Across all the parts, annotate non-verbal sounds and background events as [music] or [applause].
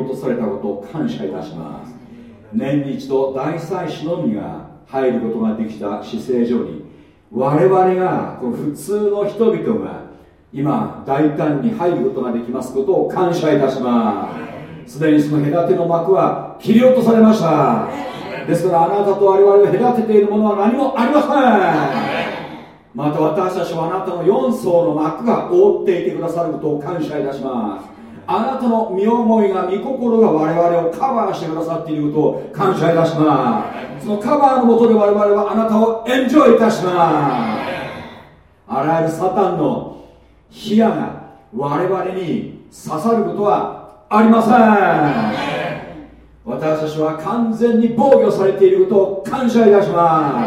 落とされたことを感謝いたします。年に一度大祭司のみが入ることができた死聖所に我々がこの普通の人々が今大胆に入ることができますことを感謝いたします。すでにその隔ての幕は切り落とされました。ですからあなたと我々を隔てているものは何もありません。また私たちはあなたの4層の幕が覆っていてくださることを感謝いたします。あなたの身思いが御心が我々をカバーしてくださっていることを感謝いたします。そのカバーのもとで我々はあなたをエンジョイいたします。あらゆるサタンの火矢が我々に刺さることはありません。私たちは完全に防御されていることを感謝いたしま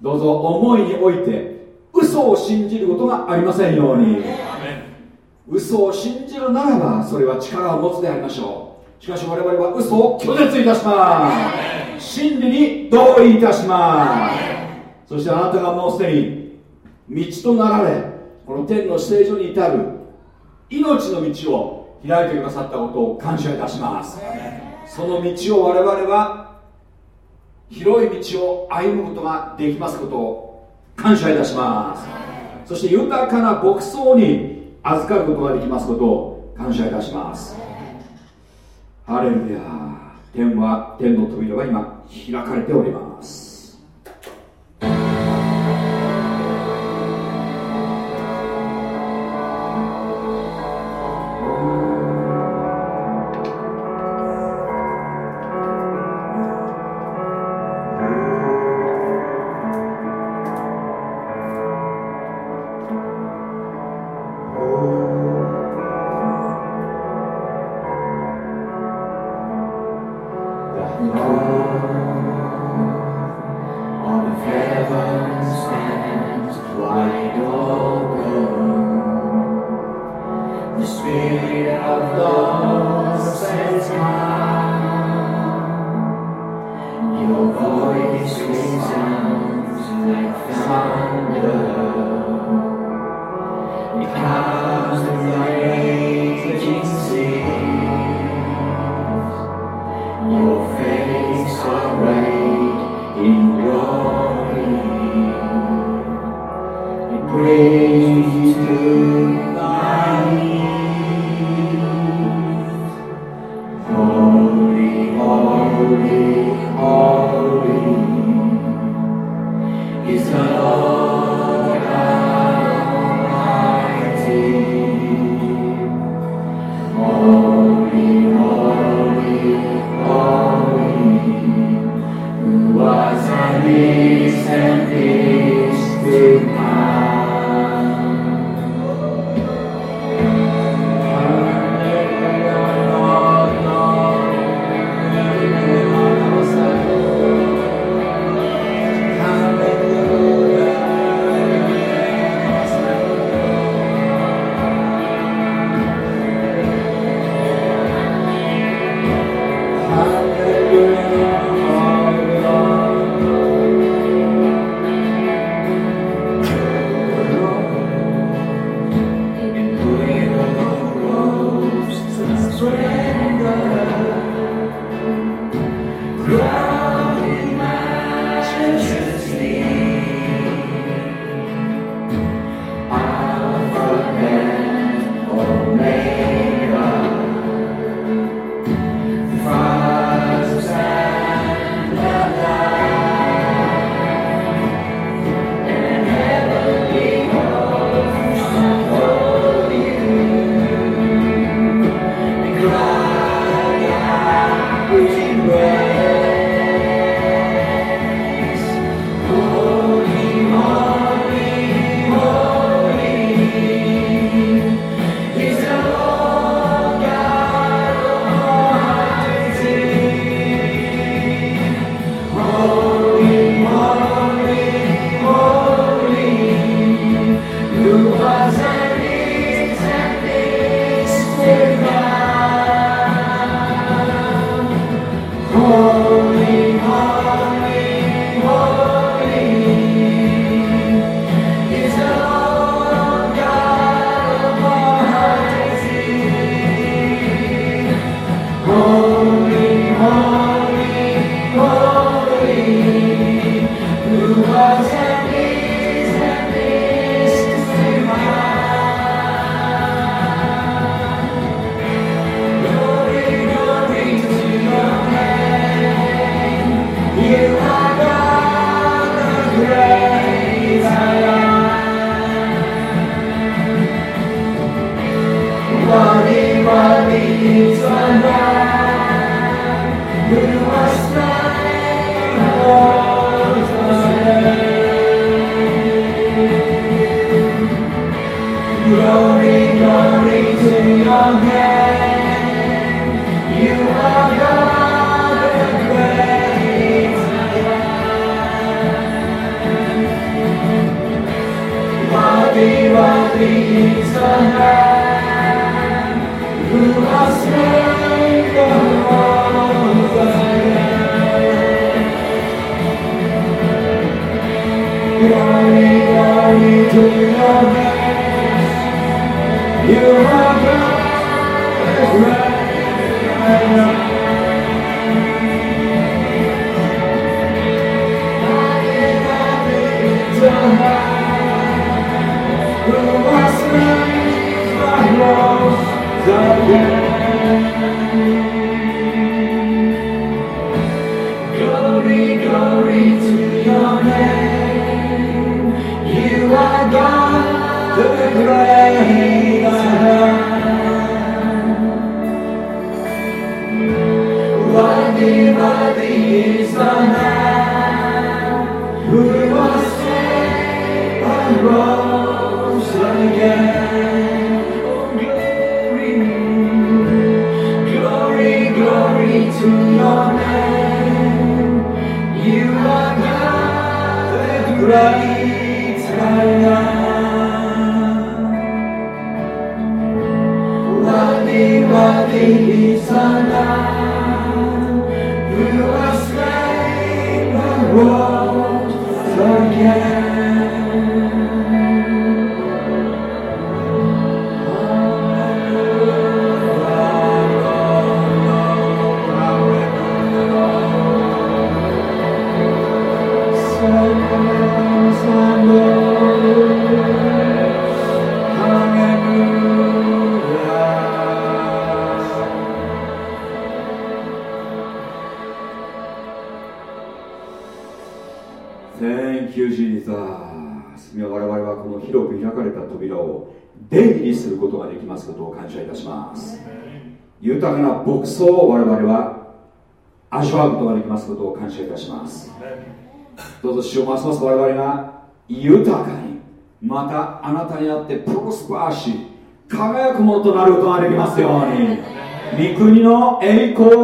す。どうぞ思いにおいて嘘を信じることがありませんように。嘘を信じるならばそれは力を持つでありましょう。しかし我々は嘘を拒絶いたします。真理に同意いたします。そしてあなたがもうすでに道となられこの天の聖所に至る命の道を開いてくださったことを感謝いたします。その道を我々は広い道を歩むことができますことを感謝いたします。そして豊かな牧草に預かることができますことを感謝いたします。ハレルヤ天は天の扉は今開かれております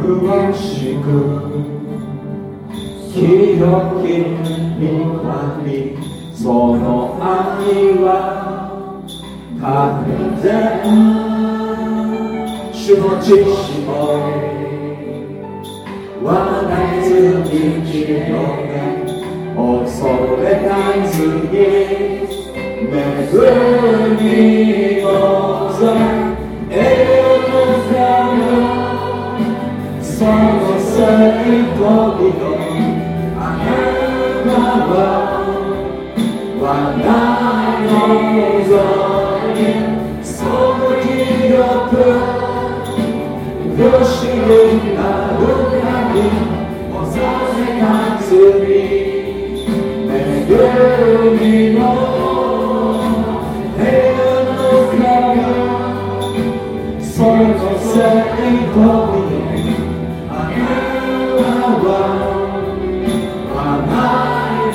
麗しく清きに光その愛は完全。主の知識も笑いずに広げ恐れないずに恵みの座栄その聖と美のあなたは我の望みその記憶よしみなる神恐れな罪恵みの平の神その聖と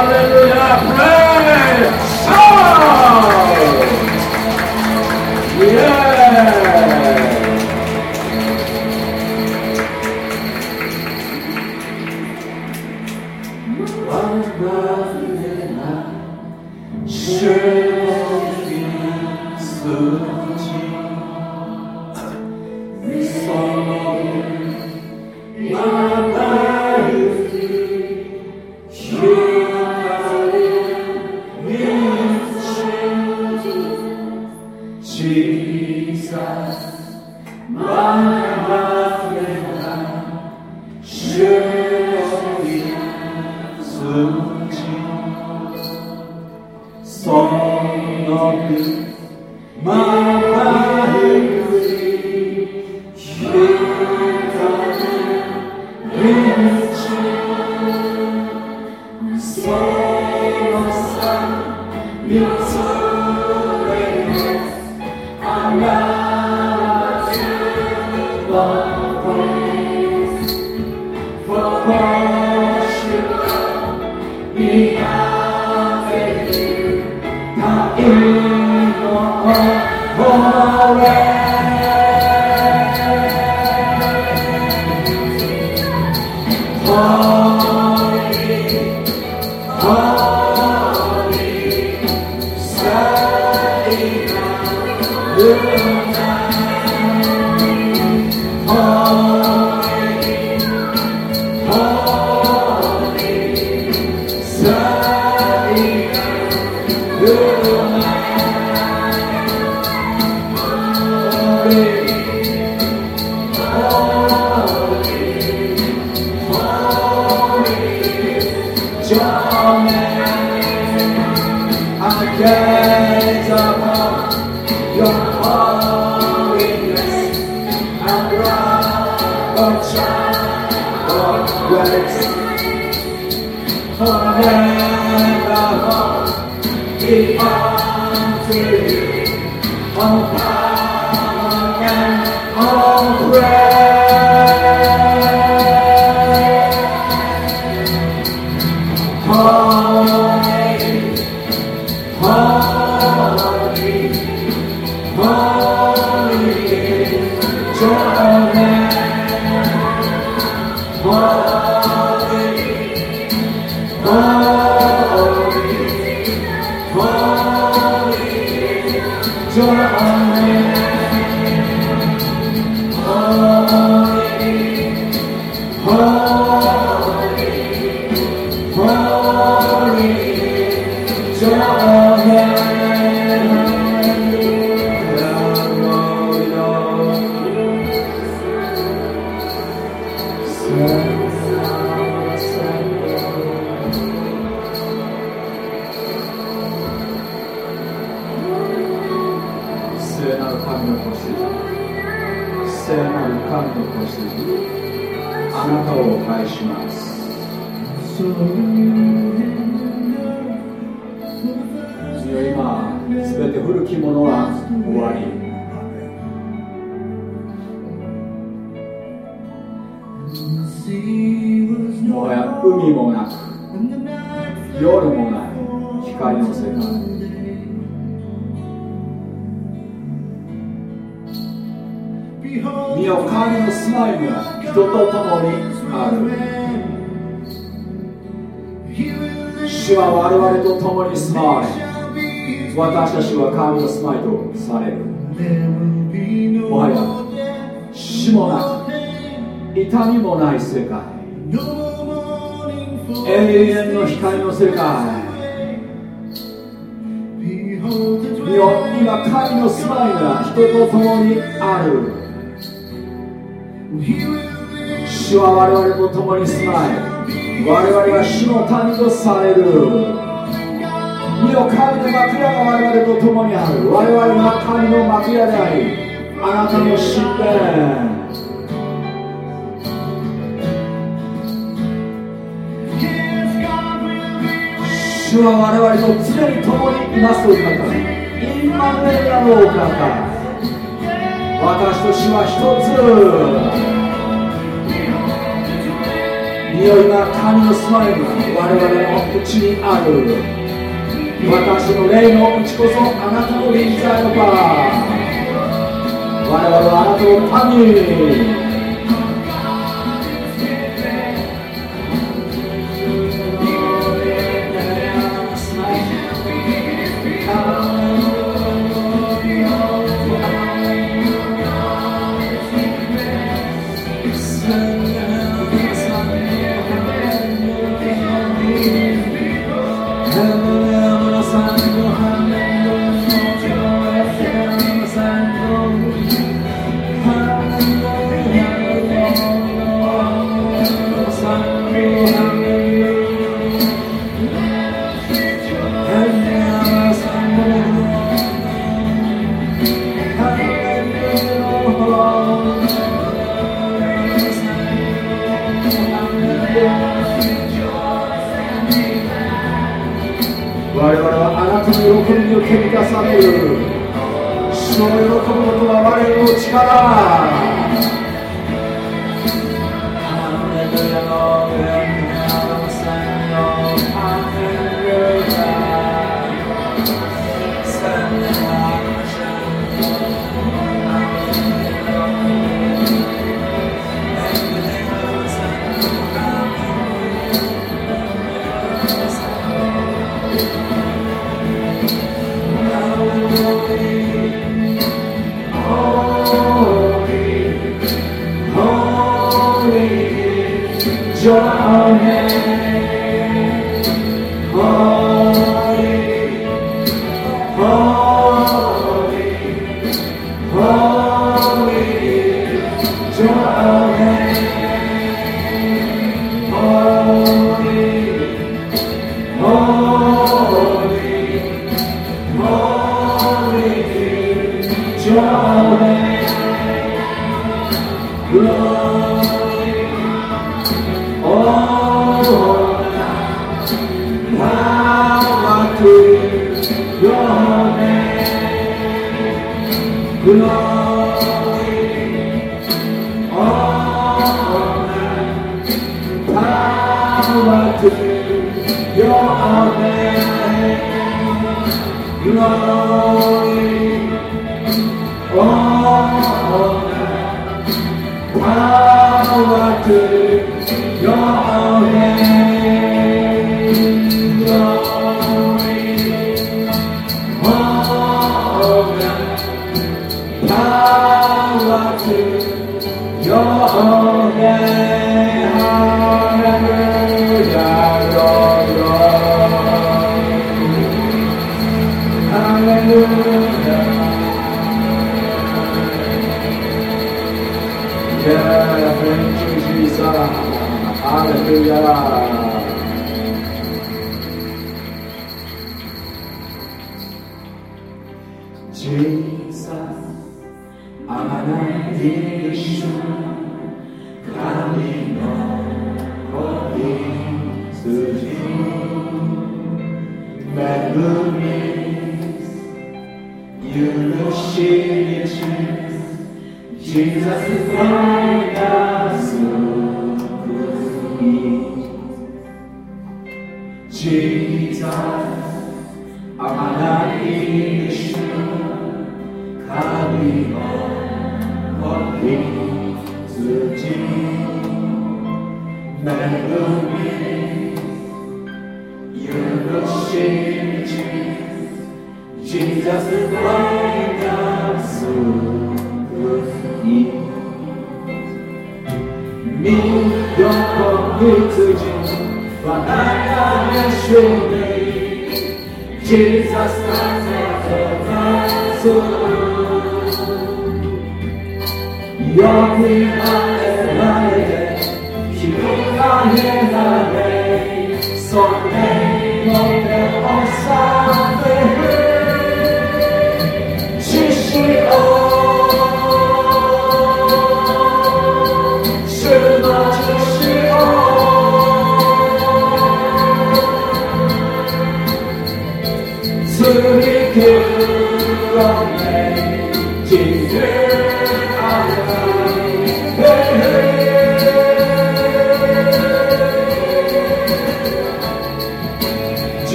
Aleluia! がの住まいとされる。もはや死もなく痛みもない世界。永遠の光の世界見よ今神の住まいが人と共にある。主は我々と共に住まい。我々は主の民とされる。身を神の幕屋が我々と共にある。我々は神の幕屋でありあなたの神殿主は我々と常に共にいますと方。インマヌエラのお方。私と主は一つ。いを今神の住まいが我々のうにある。私の霊のうちこそあなたの臨在の場。我々はあなたの民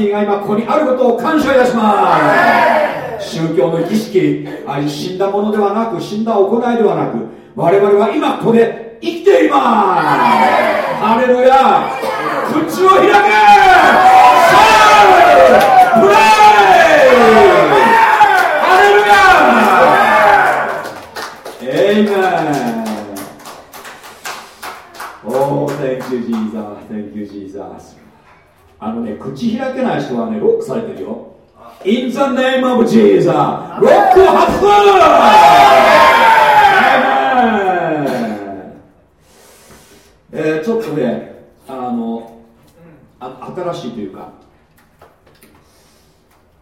ティが今ここにあることを感謝いたします。宗教の儀式、死んだものではなく、死んだ行いではなく、我々は今ここで生きています。ハレルヤ口を開けさあプレイハレルヤエイメン Oh, thank you, Jesus. Thank you, Jesus. あのね、口開けない人はね、ロックされてるよ。In the name of Jesus! ロックを外すえーちょっとね、あの、あ新しいというか、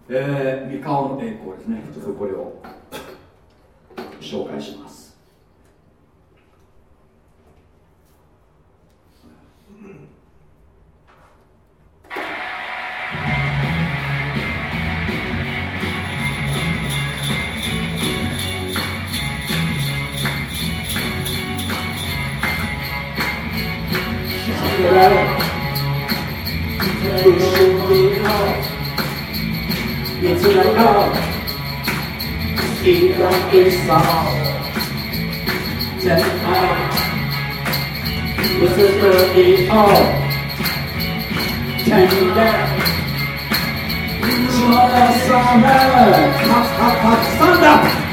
えー、三河の栄光ですね。ちょっとこれを紹介します。いつだかいろいさ全体薄くいを天で血のさめたたたくさ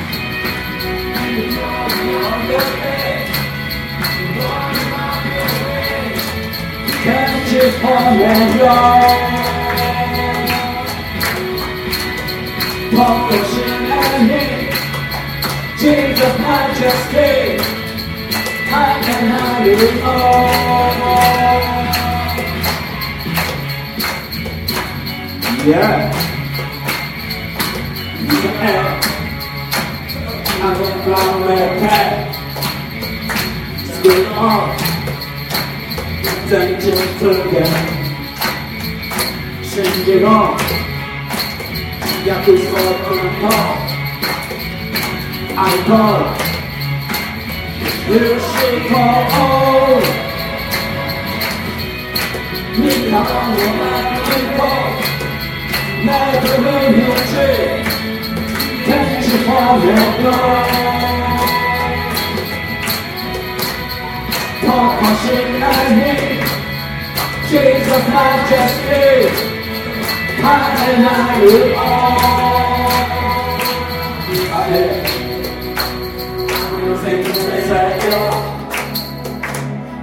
is come and young. Publishing and hate, Jesus majesty, I can hide it all. Yeah. Yeah. I'm a brown red cat. On. Danger to get Sing it on 約束の愛と許しとみんなの愛と巡る道天地フォーメットとこしないに Jesus Majesty 変えないよ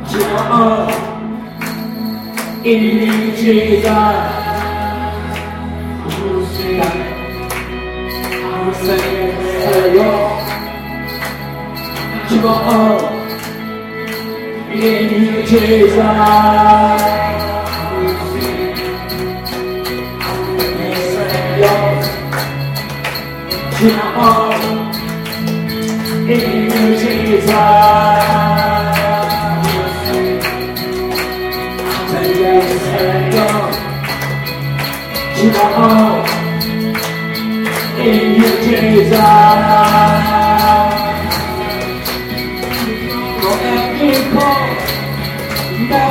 昨日命がせよ希望命が今日 in Jesus Say yes, say no 今日 in you Jesus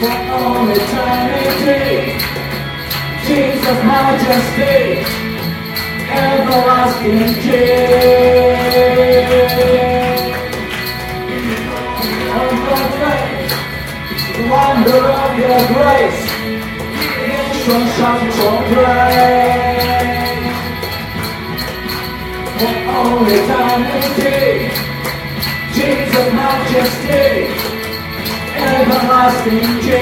how long the time it takes. Jesus, majesty, everlasting King. On your grace, wonder of your grace, from shout your praise. For only time it takes, Jesus, majesty mahastinje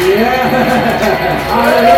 Yeah! [laughs]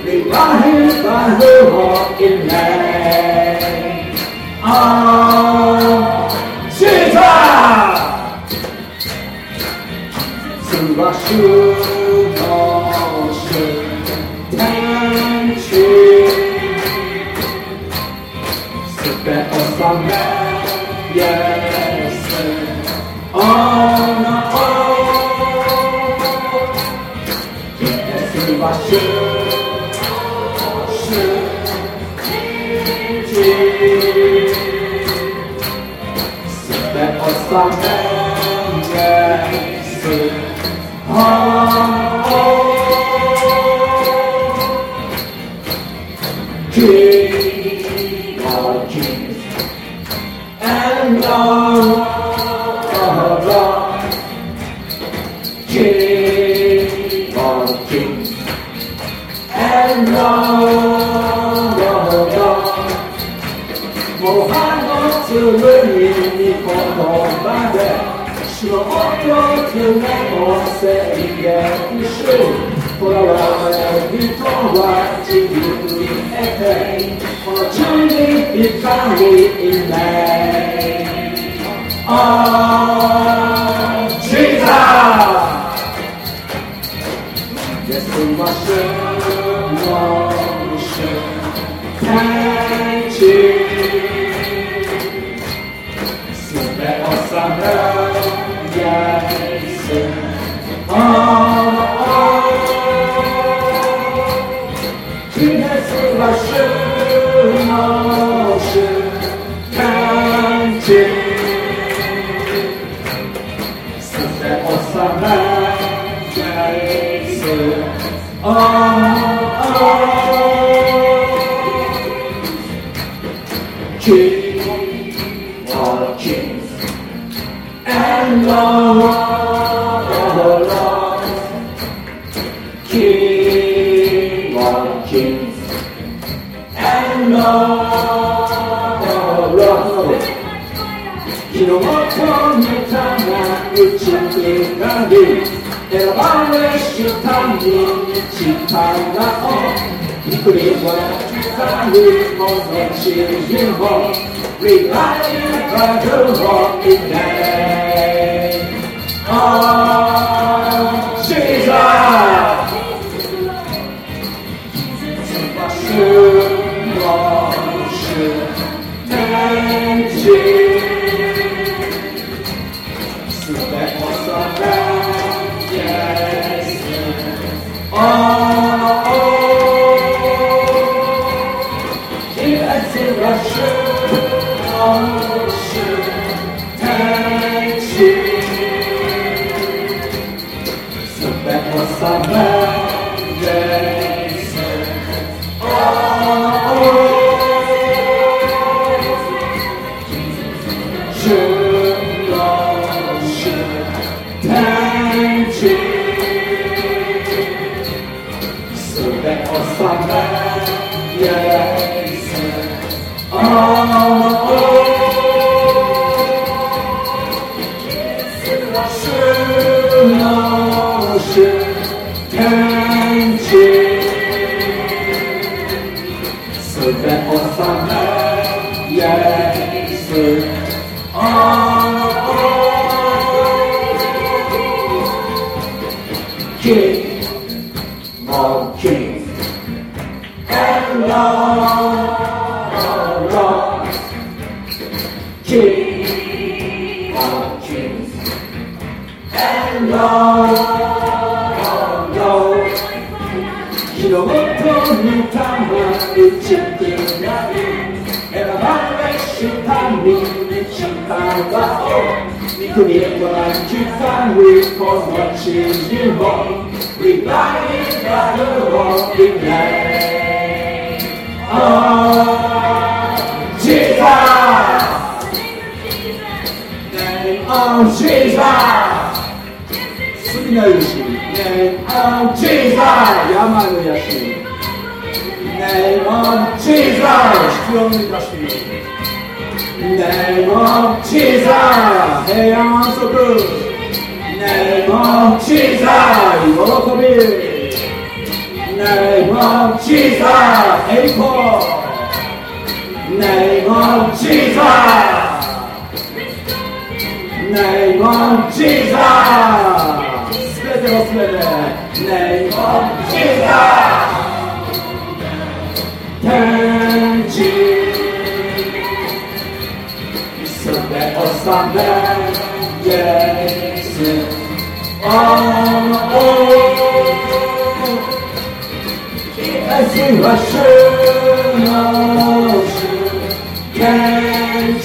Ibrahim Bahruha Ilay. Om Shiva! Subhashu Moshe Tenshi Sibet Osameh Yesen Om Namo Yesen Subhashu Yeah. that you show. For a while you don't want to do anything. For a journey you found in vain. Oh, Jesus! Yes, we must show, we. の知りも Revive the world in Jesus ネイモン Jesus 喜びネイモン Jesus イモンネイモン Jesus すべてをすべてネイモン Jesus おさめイエス Oh, oh イエスは主の主天地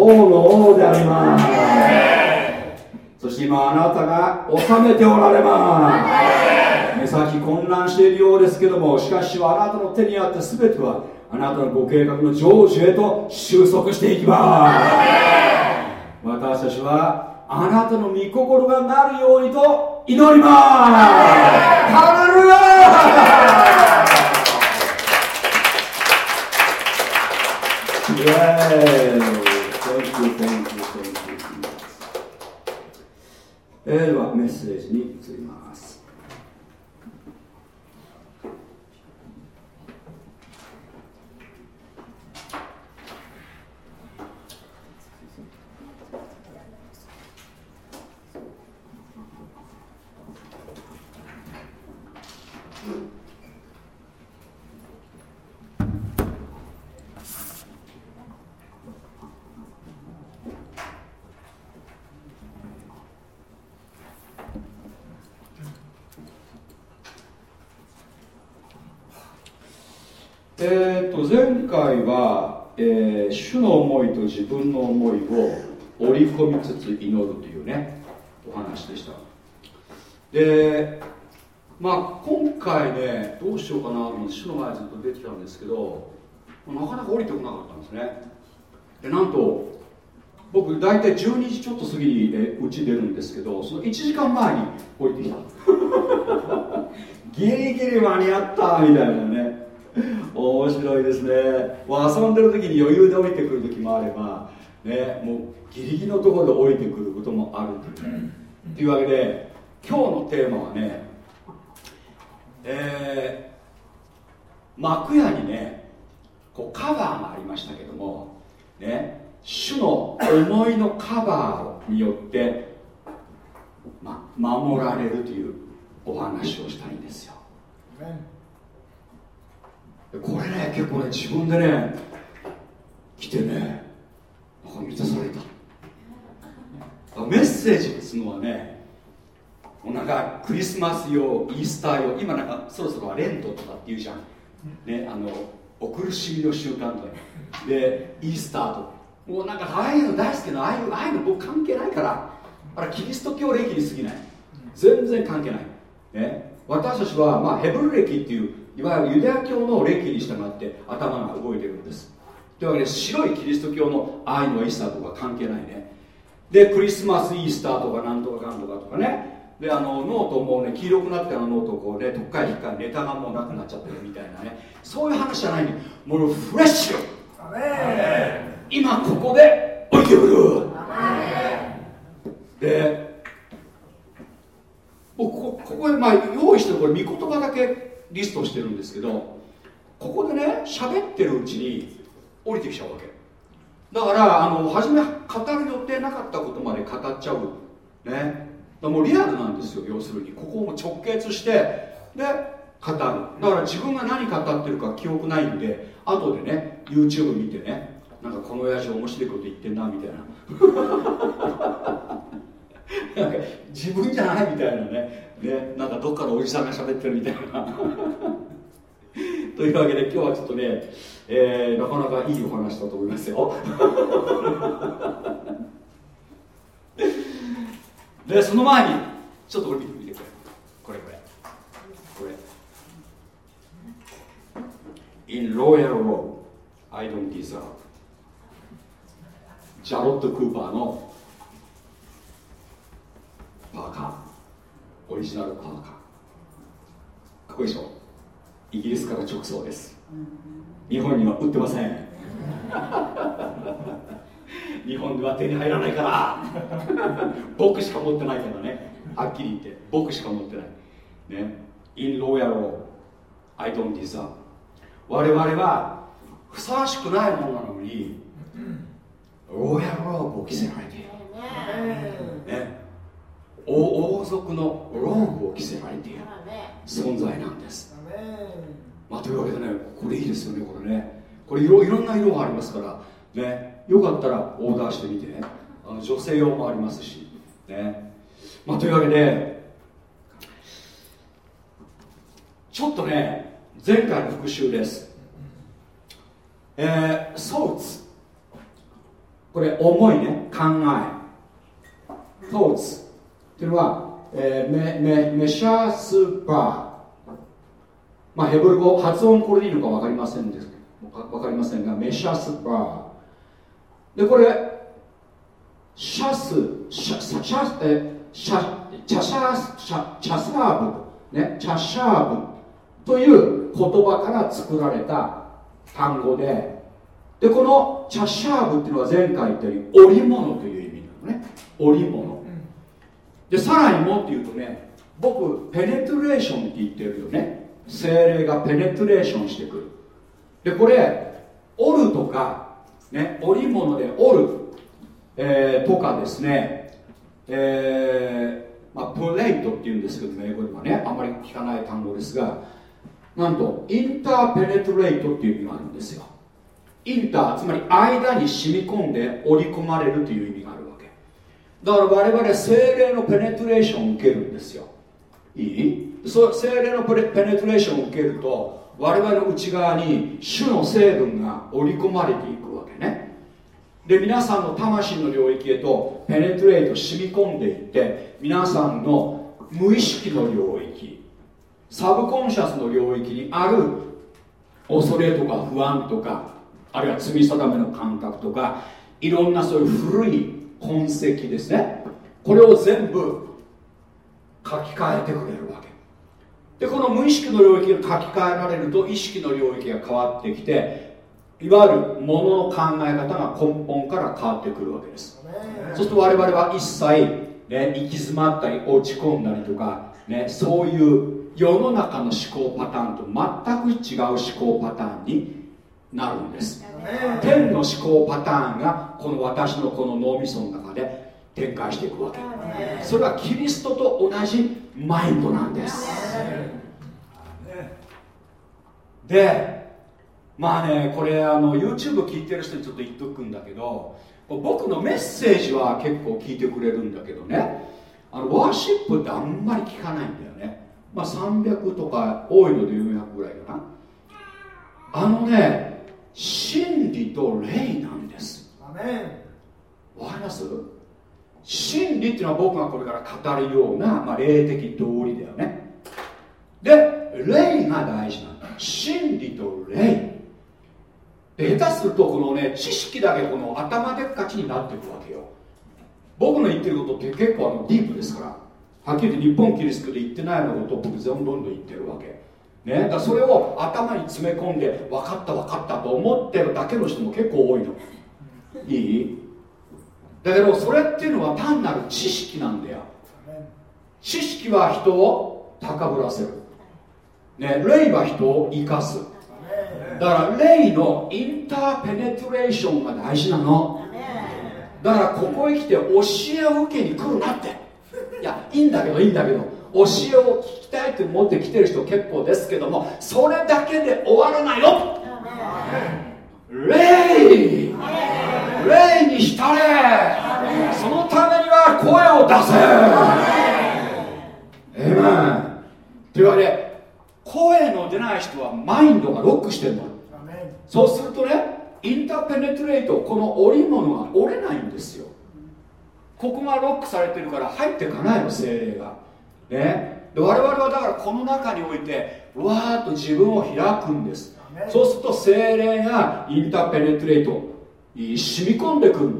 王の王であります。そして今あなたが治めておられます。目先混乱しているようですけども、しかしあなたの手にあって全てはあなたのご計画の成就へと収束していきます。私たちはあなたの御心がなるようにと祈ります。ハレルヤ Yay! Thank you, えールはメッセージに移ります。えー、と前回は、えー、主の思いと自分の思いを織り込みつつ祈るというねお話でした。でまあ今回ねどうしようかなと思って主の前ずっと出てたんですけどなかなか降りてこなかったんですね。でなんと僕大体12時ちょっと過ぎにうち出るんですけどその1時間前に降りてきた。[laughs] ギリギリ間に合ったみたいなね。[laughs] 面白いですね。もう遊んでる時に余裕で降りてくる時もあればねもうギリギリのところで降りてくることもあるという,、というわけで今日のテーマはねえー、幕屋にねこうカバーがありましたけどもね主の思いのカバーによって、ま、守られるというお話をしたいんですよこれね結構ね自分でね来てねなんか満たされた。メッセージですのはねもうなんかクリスマス用イースター用今なんかそろそろはレントとかって言うじゃん。ねあのお苦しみの習慣とでイースターと。もうなんかああいうの大好きなああいうああいうの僕関係ないから。あれキリスト教暦に過ぎない。全然関係ない、ね、私たちは、まあ、ヘブル暦っていういわゆるユダヤ教の暦に従って頭が動いてるんです。というわけで白いキリスト教の愛のイースターとか関係ないね。でクリスマスイースターとかなんとかかんとかとかね。であのノートもね黄色くなってたノートをこうねとっかえひっかえネタがもうなくなっちゃってるみたいなね。そういう話じゃないねもうフレッシュ今ここで降りてくる。で僕こここでまあ用意してるこれ御言葉だけリストしてるんですけどここでね喋ってるうちに降りてきちゃうわけ。だからあの初め語る予定なかったことまで語っちゃうね。もうリアルなんですよ要するに。ここも直結してで語る。だから自分が何語ってるか記憶ないんで後でね YouTube 見てね。なんかこの親父面白いこと言ってんなみたいな。[laughs] なんか自分じゃないみたいなね。ねなんかどっかのおじさんが喋ってるみたいな。[laughs] というわけで今日はちょっとね、えー、なかなかいいお話だと思いますよ。[laughs] でその前にちょっとこれ見てみてこれ。これこれ。これ。In Royal Road I don't deserve. ジャロット・クーパーのパーカーオリジナルパーカー。かっこいいでしょ？イギリスから直送です。日本には売ってません。[laughs] 日本では手に入らないから。僕しか持ってないからね。はっきり言って。僕しか持ってない。ね。In loyal I don't deserve 我々はふさわしくないものなのにロイヤルローブを着せられている、ね、王族のローブを着せられている。存在なんです。まあというわけでねこれいいですよねこれね。これいろいろんな色がありますからね。よかったらオーダーしてみてね。あの女性用もありますしね。まあというわけでちょっとね前回の復習です。えー、ソーツこれ思いね。考え。ソーツっていうのは、えー、メメメシャスバー。まあヘブル語発音これでいいのか分かりませんです。分かりませんがメシャスバー。でこれシャスシャシャえシャチャシャシャチャスラーブ。ねチャシャーブ。という言葉から作られた単語で。でこのチャシャーブっていうのは前回言ったように織物という意味なのね。織物。でさらにもっていうとね僕ペネトレーションって言ってるよね。精霊がペネトレーションしてくる。でこれ織るとかね織物で織る、えー、とかですねえー、まあ、プレイトっていうんですけど英語ではねあんまり聞かない単語ですがなんとインターペネトレイトっていう意味があるんですよ。インターつまり間に染み込んで織り込まれるという意味がある。だから我々精霊のペネトレーションを受けるんですよ。いい？そ精霊のペネトレーションを受けると我々の内側に主の成分が織り込まれていくわけね。で皆さんの魂の領域へとペネトレート染み込んでいって皆さんの無意識の領域サブコンシャスの領域にある恐れとか不安とかあるいは罪定めの感覚とかいろんなそういう古い痕跡ですね。これを全部書き換えてくれるわけ。でこの無意識の領域が書き換えられると意識の領域が変わってきていわゆるものの考え方が根本から変わってくるわけです。そうすると我々は一切、ね、行き詰まったり落ち込んだりとか、ね、そういう世の中の思考パターンと全く違う思考パターンになるんです。天の思考パターンがこの私のこの脳みその中で展開していくわけ。それはキリストと同じマインドなんです。でまあねこれあの YouTube 聞いてる人にちょっと言っとくんだけど僕のメッセージは結構聞いてくれるんだけどね。あのワーシップってあんまり聞かないんだよね。まあ300とか多いので400ぐらいかな。あのね真理と霊なんです。わかります？真理っていうのは僕がこれから語るような、まあ、霊的道理だよね。で霊が大事なんだ。真理と霊。で下手するとこのね知識だけこの頭でっかちになっていくわけよ。僕の言ってることって結構あのディープですから。はっきり言って日本キリストで言ってないようなことを僕全部どんどん言ってるわけね、だそれを頭に詰め込んで分かった分かったと思ってるだけの人も結構多いの。いい？だけどそれっていうのは単なる知識なんだよ。知識は人を高ぶらせる、ね、霊は人を生かす。だから霊のインターペネトレーションが大事なの。だからここへ来て教えを受けに来るなって。いやいいんだけどいいんだけど教えを聞きたいと思って来てる人結構ですけどもそれだけで終わらないよ。霊。霊に浸れ。そのためには声を出せ。えめというわけで声の出ない人はマインドがロックしてるの。そうするとねインターペネトレートこの織物が折れないんですよ。ここがロックされてるから入っていかないの精霊がね、で我々はだからこの中においてわーっと自分を開くんです。そうすると精霊がインターペネトレート染み込んでくる。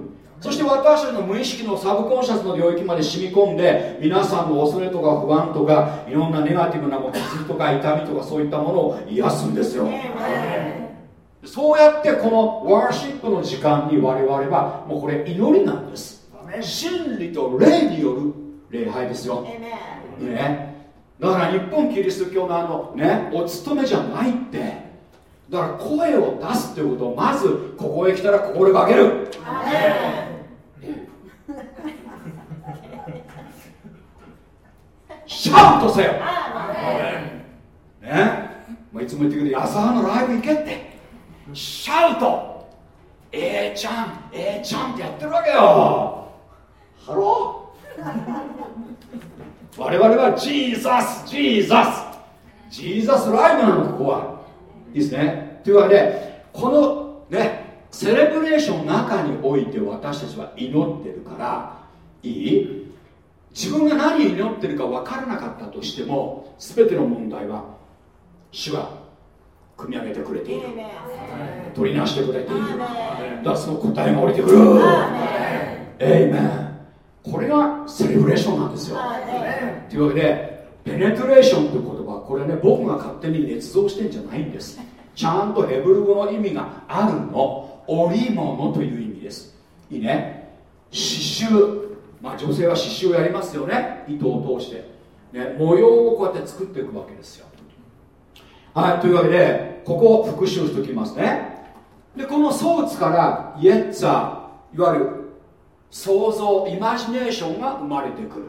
そして私たちの無意識のサブコンシャスの領域まで染み込んで皆さんの恐れとか不安とかいろんなネガティブなも傷とか痛みとかそういったものを癒すんですよ。そうやってこのワーシップの時間に我々はもうこれ祈りなんです。真理と霊による礼拝ですよね。だから日本キリスト教のあのねお勤めじゃないって。だから声を出すっていうことをまずここへ来たら心がける。シャウトせよ。ね。まあ、いつも言ってくれ矢沢のライブ行けって。シャウト。ええー、ちゃんええー、ちゃんってやってるわけよ。ハロー我々はジーザスジーザスジーザスライブなのここは。いいですね。というわけでこのねセレブレーションの中において私たちは祈ってるからいい？自分が何を祈ってるか分からなかったとしても全ての問題は主は組み上げてくれている。取りなしてくれている。だからその答えが降りてくる。エイメンこれがセレブレーションなんですよ。というわけでペネトレーションという言葉これね僕が勝手に捏造してんじゃないんです。ちゃんとヘブル語の意味があるの。織物という意味です。いいね。刺繍。まあ女性は刺繍をやりますよね。糸を通して、ね、模様をこうやって作っていくわけですよ。はいというわけでここを復習しておきますね。でこのソーツからイエッツァいわゆる想像イマジネーションが生まれてくる、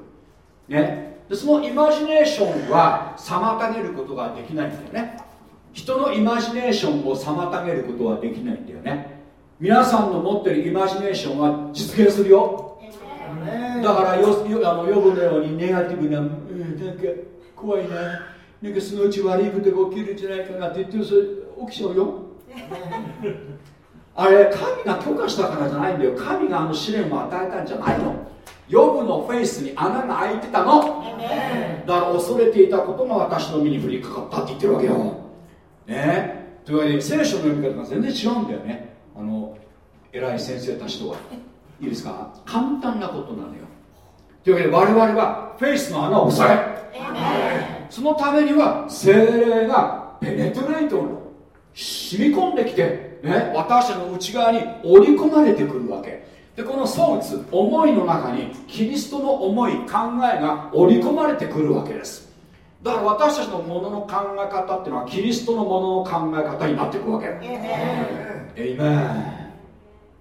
ね、でそのイマジネーションは妨げることができないんだよね。人のイマジネーションを妨げることはできないんだよね。皆さんの持ってるイマジネーションは実現するよ。だからよよあの呼ぶのようにネガティブな、うん、なんか怖いな。なんかそのうち悪いことが起きるんじゃないかなって言ってるそれ起きちゃうよあれ神が許可したからじゃないんだよ。神があの試練を与えたんじゃないの。ヨブのフェイスに穴が開いてたの。だから恐れていたことが私の身に降りかかったって言ってるわけよ。ね。というわけで聖書の読み方が全然違うんだよね。あの偉い先生たちとは。いいですか？簡単なことなのよ。というわけで我々はフェイスの穴を塞げそのためには精霊がペネトレート染み込んできて、ね、私たちの内側に織り込まれてくるわけ。でこの相打つ思いの中にキリストの思い考えが織り込まれてくるわけです。だから私たちのものの考え方っていうのはキリストのものの考え方になっていくわけ。エイメン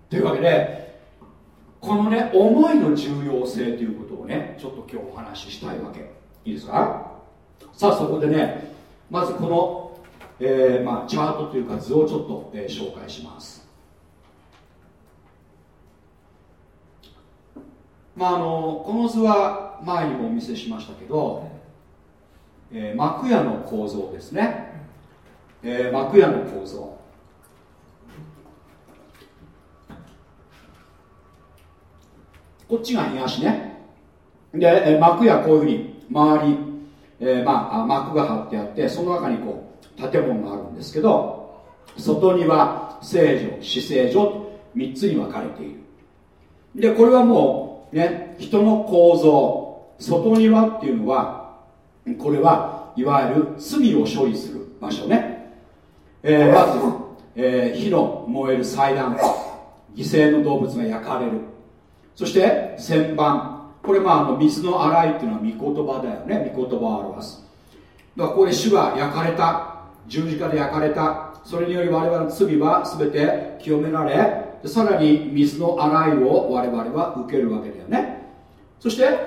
というわけでこのね思いの重要性ということをねちょっと今日お話ししたいわけ。いいですか？さあそこでねまずこの、えーまあ、チャートというか図をちょっと、えー、紹介します。まあ、あのこの図は前にもお見せしましたけど、えー、幕屋の構造ですね、えー、幕屋の構造。こっちが東ね。で、えー、幕屋こういうふうに周り、えー、まあ、幕が張ってあってその中にこう建物があるんですけど外には聖女死聖女3つに分かれている。でこれはもうね、人の構造外庭っていうのはこれはいわゆる罪を処理する場所ね、えー、まず、えー、火の燃える祭壇犠牲の動物が焼かれる。そして旋盤。これまああの水の洗いっていうのは御言葉だよね。御言葉を表す。だからこれ主は焼かれた。十字架で焼かれた。それにより我々の罪は全て清められさらに水の洗いを我々は受けるわけだよね。そして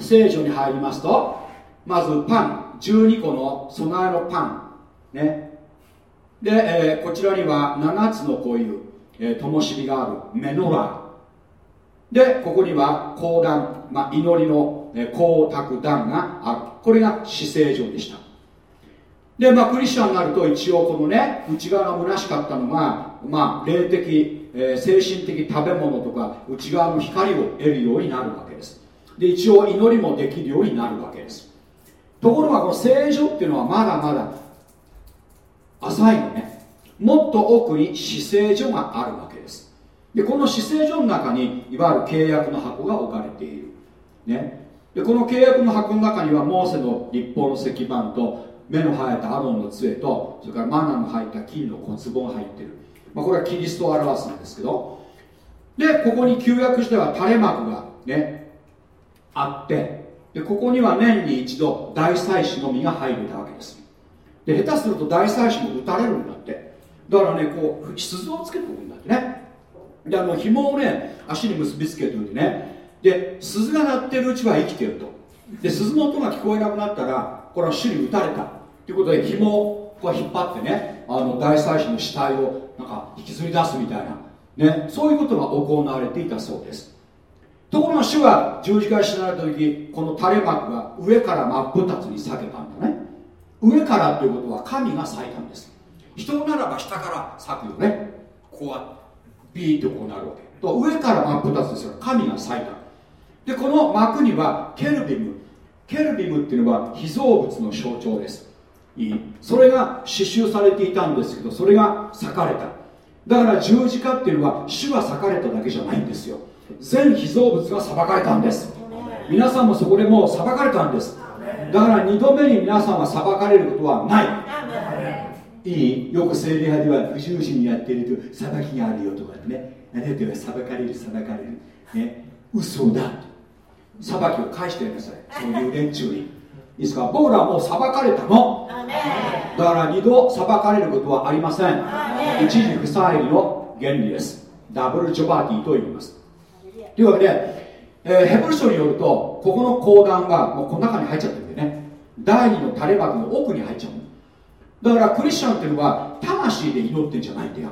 聖書に入りますとまずパン12個の備えのパンね。で、えー、こちらには7つのこういう、えー、灯火があるメノラ。ーでここには講談、まあ、祈りの、え、光沢壇がある。これが死聖所でした。でまあクリスチャンになると一応このね内側が虚しかったのがまあ、霊的、えー、精神的食べ物とか内側の光を得るようになるわけです。で一応祈りもできるようになるわけです。ところがこの聖女っていうのはまだまだ浅いのね。もっと奥に死聖所があるわけです。でこの死聖所の中にいわゆる契約の箱が置かれている。ね。でこの契約の箱の中にはモーセの立法の石板と目の生えたアロンの杖とそれからマナの入った金の小壺が入ってる。まあ、これはキリストを表すんですけど。でここに旧約しては垂れ幕がねあってでここには年に一度大祭司のみが入れたわけです。で下手すると大祭司も撃たれるんだって。だからねこう鈴をつけておくんだってね。であの紐をね足に結びつけておいてね。で鈴が鳴ってるうちは生きてると。で鈴の音が聞こえなくなったらこれは主に撃たれた。ということで紐をこう引っ張ってねあの大祭司の死体をなんか引きずり出すみたいな、ね、そういうことが行われていたそうです。ところが主は十字架に死なれた時この垂れ幕が上から真っ二つに裂けたんだね。上からということは神が裂いたんです。人ならば下から裂くよね。ここはビーってこうなるわけ。と上から真っ二つですよ。神が裂いた。でこの幕にはケルビム。ケルビムっていうのは被造物の象徴です。いい。それが刺繍されていたんですけどそれが裂かれた。だから十字架っていうのは主が裂かれただけじゃないんですよ。全被造物が裁かれたんです。皆さんもそこでもう裁かれたんです。だから二度目に皆さんは裁かれることはない。いい？よく聖霊派では不従順にやっていると裁きがあるよとかね。あなたは裁かれる裁かれる。ね。嘘だ裁きを返してやりなさい。そういう連中にいいですか？僕らはもう裁かれたの。だから二度裁かれることはありません。一時不再理の原理です。ダブルジョバーティーと言います。というわけで、えー、ヘブル書によるとここの講談がもうこの中に入っちゃってるんでね。第二の垂れ幕の奥に入っちゃうだからクリスチャンっていうのは魂で祈ってんじゃないんだよ。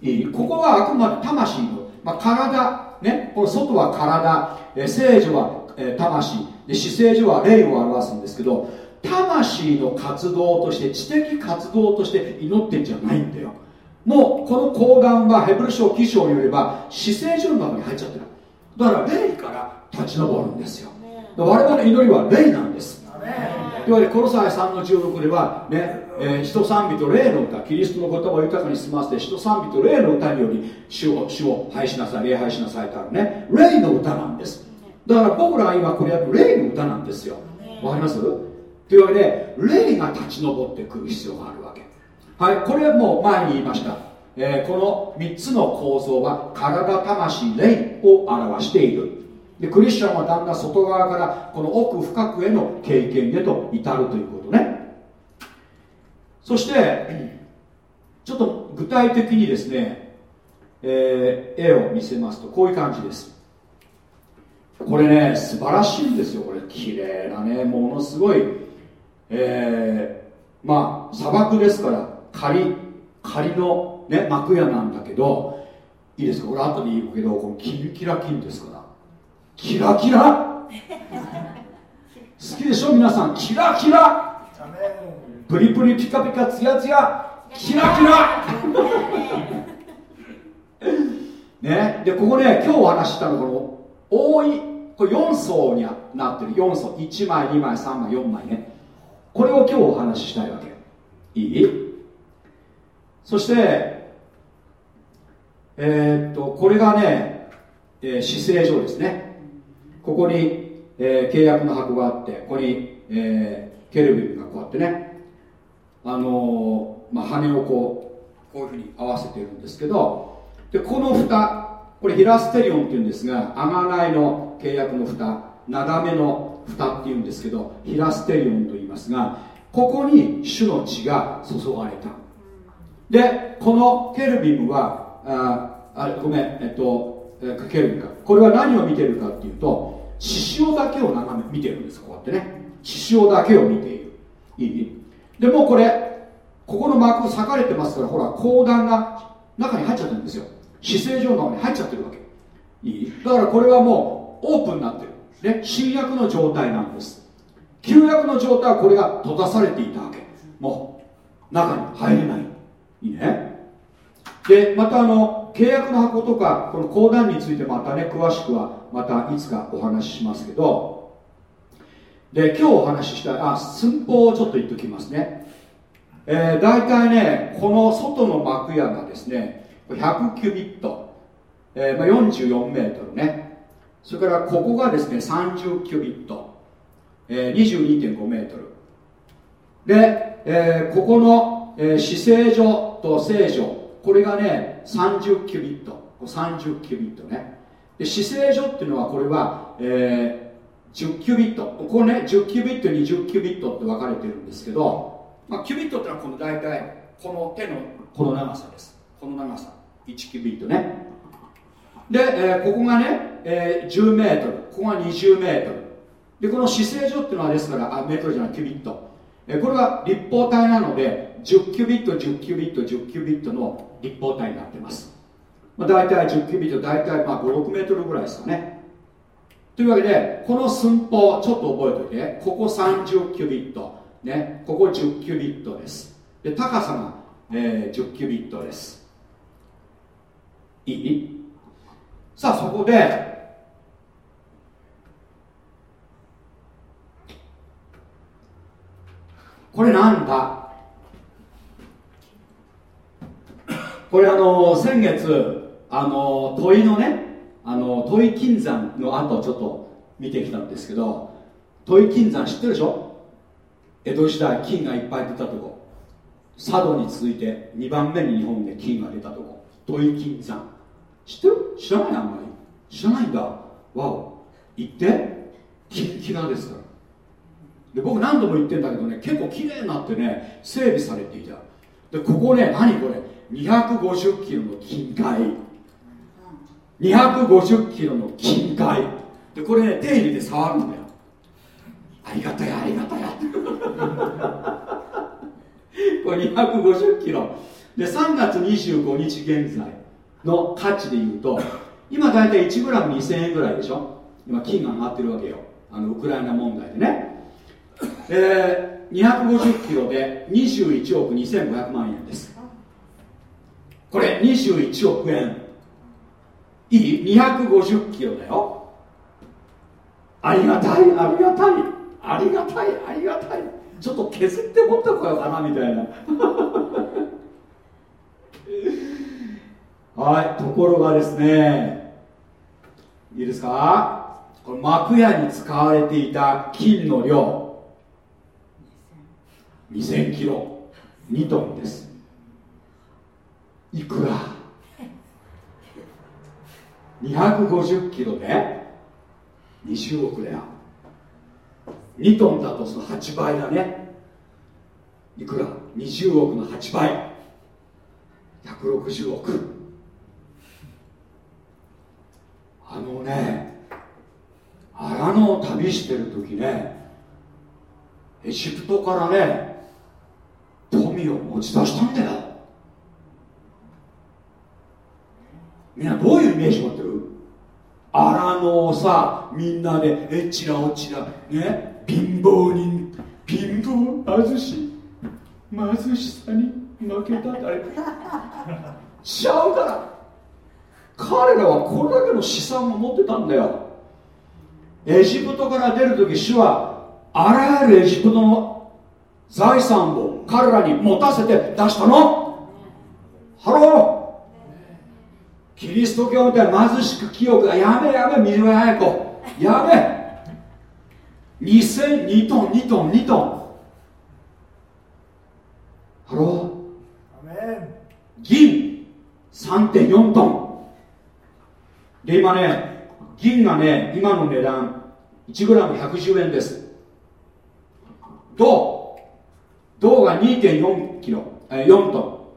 いい？ここはあくまで魂の、まあ、体ね。この外は体、えー、聖女は、えー、魂。で死聖所は霊を表すんですけど魂の活動として知的活動として祈ってんじゃないんだよ。もうこの講談はヘブル書記章によれば姿勢上の中に入っちゃってる。だから霊から立ち上るんですよ。我々の祈りは霊なんです。いわゆるコロサイ3の16ではね、えー、人賛美と霊の歌キリストの言葉を豊かに済ませて人賛美と霊の歌により主を主を拝しなさい礼拝しなさいとあるね。霊の歌なんですだから僕らは今これやる霊の歌なんですよ。わかります？というわけで霊が立ち上ってくる必要があるわけ。はいこれはもう前に言いました、えー、この3つの構造は体魂霊を表している。でクリスチャンはだんだん外側からこの奥深くへの経験へと至るということね。そしてちょっと具体的にですね、えー、絵を見せますとこういう感じですこれね素晴らしいんですよ。これ綺麗なねものすごい。えー、まあ砂漠ですから仮仮のね幕屋なんだけどいいですか？これ後で言うけどこのキンキラキンですから。キラキラ？[laughs] 好きでしょ？皆さん。キラキラ？プリプリピカピカツヤツヤ？キラキラ？[laughs] ね？でここね今日お話したのこの多いこれ4層になってる。4層。1枚2枚3枚4枚ね。これを今日お話ししたいわけいい？そしてえー、っとこれがね、えー、姿勢上ですね。ここに、えー、契約の箱があってここに、えー、ケルビルがこうやってね。あのー、まあ、羽をこうこういうふうに合わせてるんですけど。でこの蓋これヒラステリオンっていうんですが贖いの契約の蓋長めの蓋っていうんですけどヒラステリオンと言いますがここに主の血が注がれた。でこのケルビムはああごめんえっとケルビムか。これは何を見てるかっていうと獅子王だけを眺め見てるんですこうやってね。獅子王だけを見ている。いいでもこれここのマーク裂かれてますからほら講談が中に入っちゃってるんですよ。姿勢上の中に入っちゃってるわけ。いい？だからこれはもうオープンになってる、ね、新約の状態なんです。旧約の状態はこれが閉ざされていたわけ。もう中に入れない。いいね。でまたあの契約の箱とかこの講談についてまたね詳しくはまたいつかお話ししますけど。で今日お話ししたあ寸法をちょっと言っておきますね。えー、大体ねこの外の幕屋がですね100キュビット、えーまあ、44メートルね。それからここがですね30キュビット、えー、22.5メートル。で、えー、ここの、えー、姿勢所と聖所これがね30キュビット。30キュビットね。で姿勢所っていうのはこれは、えー、10キュビット。ここね10キュビット20キュビットって分かれてるんですけど、まあ、キュビットってのはこの大体この手のこの長さです。この長さ1キュビットね。で、えー、ここがね、えー、10メートル。ここが20メートル。でこの姿勢所っていうのはですからあメートルじゃないキュビット、えー、これが立方体なので10キュビット10キュビット10キュビットの立方体になってます。まあ、大体10キュビット大体まあ56メートルぐらいですかね。というわけでこの寸法ちょっと覚えておいて。ここ30キュビット、ね、ここ10キュビットです。で高さが、えー、10キュビットです。いい？さあそこでこれなんだ？これあの先月あの問いのねあの問い金山の後ちょっと見てきたんですけど問い金山知ってるでしょ？江戸時代金がいっぱい出たとこ。佐渡に続いて2番目に日本で金が出たとこ。問い金山。知ってる？知らないあんまり。知らないんだ。わお。行って。キンキラですから。で僕何度も言ってんだけどね結構綺麗になってね整備されていた。でここね何これ？250キロの金塊。250キロの金塊。でこれね手入れて触るんだよ。ありがたやありがたやこれ250キロ。で3月25日現在。の価値でいうと今大体 1g2000 円ぐらいでしょ？今金が上がってるわけよ。あのウクライナ問題でね。えー、250キロで21億2500万円です。これ21億円。いい？250キロだよ。ありがたい。ありがたい。ありがたい。ありがたい。ちょっと削って持ってこようかなみたいな。はいところがですねいいですか？この幕屋に使われていた金の量。2000キロ。2トンです。いくら？250キロで？20億だよ。2トンだとその8倍だね。いくら？20億の8倍。160億。あのね荒野を旅してる時ねエジプトからね富を持ち出したんだよ。みんなどういうイメージ持ってる？荒野をさみんなでえちらおちらね貧乏人貧乏貧しい貧しさに負けたってあれちゃうから。彼らはこれだけの資産を持ってたんだよ。エジプトから出る時主はあらゆるエジプトの財産を彼らに持たせて出したの。ハロー。キリスト教みたいな貧しく清くやめやめ水はや子。やめ2002トン2トン2トン。ハロー。銀3.4トンで今ね銀がね今の値段 1g110 円です。銅。銅が2.4キロ、え4ト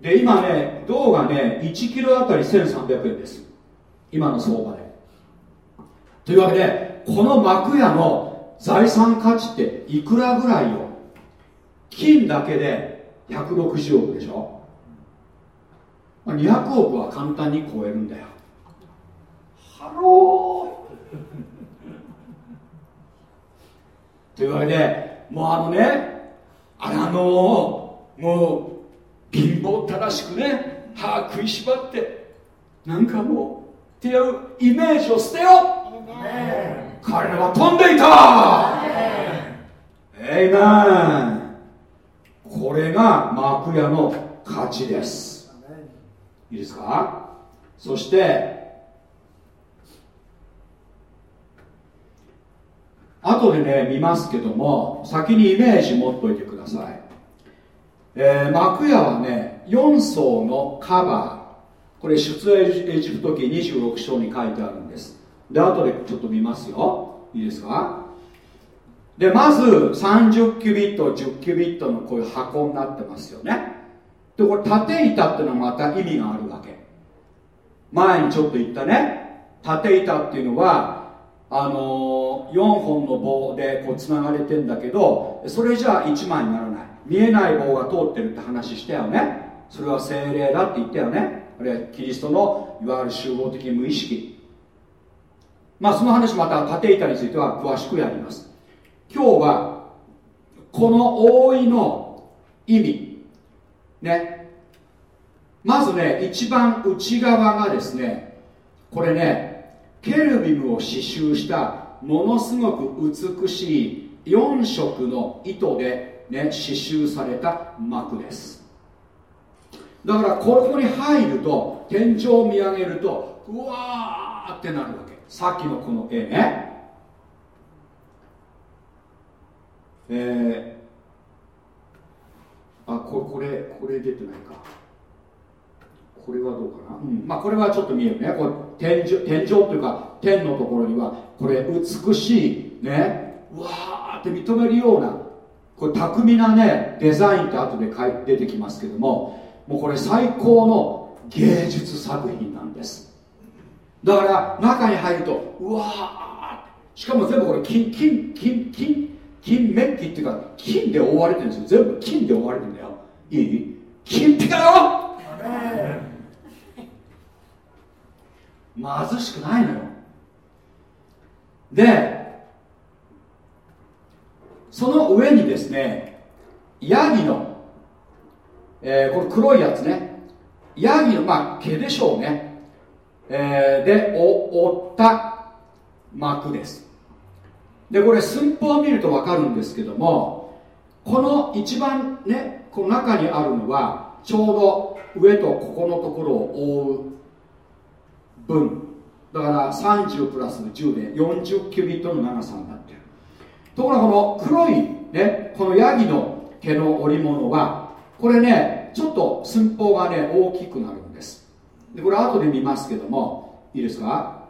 ン。で今ね銅がね1キロあたり1300円です。今の相場で。というわけでこの幕屋の財産価値っていくらぐらいよ？金だけで160億でしょ？200億は簡単に超えるんだよ。ハローというわけでもうあのねあのもう貧乏たらしくね歯食いしばってなんかもうっていうイメージを捨てよ彼らは飛んでいた。エイメン。これが幕屋の価値です。いいですか？そして後でね見ますけども先にイメージ持っといてください、えー、幕屋はね4層のカバー。これ出エジプト記26章に書いてあるんです。で後でちょっと見ますよ。いいですか？でまず30キュビット10キュビットのこういう箱になってますよね。でこれ縦板っていうのはまた意味があるわけ。前にちょっと言ったね。縦板っていうのはあのー、4本の棒でこうつながれてんだけどそれじゃあ1枚にならない。見えない棒が通ってるって話したよね。それは精霊だって言ったよね。あるいはキリストのいわゆる集合的無意識。まあその話また縦板については詳しくやります。今日はこの覆いの意味。ね。まずね一番内側がですねこれねケルビムを刺繍したものすごく美しい4色の糸で、ね、刺繍された幕です。だからここに入ると天井を見上げるとうわーってなるわけ。さっきのこの絵ね。えー、あこれこれこれ出てないか。これはどうかな、うん、まあこれはちょっと見えるね。これ天井天井というか天のところにはこれ美しいねわーって認めるようなこれ巧みなねデザインって後で出てきますけどももうこれ最高の芸術作品なんです。だから中に入るとうわーしかも全部これ金金金金金メッキっていうか金で覆われてるんですよ。全部金で覆われてるんだよ。いい？金ピカよ貧しくないのよ。でその上にですねヤギの、えー、この黒いやつね。ヤギのまあ毛でしょうね、えー、で覆った幕です。でこれ寸法を見ると分かるんですけどもこの一番ねこの中にあるのはちょうど上とここのところを覆う分だから30プラス10で40キュビットの長さになってる。ところがこの黒いねこのヤギの毛の織物はこれねちょっと寸法がね大きくなるんです。でこれ後で見ますけどもいいですか？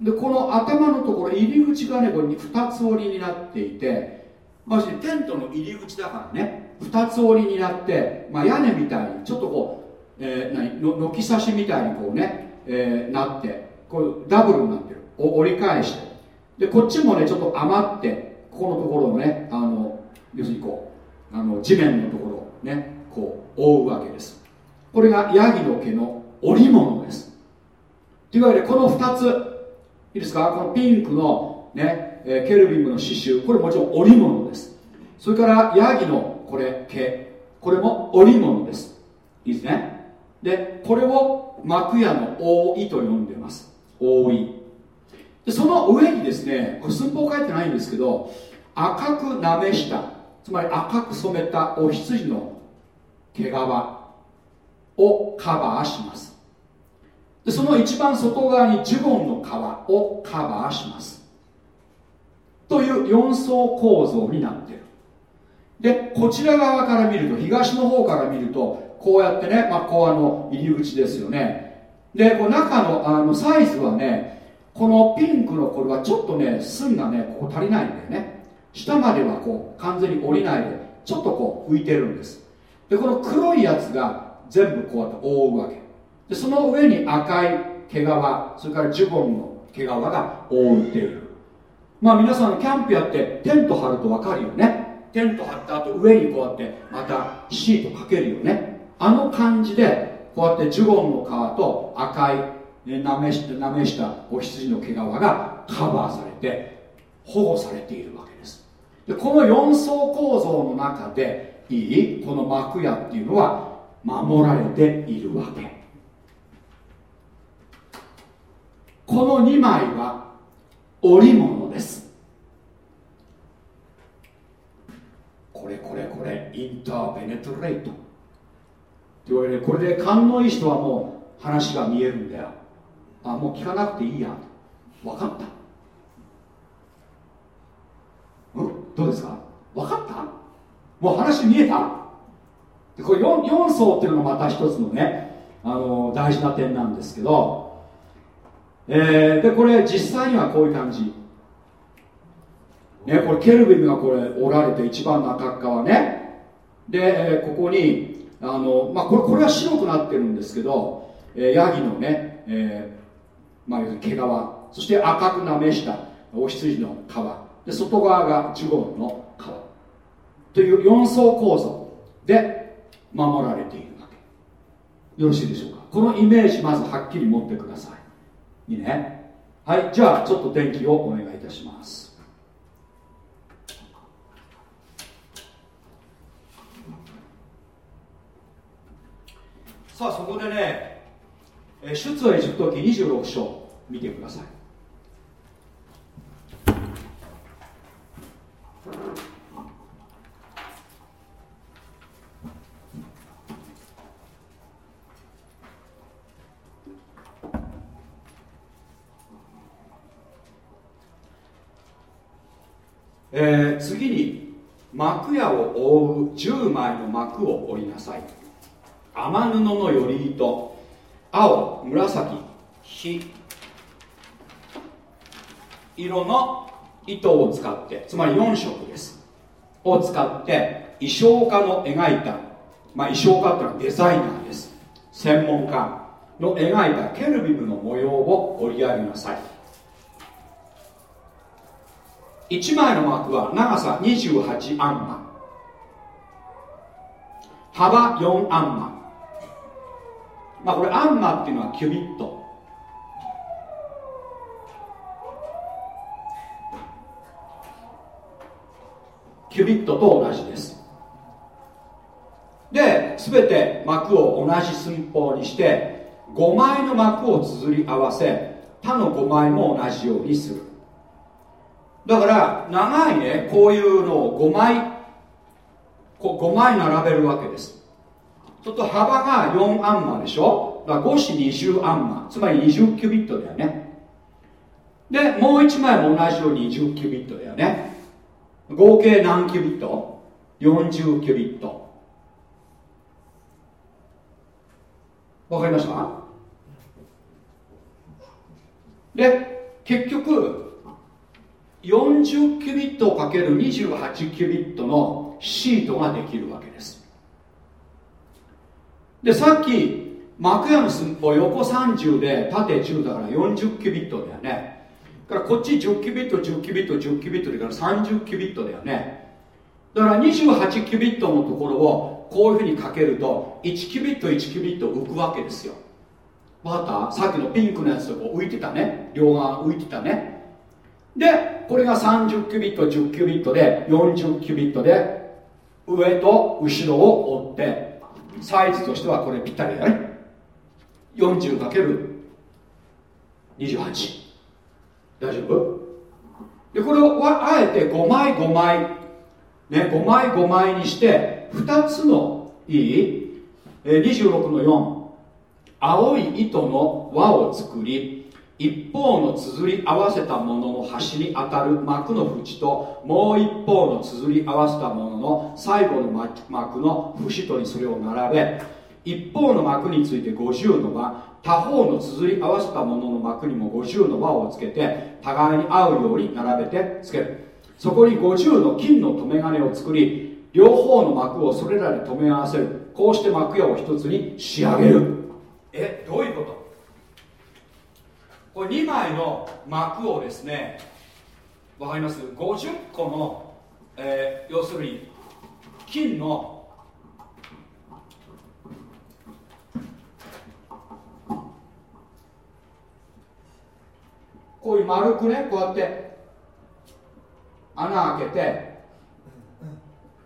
でこの頭のところ入り口がねこれ2つ折りになっていてましあ、テントの入り口だからね2つ折りになって、まあ、屋根みたいにちょっとこう、えー、何の軒差しみたいにこうね、えー、なってこうダブルになってる。折り返して。でこっちもねちょっと余ってここのところのねあの要するにこうあの地面のところをねこう覆うわけです。これがヤギの毛の織物です。というわけでこの2ついいですか？このピンクのね、えケルビムの刺繍これもちろん織物です。それからヤギのこれ毛。これも織物です。いいですね？でこれを幕屋の覆いと呼んでます。覆いでその上にですねこれ寸法書いてないんですけど赤くなめしたつまり赤く染めたお羊の毛皮をカバーします。でその一番外側にジュゴンの皮をカバーします。という4層構造になっている。でこちら側から見ると東の方から見るとこうやってね、まあ、こうあの入り口ですよね。でこう中のあのサイズはねこのピンクのこれはちょっとね寸がねここ足りないんだよね。下まではこう完全に降りないでちょっとこう浮いてるんです。でこの黒いやつが全部こうやって覆うわけ。でその上に赤い毛皮それからジュゴンの毛皮が覆っている。まあ皆さんキャンプやってテント張ると分かるよね。テント張った後上にこうやってまたシートかけるよね。あの感じでこうやってジュゴンの皮と赤い、ね、なめしなめしたお羊の毛皮がカバーされて保護されているわけです。でこの4層構造の中でいいこの幕屋っていうのは守られているわけ。この2枚は織物です。これこれこれインターペネトレート。というわけでこれで勘のいい人はもう話が見えるんだよ。あもう聞かなくていいや。分かった。うんどうですか？分かった？もう話見えた？でこれ 4, 4層っていうのがまた一つのねあの大事な点なんですけど、えー、でこれ実際にはこういう感じ。ねこれケルビムがこれ折られて一番中側ね。で、えー、ここにあの、まあ、これこれは白くなってるんですけど、えー、ヤギのね、えーまあ、毛皮。そして赤くなめしたお羊の皮。で外側がジュゴンの皮。という4層構造。で守られているわけ。よろしいでしょうか？このイメージまずはっきり持ってください。いいね？はいじゃあちょっと電気をお願いいたします。さあそこでね出エジプト記26章見てください。えー、次に幕屋を覆う10枚の幕を折りなさい。雨布のより糸青紫。火。色の糸を使って。つまり4色です。を使って衣装家の描いた、まあ、衣装家っていうのはデザイナーです。専門家の描いたケルビムの模様を折り上げなさい。1枚の膜は長さ28アンマ。幅4アンマ。まあこれアンマっていうのはキュビット。キュビットと同じです。で全て幕を同じ寸法にして5枚の幕を綴り合わせ他の5枚も同じようにする。だから長いねこういうのを5枚5枚並べるわけです。ちょっと幅が4アンマーでしょ？だから5子20アンマー。つまり20キュビットだよね。でもう1枚も同じように20キュビットだよね。合計何キュビット ?40 キュビット。わかりました？で結局40キュビットをかける28キュビットのシートができるわけです。でさっき幕屋の寸法横30で縦10だから40キュビットだよね。だからこっち10キュビット10キュビット10キュビットだから30キュビットだよね。だから28キュビットのところをこういうふうにかけると1キュビット1キュビット浮くわけですよ。分かったさっきのピンクのやつこ浮いてたね。両側浮いてたね。でこれが30キュビット10キュビットで40キュビットで上と後ろを追ってサイズとしてはこれぴったりだね。40×28 大丈夫？でこれをあえて5枚5枚。ね5枚5枚にして2つのいい、26の4青い糸の輪を作り一方の綴り合わせたものの端に当たる幕の縁ともう一方の綴り合わせたものの最後の幕の節とにそれを並べ一方の幕について50の輪他方の綴り合わせたものの幕にも50の輪をつけて互いに合うように並べてつける。そこに50の金の留め金を作り両方の幕をそれらで留め合わせる。こうして幕屋を一つに仕上げる。えどういうこと？これ2枚の幕をですねわかります？50個の、えー、要するに金のこういう丸くねこうやって穴開けて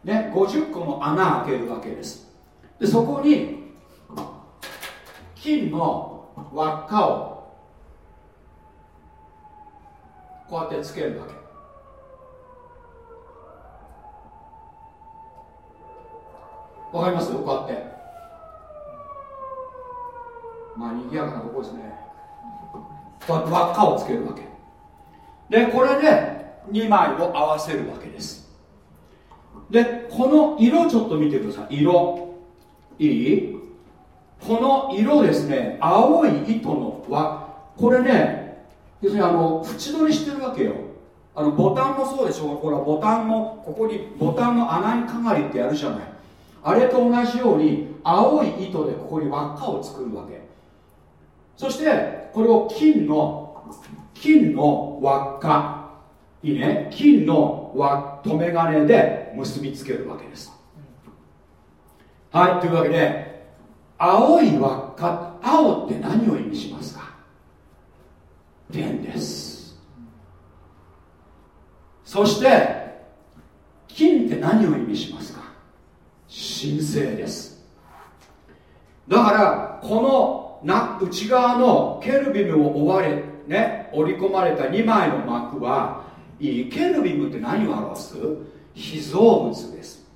ね50個の穴開けるわけです。でそこに金の輪っかをこうやってつけるわけ。わかります？こうやって。まあ賑やかなとこですね。こうやって輪っかをつけるわけ。でこれで2枚を合わせるわけです。でこの色ちょっと見てください。色。いい？この色ですね。青い糸の輪。これね要するにあの縁取りしてるわけよ。あのボタンもそうでしょほらボタンもここにボタンの穴にかがりってやるじゃない。あれと同じように青い糸でここに輪っかを作るわけ。そしてこれを金の金の輪っか。いいね。金の輪留め金で結びつけるわけです。はいというわけで青い輪っか青って何を意味しますか？天です。そして金って何を意味しますか？神聖です。だからこのな内側のケルビムを追われ、ね、織り込まれた2枚の膜はいいケルビムって何を表す？被造物です。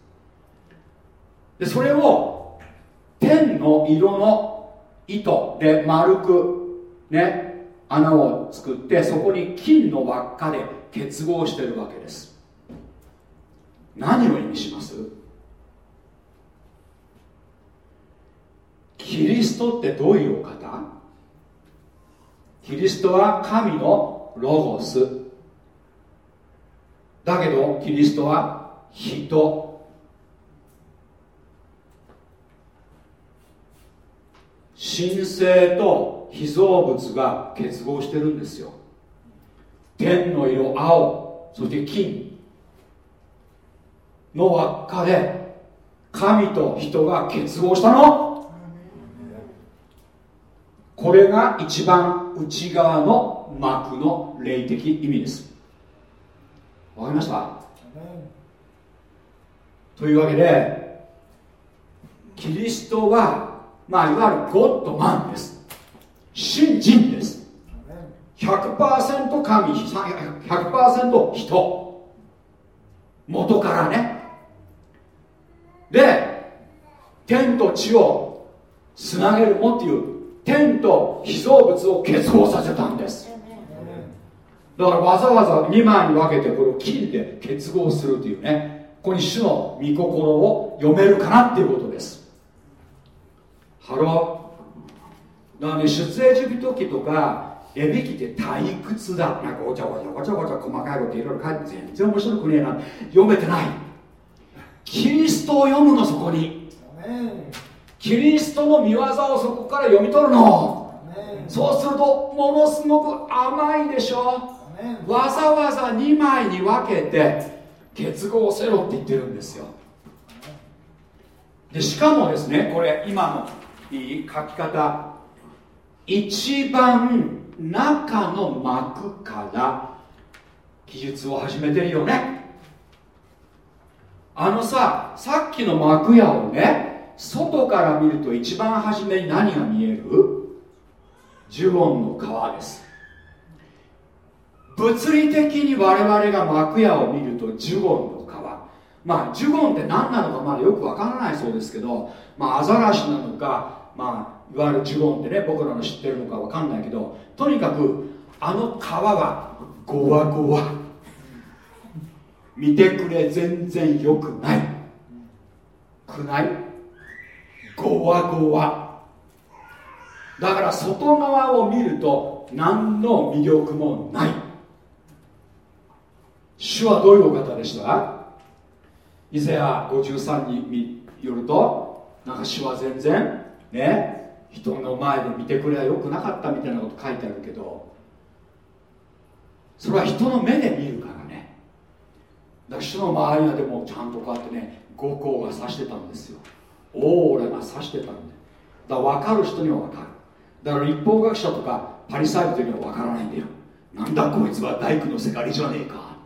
でそれを天の色の糸で丸くね穴を作ってそこに金の輪っかで結合してるわけです。何を意味します？キリストってどういうお方？キリストは神のロゴス。だけどキリストは人。神聖と被造物が結合してるんですよ。天の色青そして金。の輪っかで神と人が結合したの。これが一番内側の膜の霊的意味です。わかりました？というわけでキリストはまあいわゆるゴッドマンです。新人です。100%神100%人。元からね。で天と地をつなげるもっていう天と被造物を結合させたんです。だからわざわざ2枚に分けてこれを金で結合するというね。ここに主の御心を読めるかなっていうことです。ハロー。だからね出エジプト記とかレビ記って退屈だ。なんかごちゃごちゃごちゃごちゃ細かいこといろいろ書いて全然面白くねえな。読めてない。キリストを読むのそこに。キリストの見業をそこから読み取るの。そうするとものすごく甘いでしょ。わざわざ2枚に分けて結合せろって言ってるんですよ。でしかもですねこれ今のいい書き方一番中の膜から記述を始めてるよね。あのささっきの幕屋をね外から見ると一番初めに何が見える？ジュゴンの川です。物理的に我々が幕屋を見るとジュゴンの川。まあジュゴンって何なのかまだよくわからないそうですけどまあアザラシなのかまあいわゆるジュゴンってね僕らの知ってるのかわかんないけどとにかくあの川はゴワゴワ。見てくれ全然よくない。くない？ゴワゴワ。だから外側を見ると何の魅力もない。主はどういうお方でした？イザヤ53によるとなんか主は全然ね人の前で見てくれはよくなかったみたいなこと書いてあるけどそれは人の目で見るからね。だから主の周りはでもちゃんとこうやってね五光が指してたんですよ。オーラが指してたんで。だから分かる人には分かる。だから立法学者とかパリサイ人には分からないんだよ。なんだこいつは大工のせがりじゃねえか。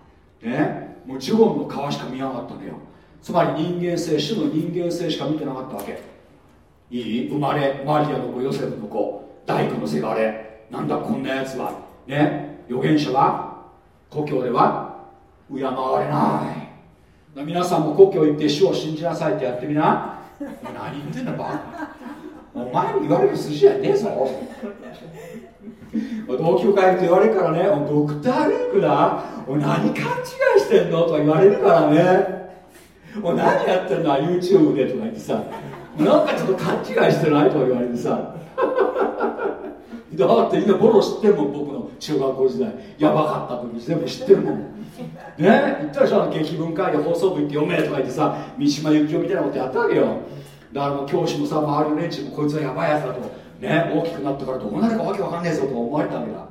ね。もうジュゴンの皮しか見なかったんだよ。つまり人間性主の人間性しか見てなかったわけ。いい？生まれマリアの子ヨセフの子大工のせがれ。なんだこんなやつは。ね？預言者は？故郷では？敬われない。皆さんも故郷行って主を信じなさいってやってみな。何言ってんだバお前に言われる筋じゃねえぞ。同級会って言われるからね。ドクター・リンクだ。お何勘違いしてんの？とか言われるからね。お何やってんの？YouTube でとか言ってさ。なんかちょっと勘違いしてないとか言われてさ。[laughs] だって今ボロ知ってるもん僕の中学校時代。やばかった時全部知ってるもん。ね？言ったでしょ？劇文会で放送部行って読めとか言ってさ三島由紀夫みたいなことやったわけよ。だからもう教師もさ周りの連中もこいつはやばいやつだと。ね？大きくなったからどうなるかわけわかんねえぞと思われたわけだ。だ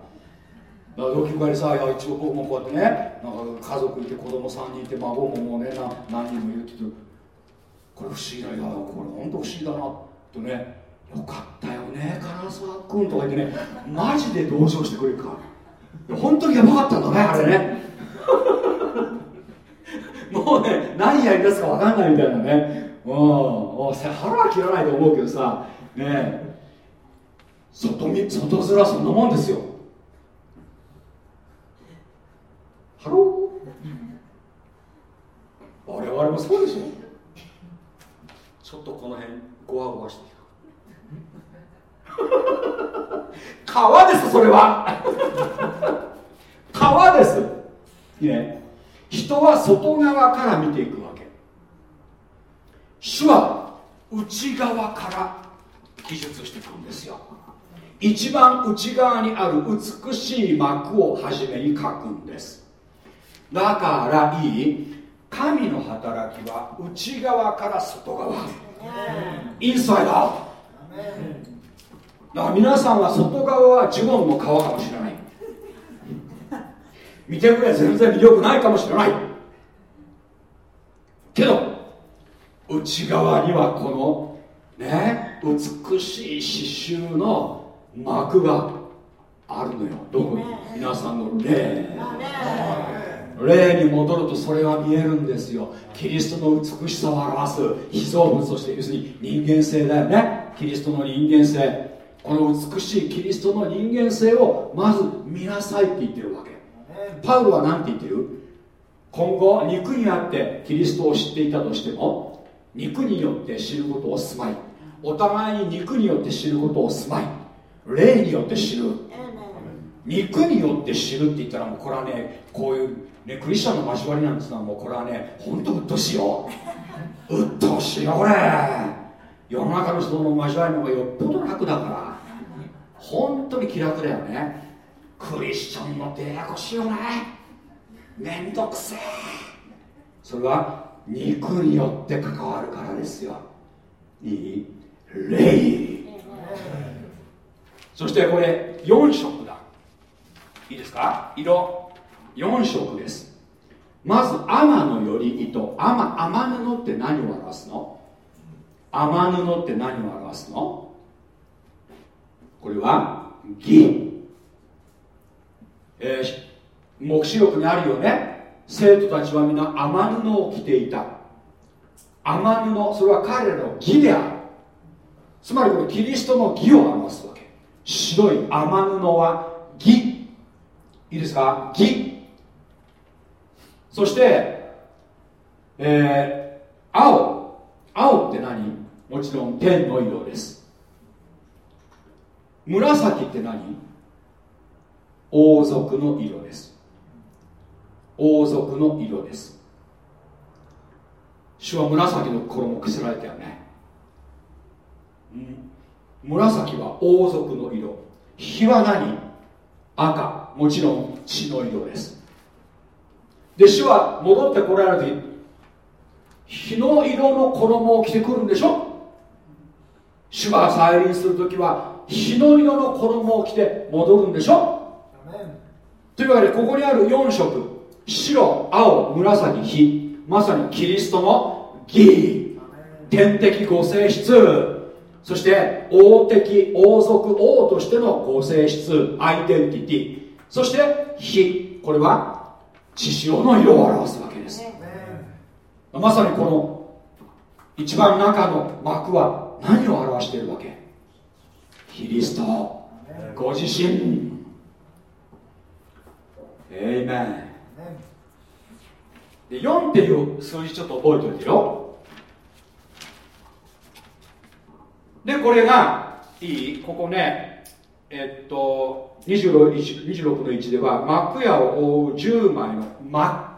から同級会でさいや一応僕もこうやってねなんか家族いて子供3人いて孫ももうね何人もいるって言ってこれ不思議だいやこれ本当不思議だな。とねよかったよね唐沢君とか言ってねマジで同情してくれるか。ら本当にやばかったんだねあれね。[laughs] もうね何やりだすか分かんないみたいなね。うん。腹は切らないと思うけどさ。ね外見外面そんなもんですよ。ハロー？我々もそうでしょ？ちょっとこの辺ゴワゴワしてきた。皮ですそれは。皮です。いいね。人は外側から見ていくわけ。主は内側から記述していくんですよ。一番内側にある美しい幕を初めに書くんです。だからいい。神の働きは内側から外側。インサイドだから皆さんは外側はジュゴンの皮かもしれない。見てくれ全然魅力ないかもしれない。けど内側にはこのね美しい刺繍の幕があるのよ。どこ？に皆さんの霊霊に戻るとそれは見えるんですよ。キリストの美しさを表す被造物として要するに人間性だよね。キリストの人間性。この美しいキリストの人間性をまず見なさいって言ってるわけ。パウロは何て言ってる？今後肉にあってキリストを知っていたとしても肉によって知ることをすまい。お互いに肉によって知ることをすまい。霊によって知る肉によって知るって言ったらもうこれはねこういう、ね、クリスチャンの交わりなんですがもうこれはね本当うっとしいよ。うっとうしいよこれ。世の中の人の交わりの方がよっぽど楽だから。本当に気楽だよね。クリスチャンの手やこしいよね。めんどくせえ。それは肉によって関わるからですよ。いい霊そしてこれ4色だ。いいですか？色。4色です。まず天のより糸。天天布って何を表すの？天布って何を表すの？これは義。えー、黙示録にあるよね。生徒たちは皆天布を着ていた。天布それは彼らの義である。つまりこのキリストの義を表すわけ。白い天布は義。いいですか？義そしてえー、青。青って何？もちろん天の色です。紫って何？王族の色です。王族の色です。主は紫の衣を着せられたよね、うん、紫は王族の色。火は何？赤。もちろん血の色です。で主は戻ってこられる時火の色の衣を着てくるんでしょ？主が再臨する時は火の色の衣を着て戻るんでしょ？というわけでここにある4色。白青紫火。まさにキリストの義。天的ご性質。そして王的王族王としてのご性質。アイデンティティそして火。これは血潮の色を表すわけです。まさにこの一番中の幕は何を表しているわけ？キリスト。ご自身。エイメンで4っていう数字ちょっと覚えておいてよ。でこれがいい。ここねえっと 26, 26の1では幕屋を覆う10枚の幕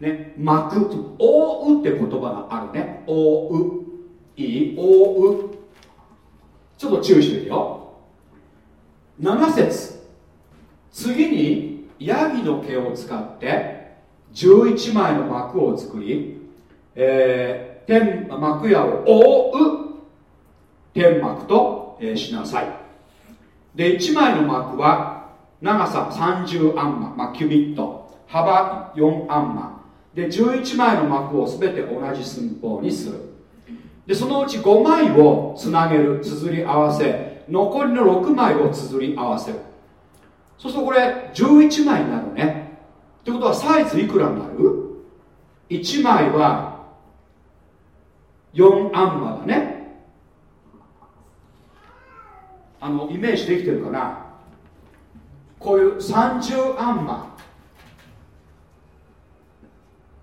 ね幕覆うって言葉があるね。覆ういい覆う。ちょっと注意しててよ。7節。次にヤギの毛を使って11枚の幕を作り、えー、天幕屋を覆う天幕と、えー、しなさい。で1枚の幕は長さ30アンマ、まあ、キュビット。幅4アンマで11枚の幕を全て同じ寸法にする。でそのうち5枚をつなげる綴り合わせ。残りの6枚を綴り合わせる。そうするとこれ11枚になるね。ってことはサイズいくらになる ?1 枚は4アンマだね。あのイメージできてるかな？こういう30アンマ。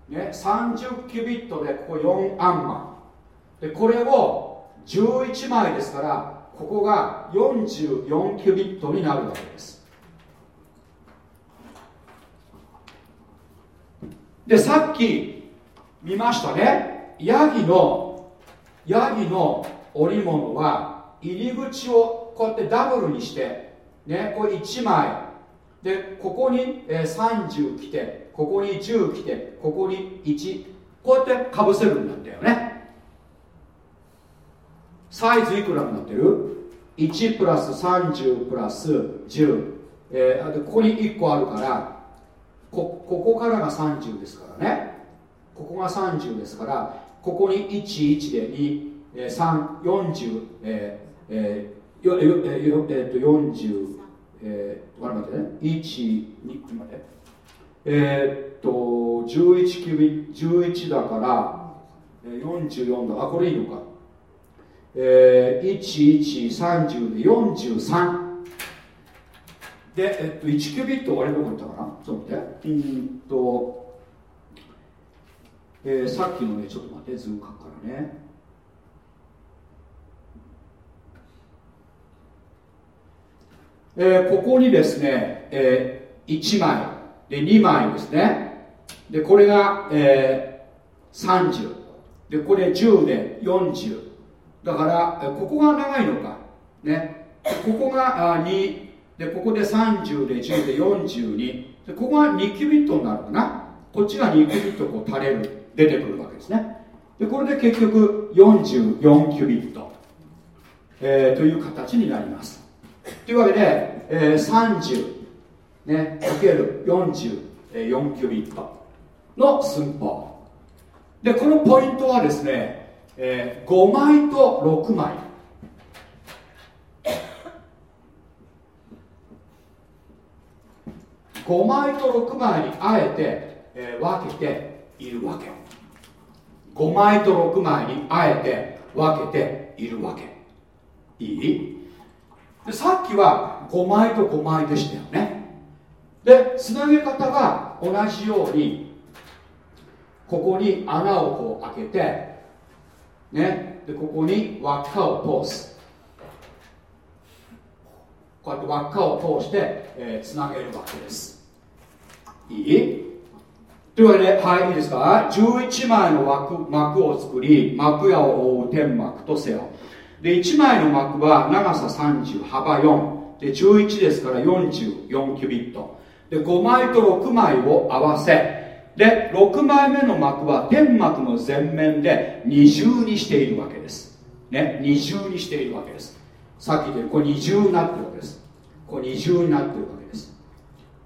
ね、30キュビットでここ4アンマ。でこれを11枚ですからここが44キュビットになるわけです。でさっき見ましたね。ヤギのヤギの織物は入り口をこうやってダブルにしてねこれ1枚でここに30来てここに10来てここに1こうやってかぶせるんだよね。サイズいくらになってる ?1 プラス30プラス10、えー、でここに1個あるからここからが30ですからね。ここが30ですからここに11で2、えー、340えー、えー、よえー、えー、えー、と40、てね？1 2待って。えー、っと11キュビ11だから44だあこれいいのか。えー、1130で43で、えっと、1キュビットあれどこ行ったかな？ちょっと待って。うん。と、えー、さっきのねちょっと待って図書くからねえー、ここにですね、えー、1枚で2枚ですね。でこれが、えー、30でこれ10で40だからここが長いのか。ね。ここが2でここで30で10で42でここが2キュビットになるかな。こっちが2キュビットこう垂れる。出てくるわけですね。でこれで結局44キュビット、えー、という形になります。というわけで、えー、30、ね、かける44キュビットの寸法。でこのポイントはですね、えー、5枚と6枚。5枚と6枚にあえて、えー、分けているわけ。5枚と6枚にあえて分けているわけ。いい？でさっきは5枚と5枚でしたよねでつなげ方が同じようにここに穴をこう開けてねでここに輪っかを通すこうやって輪っかを通して、えー、つなげるわけですいい？というわけで、はい、いいですか ?11 枚の枠膜を作り、幕屋を覆う天幕とせよ。で、1枚の膜は長さ30、幅4。で、11ですから44キュビット。で、5枚と6枚を合わせ。で、6枚目の膜は天幕の前面で二重にしているわけです。ね、二重にしているわけです。さっき言ったこれ二重になってるわけです。これ二重になってるわけです。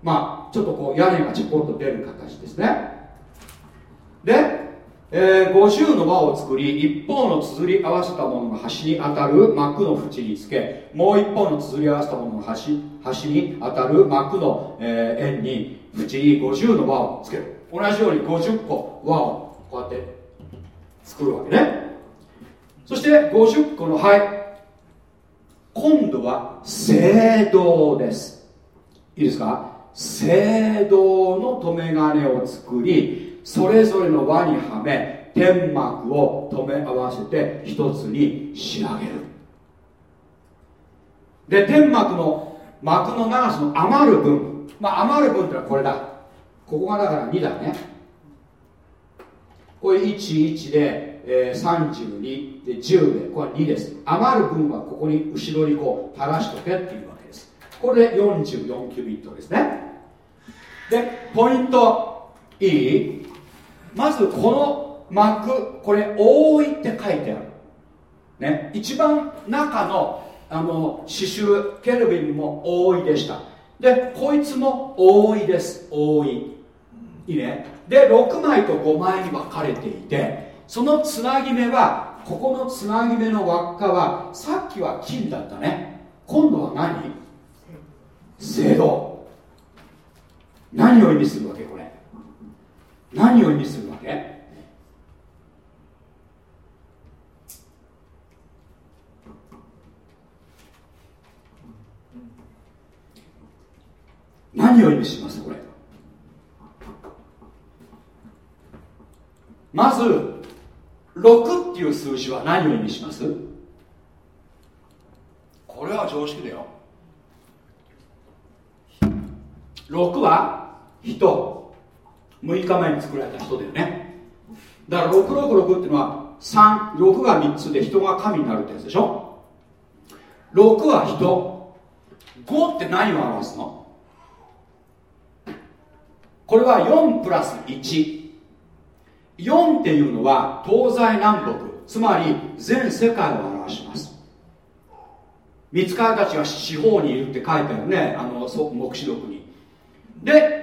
まあちょっとこう屋根がちょこっと出る形ですねで、えー、50の輪を作り一方の綴り合わせたものが端に当たる幕の縁につけもう一方の綴り合わせたものが端端に当たる幕の、えー、円に縁に50の輪をつける。同じように50個輪をこうやって作るわけね。そして50個のはい今度は聖堂です。いいですか？聖堂の留め金を作りそれぞれの輪にはめ天幕を留め合わせて一つに仕上げる。で天幕の幕の長さの余る分。まあ余る分ってのはこれだ。ここがだから2だね。これ11で、えー、32で10で。これ2です。余る分はここに後ろにこう垂らしとけっていうわけです。これで44キュビットですね。でポイントいいまずこの幕これ「覆い」って書いてある。ね。一番中のあの刺繍ケルビンも覆いでした。でこいつも覆いです。覆い。いいね。で6枚と5枚に分かれていてそのつなぎ目はここのつなぎ目の輪っかはさっきは金だったね。今度は何？青銅何を意味するわけ？これ何を意味するわけ？何を意味しますこれ？まず6っていう数字は何を意味します？これは常識だよ。6は人。6日前に作られた人だよね。だから666っていうのは36が3つで人が神になるってやつでしょ？6は人。5って何を表すの？これは4プラス14っていうのは東西南北。つまり全世界を表します。見つかりたちが四方にいるって書いてあるね。あの黙示録に。で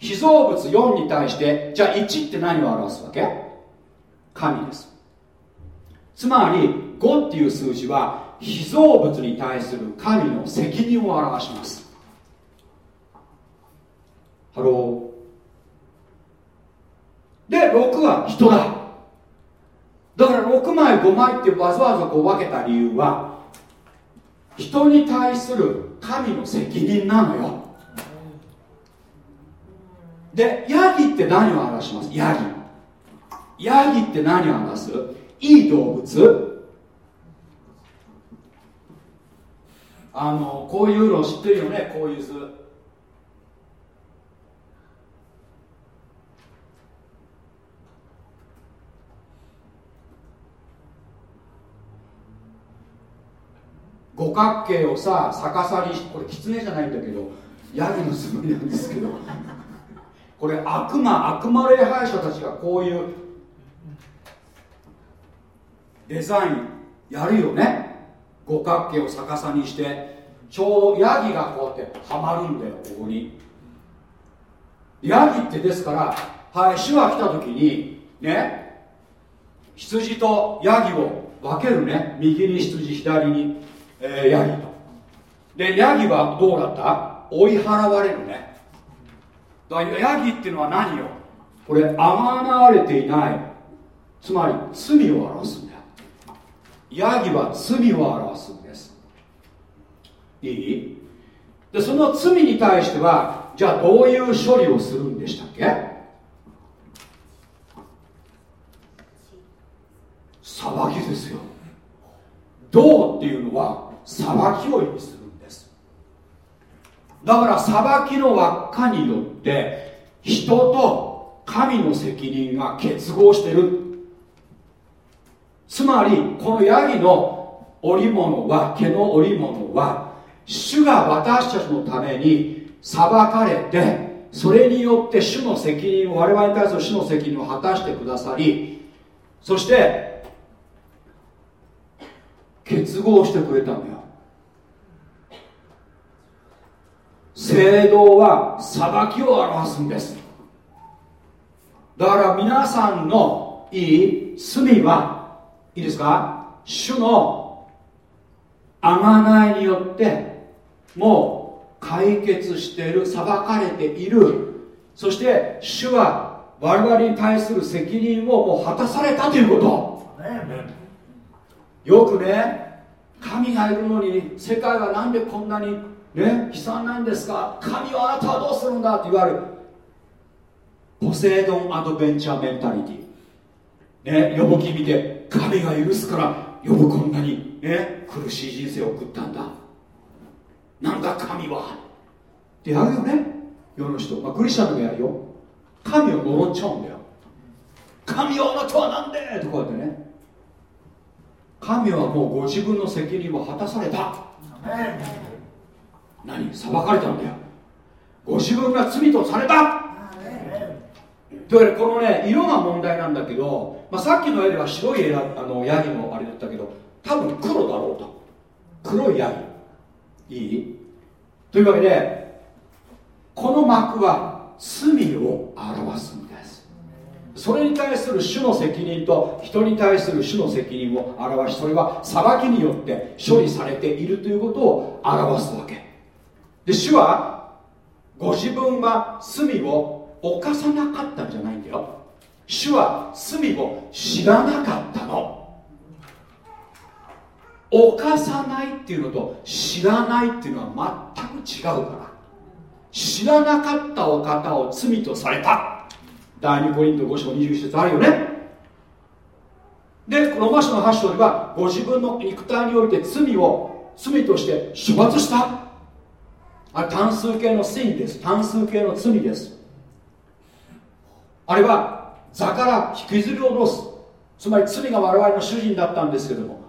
被造物4に対してじゃあ1って何を表すわけ？神です。つまり5っていう数字は被造物に対する神の責任を表します。ハローで6は人だ。だから6枚5枚ってわざわざこう分けた理由は人に対する神の責任なのよ。でヤギって何を表します？ヤギ。ヤギって何を表す？いい動物。あのこういうの知ってるよね？こういう図。五角形をさ逆さにこれ狐じゃないんだけどヤギのつもりなんですけど。これ悪魔悪魔礼拝者たちがこういうデザインやるよね。五角形を逆さにしてちょうどヤギがこうやってはまるんだよここに。ヤギってですからはい主が来た時にね羊とヤギを分けるね。右に羊左にえー、ヤギと。でヤギはどうだった？追い払われるね。だからヤギっていうのは何よ？これあがなわれていない。つまり罪を表すんだよ。ヤギは罪を表すんです。いい？でその罪に対してはじゃあどういう処理をするんでしたっけ？裁きですよ。どうっていうのは裁きを意味するだから裁きの輪っかによって人と神の責任が結合してる。つまりこのヤギの織物は毛の織物は主が私たちのために裁かれてそれによって主の責任を我々に対する主の責任を果たしてくださりそして結合してくれたのよ。聖堂は裁きを表すんです。だから皆さんのいい罪はいいですか？主のあがないによってもう解決している裁かれている。そして主は我々に対する責任をもう果たされたということ。よくね神がいるのに世界は何でこんなにね、悲惨なんですが神はあなたはどうするんだって言われる。ポセイドンアドベンチャーメンタリティ。ね呼ぶ気見て神が許すから呼ぶこんなにね苦しい人生を送ったんだ。なんだ神は。ってやるよね。世の人、まあ、クリスチャンでもやるよ。神を呪っちゃうんだよ。神はあなたはなんで？とかやってね。神はもうご自分の責任を果たされた。何？裁かれたんだよご自分が罪とされた。というわけでこのね色が問題なんだけど、まあ、さっきの絵では白いあのヤギのあれだったけど多分黒だろうと。黒いヤギ。いい？というわけでこの幕は罪を表すんです。それに対する主の責任と人に対する主の責任を表しそれは裁きによって処理されているということを表すわけ。で主はご自分は罪を犯さなかったんじゃないんだよ。主は罪を知らなかったの。犯さないっていうのと知らないっていうのは全く違うから。知らなかったお方を罪とされた。第2コリント5章21節あるよね。でロマ書の8章ではご自分の肉体において罪を罪として処罰した。あ単数形の sin です。単数形の罪です。あれは座から引きずり下ろす。つまり罪が我々の主人だったんですけども。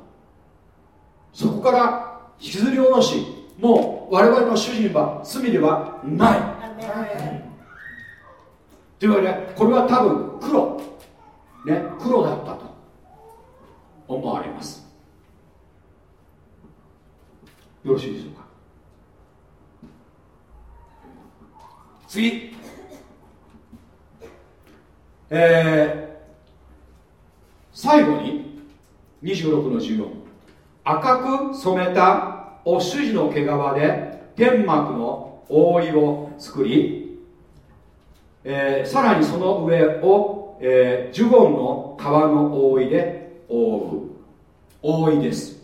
そこから引きずり下ろしもう我々の主人は罪ではない。というわけでこれは多分黒。ね黒だったと。思われます。よろしいでしょうか？次。えー、最後に26の14赤く染めたお主人の毛皮で天幕の覆いを作り、えー、さらにその上をえー、ジュゴンの皮の覆いで覆う。覆いです。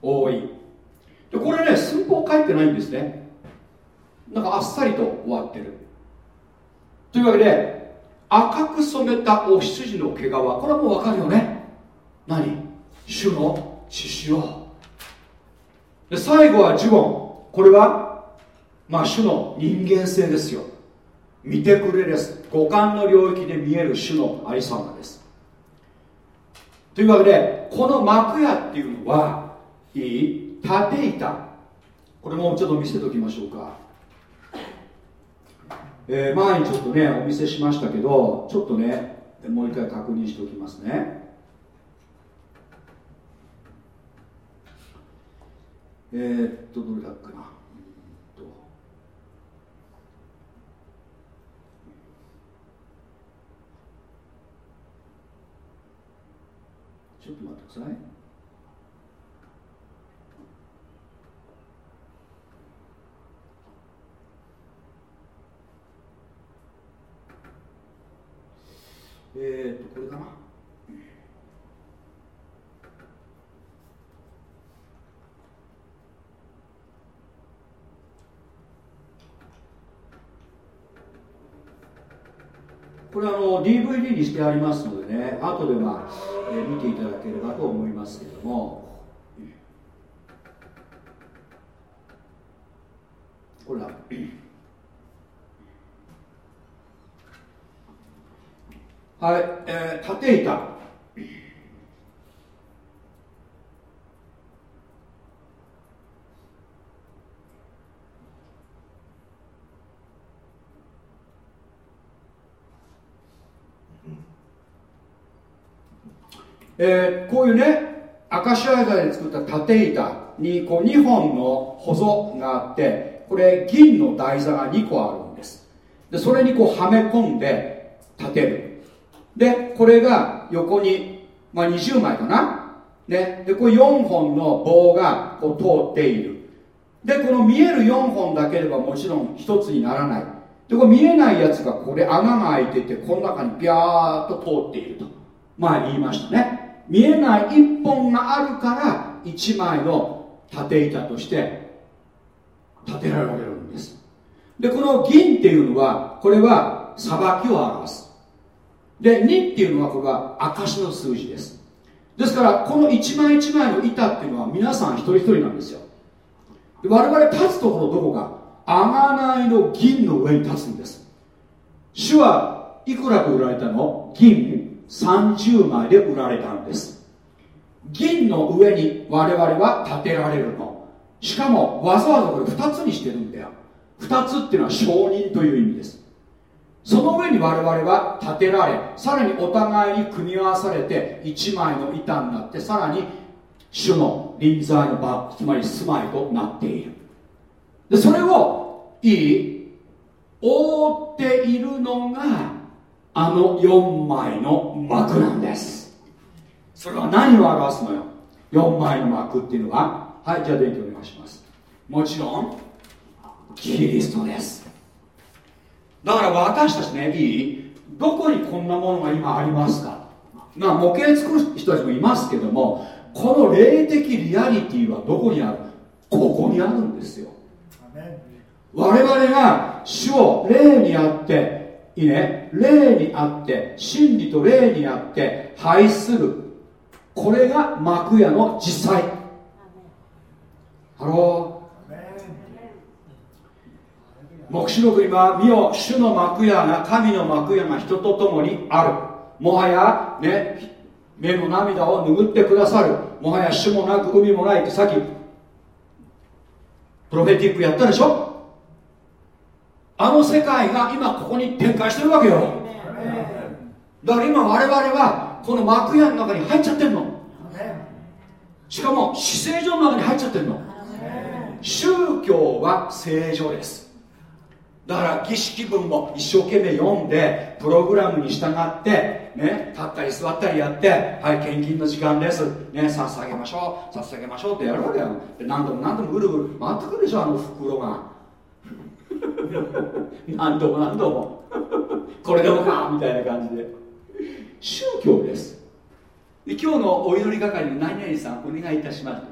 覆い。でこれね寸法書いてないんですね。なんかあっさりと終わってる。というわけで赤く染めたお羊の毛皮。これはもう分かるよね。何？主の血潮。で最後はジュゴンこれはまあ主の人間性ですよ。見てくれです。五感の領域で見える主のありさまです。というわけでこの幕屋っていうのはいい？縦板。これもちょっと見せておきましょうか、えー、前にちょっとねお見せしましたけどちょっとねもう一回確認しておきますね。えー、っとどれだっけな。ちょっと待ってください。えー、っとこれかな。これあの DVD にしてありますのでね後でまあ、えー、見ていただければと思いますけれども。これはい、えー、縦板えー、こういうねアカシア材で作った縦板にこう2本のほぞがあってこれ銀の台座が2個あるんです。でそれにこうはめ込んで立てる。でこれが横に、まあ、20枚かな、ね、でこれ4本の棒がこう通っている。でこの見える4本だけではもちろん1つにならない。でこれ見えないやつがこれ穴が開いててこの中にビャーっと通っていると。前言いましたね。見えない一本があるから一枚の縦板として立てられるんです。でこの銀っていうのはこれは裁きを表す。で2っていうのはこれは証の数字です。ですからこの一枚一枚の板っていうのは皆さん一人一人なんですよ。で我々立つところどこか贖いの銀の上に立つんです。主はいくらで売られたの？銀。30枚で売られたんです。銀の上に我々は建てられるの。しかもわざわざこれ2つにしてるんだよ。2つっていうのは承認という意味です。その上に我々は建てられさらにお互いに組み合わされて1枚の板になってさらに主の臨在の場つまり住まいとなっている。でそれをいい覆っているのがあの4枚の幕なんです。それは何を表すのよ？4枚の幕っていうのははいじゃあ勉強お願いします。もちろんキリストです。だから私たちねいい？どこにこんなものが今ありますか？まあ模型作る人たちもいますけどもこの霊的リアリティはどこにある？ここにあるんですよ。我々が主を霊にあっていいね？霊にあって真理と霊にあって拝する。これが幕屋の実際。ハロー。黙示録には見よ主の幕屋が神の幕屋が人と共にある。もはやね目の涙を拭ってくださる。もはや主もなく海もないってさっきプロフェティックやったでしょ？あの世界が今ここに展開してるわけよ。だから今我々はこの幕屋の中に入っちゃってんの。しかも死聖所の中に入っちゃってんの。宗教は聖女です。だから儀式文も一生懸命読んでプログラムに従ってね立ったり座ったりやってはい献金の時間です。ね捧げましょう捧げましょうってやるわけよ。で何度も何度もぐるぐる回ってくるでしょあの袋が。[laughs] 何度も何度も。これでもかみたいな感じで。宗教です。で今日のお祈り係の何々さんお願いいたします。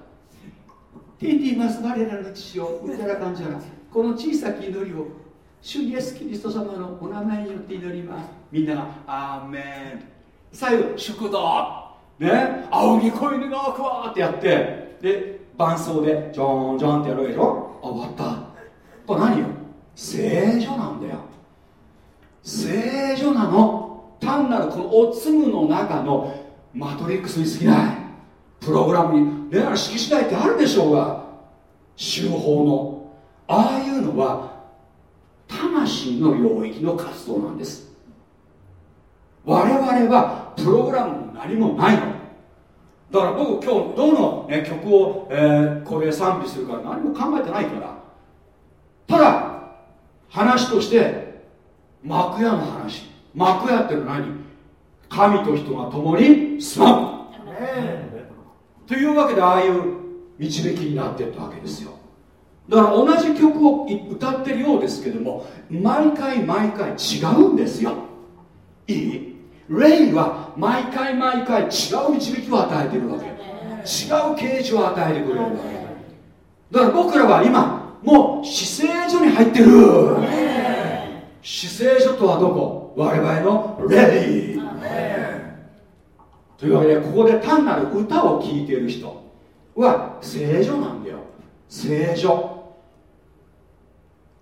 天にいます我らの父をみたいな感じなこの小さき祈りを主イエス・キリスト様のお名前によって祈ります。みんなが「アーメン」最後祝祷。ね？仰ぎ子犬がくわってやって。で伴奏でジョンジョンってやるわけでしょあ終わった。これ何よ？聖女なんだよ。聖女なの。単なるこのおつむの中のマトリックスに過ぎない。プログラムに。ね式次第ってあるでしょうが。手法の。ああいうのは魂の領域の活動なんです。我々はプログラムも何もないの。だから僕今日どの、ね、曲を、えー、これ賛美するか何も考えてないから。ただ話として幕屋の話。幕屋ってのは何？神と人が共に住まう。というわけでああいう導きになっていったわけですよだから同じ曲を歌ってるようですけども毎回毎回違うんですよ。いい？霊は毎回毎回違う導きを与えてるわけ。違う啓示を与えてくれるわけ。だから僕らは今もう死聖所に入ってる。死聖所とはどこ？我々の霊。というわけでここで単なる歌を聴いている人は聖女なんだよ。聖女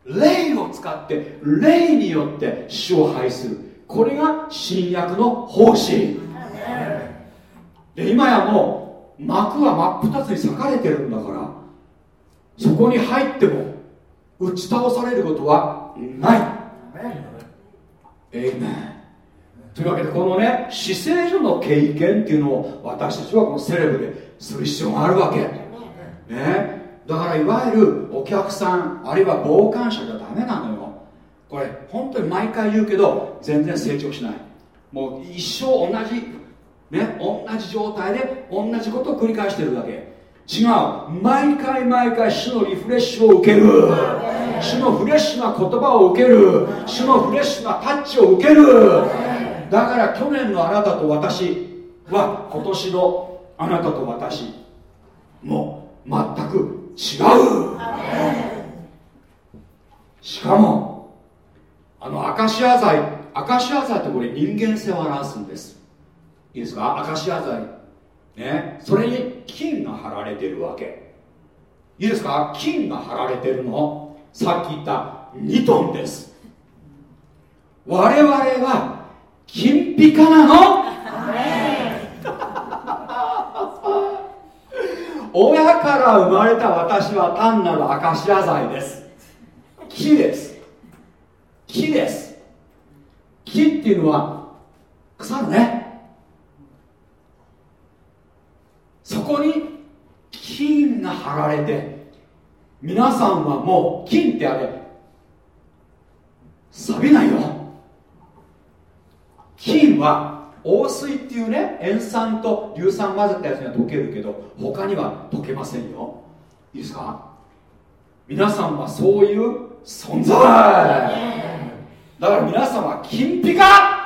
霊を使って霊によって主を拝する。これが新約の方針で今やもう幕は真っ二つに裂かれてるんだからそこに入っても打ち倒されることはない。えいめというわけでこのね死聖所の経験っていうのを私たちはこのセレブでする必要があるわけ。ね。だからいわゆるお客さんあるいは傍観者じゃダメなのよ。これ本当に毎回言うけど全然成長しない。もう一生同じね同じ状態で同じことを繰り返してるだけ。違う。毎回毎回主のリフレッシュを受ける。主のフレッシュな言葉を受ける。主のフレッシュなタッチを受ける。だから去年のあなたと私は今年のあなたと私もう全く違う。しかもあのアカシア材アカシア材ってこれ人間性を表すんです。いいですか？アカシア材ね。それに金が貼られてるわけ。いいですか？金が貼られてるの。さっき言った2トンです。我々は金ピカなの？親から生まれた私は単なるアカシア材です。木です。木です。木っていうのは腐るね。そこに金が貼られて皆さんはもう金ってあれ錆びないよ。金は王水っていうね塩酸と硫酸混ぜたやつには溶けるけど他には溶けませんよ。いいですか？皆さんはそういう存在。だから皆さんは金ピカ。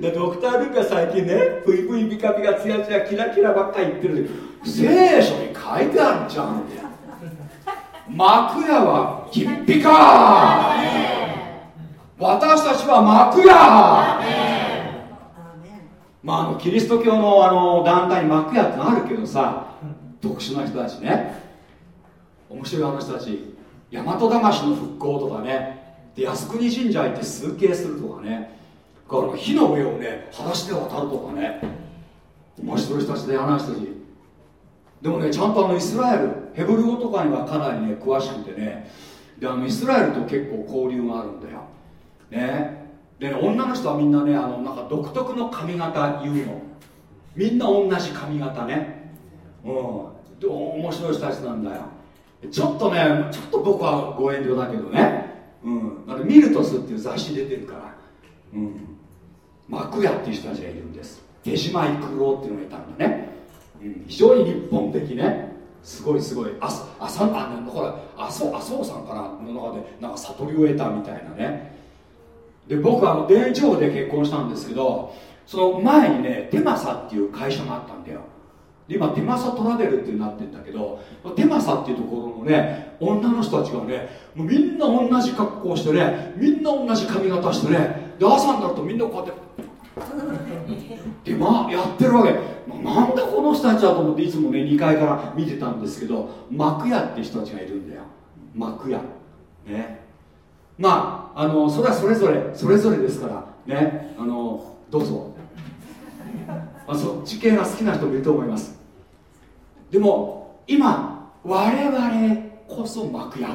でドクター・ルカ最近ねプイプイピカピカツヤツヤキラキラばっかり言ってる聖書に書いてあるじゃん [laughs] 幕屋は金ピカ私たちは幕屋まあ、あのキリスト教のあの団体に幕屋ってのあるけどさ特殊な人たちね。面白いあの人たち。大和魂の復興とかね。で靖国神社行って崇敬するとかね。から火の上をね裸足で渡るとかね。面白い人たちであの人たち。でもねちゃんとあのイスラエルヘブル語とかにはかなりね詳しくてね。であのイスラエルと結構交流があるんだよね。で女の人はみんなねあのなんか独特の髪型言うの。みんな同じ髪型ね。うん。面白い人たちなんだよ。ちょっとねちょっと僕はご遠慮だけどね。うん。だってミルトスっていう雑誌出てるから。うん。幕屋っていう人たちがいるんです。手島育郎っていうのがいたんだね、うん、非常に日本的ね。すごいすごい。あ朝あなんだから麻生さんかな。の中でなんか悟りを得たみたいなね。で僕はあの田園地方で結婚したんですけどその前にねテマサっていう会社があったんだよ。で今テマサトラベルってなってんだけどテマサっていうところのね女の人たちがねもうみんな同じ格好してねみんな同じ髪型してねで朝になるとみんなこうやって [laughs] でまあやってるわけ。なんでこの人たちだと思っていつもね2階から見てたんですけど幕屋って人たちがいるんだよ。幕屋。ね。まああのそれはそれぞれそれぞれですからねあのどうぞ。あそっち系が好きな人もいると思います。でも今我々こそ幕屋。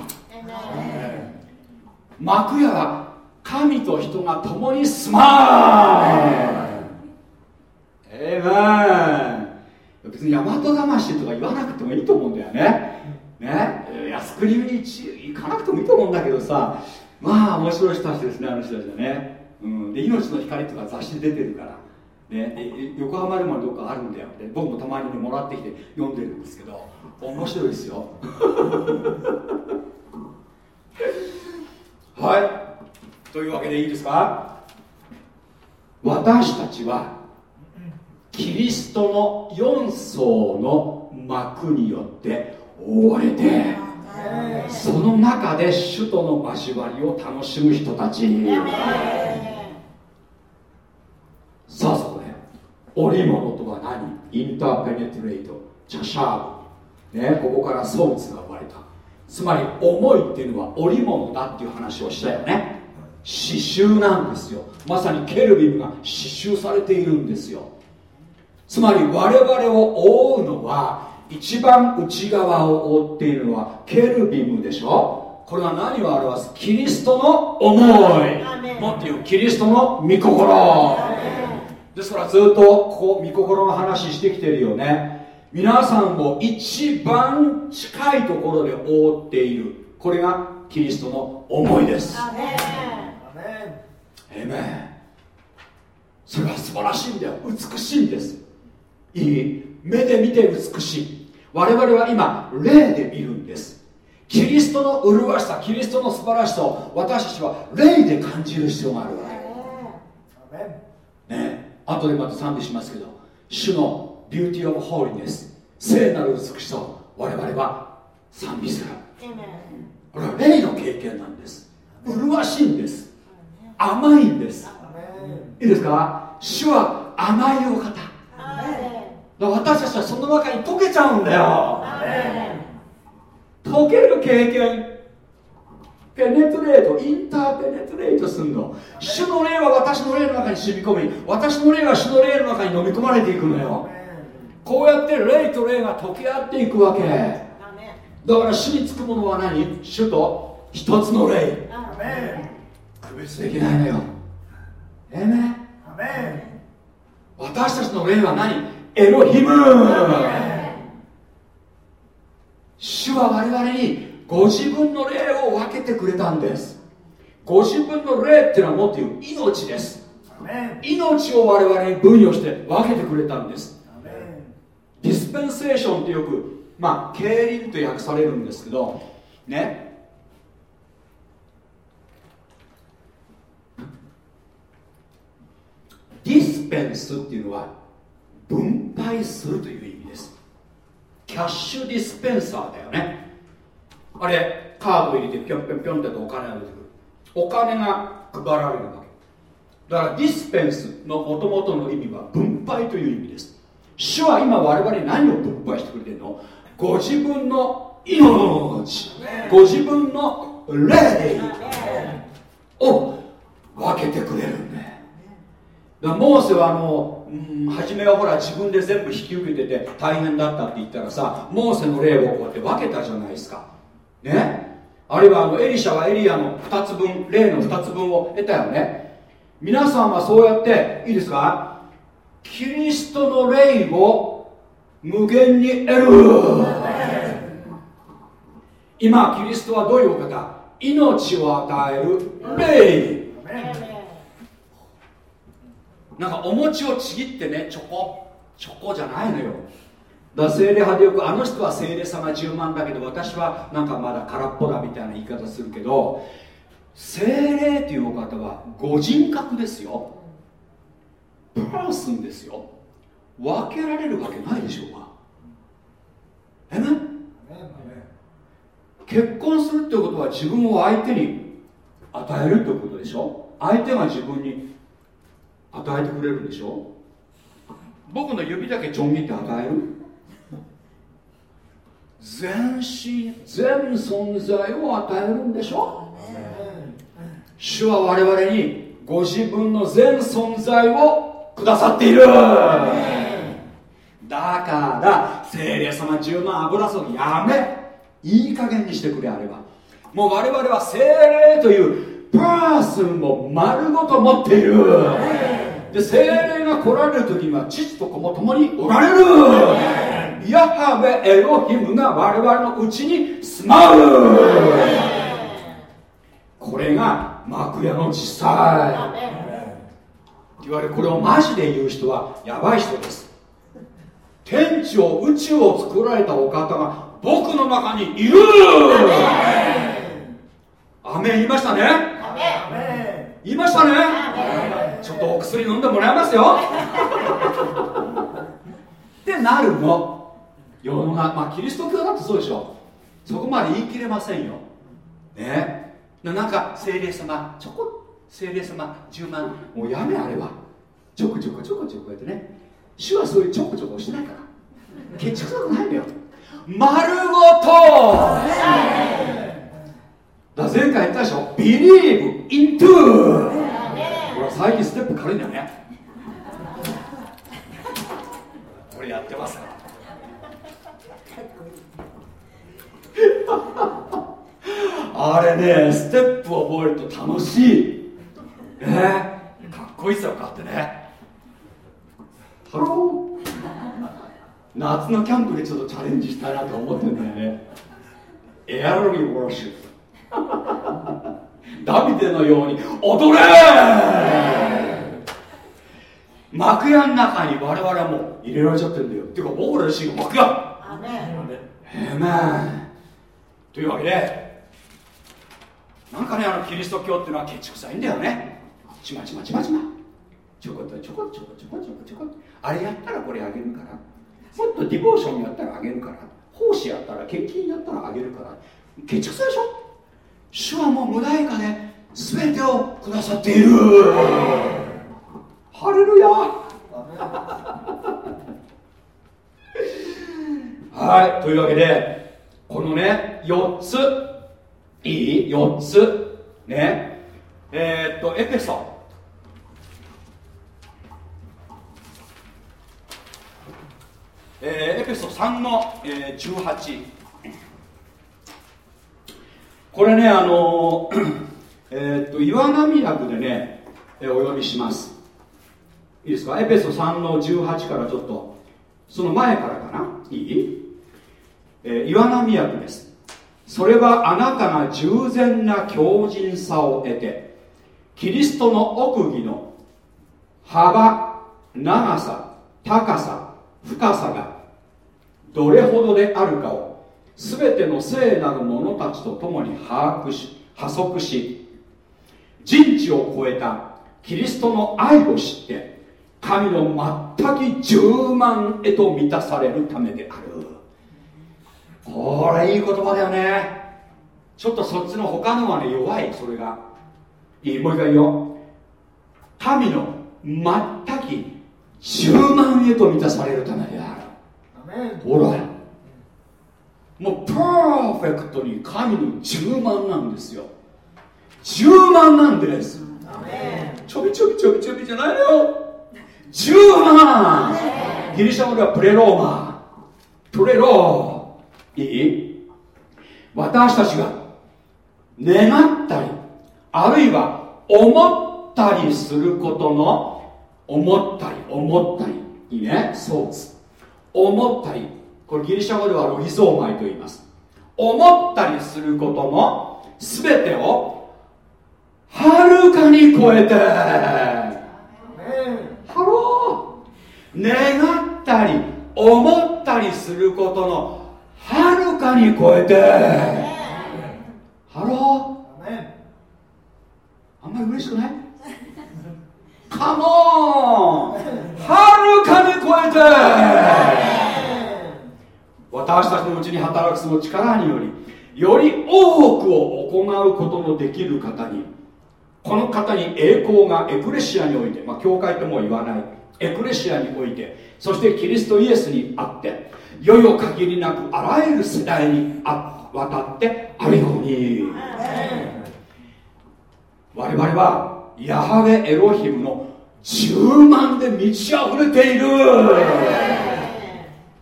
幕屋は神と人が共に住まええま別に大和魂とか言わなくてもいいと思うんだよね。ね。靖国に行かなくてもいいと思うんだけどさ。まあ面白い人たちですねあの人たちはね、うん、で命の光とか雑誌出てるから。ね、横浜でもどっかあるんだよ。で僕もたまにねもらってきて読んでるんですけど。面白いですよ。[laughs] はい。というわけでいいですか？私たちはキリストの4層の幕によって覆われてその中で首都の交わりを楽しむ人たち。さあそこで織物とは何？インターペネトレート。チャシャーブ、ね、ここからソーツが生まれた。つまり思いっていうのは織物だっていう話をしたよね。刺繍なんですよ。まさにケルビムが刺繍されているんですよ。つまり我々を覆うのは一番内側を覆っているのはケルビムでしょ？これは何を表す？キリストの思い。もっと言うキリストの御心。ですからずっとここ御心の話してきてるよね。皆さんを一番近いところで覆っている。これがキリストの思いです。えめそれは素晴らしいんだよ。美しいんです。いい。目で見て美しい我々は今霊で見るんです。キリストの麗しさキリストの素晴らしさを私たちは霊で感じる必要があるわけ。ね。後でまた賛美しますけど主の beauty of holiness 聖なる美しさを我々は賛美する。これは霊の経験なんです。麗しいんです。甘いんです。いいですか？主は甘いお方私たちはその中に溶けちゃうんだよ。溶ける経験。ペネトレートインターペネトレートするの。主の霊は私の霊の中に染み込み私の霊は主の霊の中に飲み込まれていくのよ。こうやって霊と霊が溶け合っていくわけ。だから主につくものは何？主と一つの霊。区別できないのよ。えめ私たちの霊は何？エロヒム。主は我々にご自分の霊を分けてくれたんです。ご自分の霊っていうのはもっと言う命です。命を我々に分与して分けてくれたんです。ディスペンセーションってよくまあ経輪と訳されるんですけどね。ディスペンスっていうのは分配するという意味です。キャッシュディスペンサーだよね。あれカード入れてぴょんぴょんぴょんってお金が出てくる。お金が配られるわけ。だからディスペンスのもともとの意味は分配という意味です。主は今我々に何を分配してくれてるの？ご自分の命。ご自分の霊を分けてくれるんだよ。だからモーセはあの、うん、初めはほら自分で全部引き受けてて大変だったって言ったらさモーセの霊をこうやって分けたじゃないですか。ね。あるいはあのエリシャはエリアの2つ分霊の2つ分を得たよね。皆さんはそうやっていいですか？キリストの霊を無限に得る。今キリストはどういうお方？命を与える霊。なんかお餅をちぎってねチョコチョコじゃないのよ。だ精霊派でよくあの人は精霊様10万だけど私はなんかまだ空っぽだみたいな言い方するけど精霊というお方はご人格ですよ。パーソンですよ。分けられるわけないでしょうか。えね結婚するってことは自分を相手に与えるってことでしょ？相手が自分に与えてくれるんでしょ？僕の指だけちょん切って与える？全身全存在を与えるんでしょ？主は我々にご自分の全存在をくださっている。だから精霊様10万油注ぎやめ。いい加減にしてくれあれば。もう我々は精霊というパーソンを丸ごと持っている。で精霊が来られる時には父と子も共におられる。ヤハベエロヒムが我々のうちに住まう。これが幕屋の実際。言われこれをマジで言う人はやばい人です。天地を宇宙を作られたお方が僕の中にいる。アメン。言いましたね？言いましたね？ちょっとお薬飲んでもらいますよ。ってなるの。世の中まあキリスト教だってそうでしょ。そこまで言い切れませんよ。ね。なんか精霊様ちょこ精霊様10万もうやめあればちょこちょこちょこちょこやってね。主はそういうちょこちょこしないから。ケチくさくないんだよ。丸ごと。だ前回言ったでしょ。Believe into 最近ステップ軽いんだよね。これやってますあれねステップを覚えると楽しい。ねかっこいいさよかってね。ハロー夏のキャンプでちょっとチャレンジしたいなと思ってんだよね。エアロビーウォーシュ。ダビデのように踊れ！幕屋の中に我々はもう入れられちゃってるんだよ。っていうか僕ら自身が幕屋。えめというわけでなんかねあのキリスト教っていうのはケチくさいんだよね。ちまちまちまちま。ちょこっとちょこちょこちょこちょこちょこあれやったらこれあげるから。もっとディボーションやったらあげるから。奉仕やったら献金やったらあげるから。ケチくさいでしょ？主はもう無代価で全てをくださっている。ハレルヤ。はいというわけでこのね4つ。いい？4つ。ね。えー、っとエペソ。えー、エペソ3の、えー、18これねあの、[clears throat] えー、っと岩波訳でね、え、お読みします。いいですか？エペソ3の18からちょっと。その前からかな？いい、えー、岩波訳です。それはあなたが従前な強靭さを得てキリストの奥義の幅長さ高さ深さがどれほどであるかを全ての聖なる者たちと共に把握し破則し人知を超えたキリストの愛を知って神の全く充満へと満たされるためである。これいい言葉だよね。ちょっとそっちの他のはね弱い。それが。いいもう一回言おう。神の全く充満へと満たされるためである。ほらもうパーフェクトに神の充満なんですよ。充満なんです。ちょびちょびちょびちょびじゃないのよ。充満ギリシャ語ではプレローマ。プレロー。いい？私たちが願ったりあるいは思ったりすることの思ったり思ったり。いいね？そうです。思ったりこれギリシャ語ではロヒゾーマイと言います。思ったりすることの全てをはるかに超えてハロー願ったり思ったりすることのはるかに超えてハロー嬉しくない？カモンはるかに超えて私たちのうちに働くその力によりより多くを行うことのできる方にこの方に栄光がエクレシアにおいて、まあ、教会とも言わないエクレシアにおいてそしてキリストイエスにあっていよいよ限りなくあらゆる世代にあ渡ってあるように。我々はヤハウェエロヒムの10万で満ち溢れている。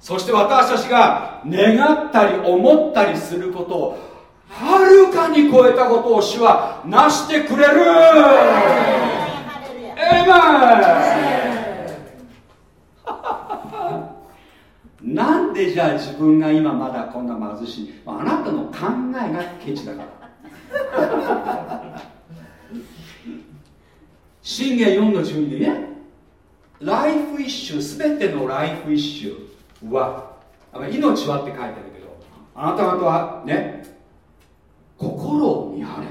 そして私たちが願ったり思ったりすることをはるかに超えたことを主はなしてくれる。エイメンなんでじゃあ自分が今まだこんな貧しいあなたの考えがケチだから。信玄4の12でねライフイッシュすべてのライフイッシュは命はって書いてあるけどあなた方はね心を見張れ。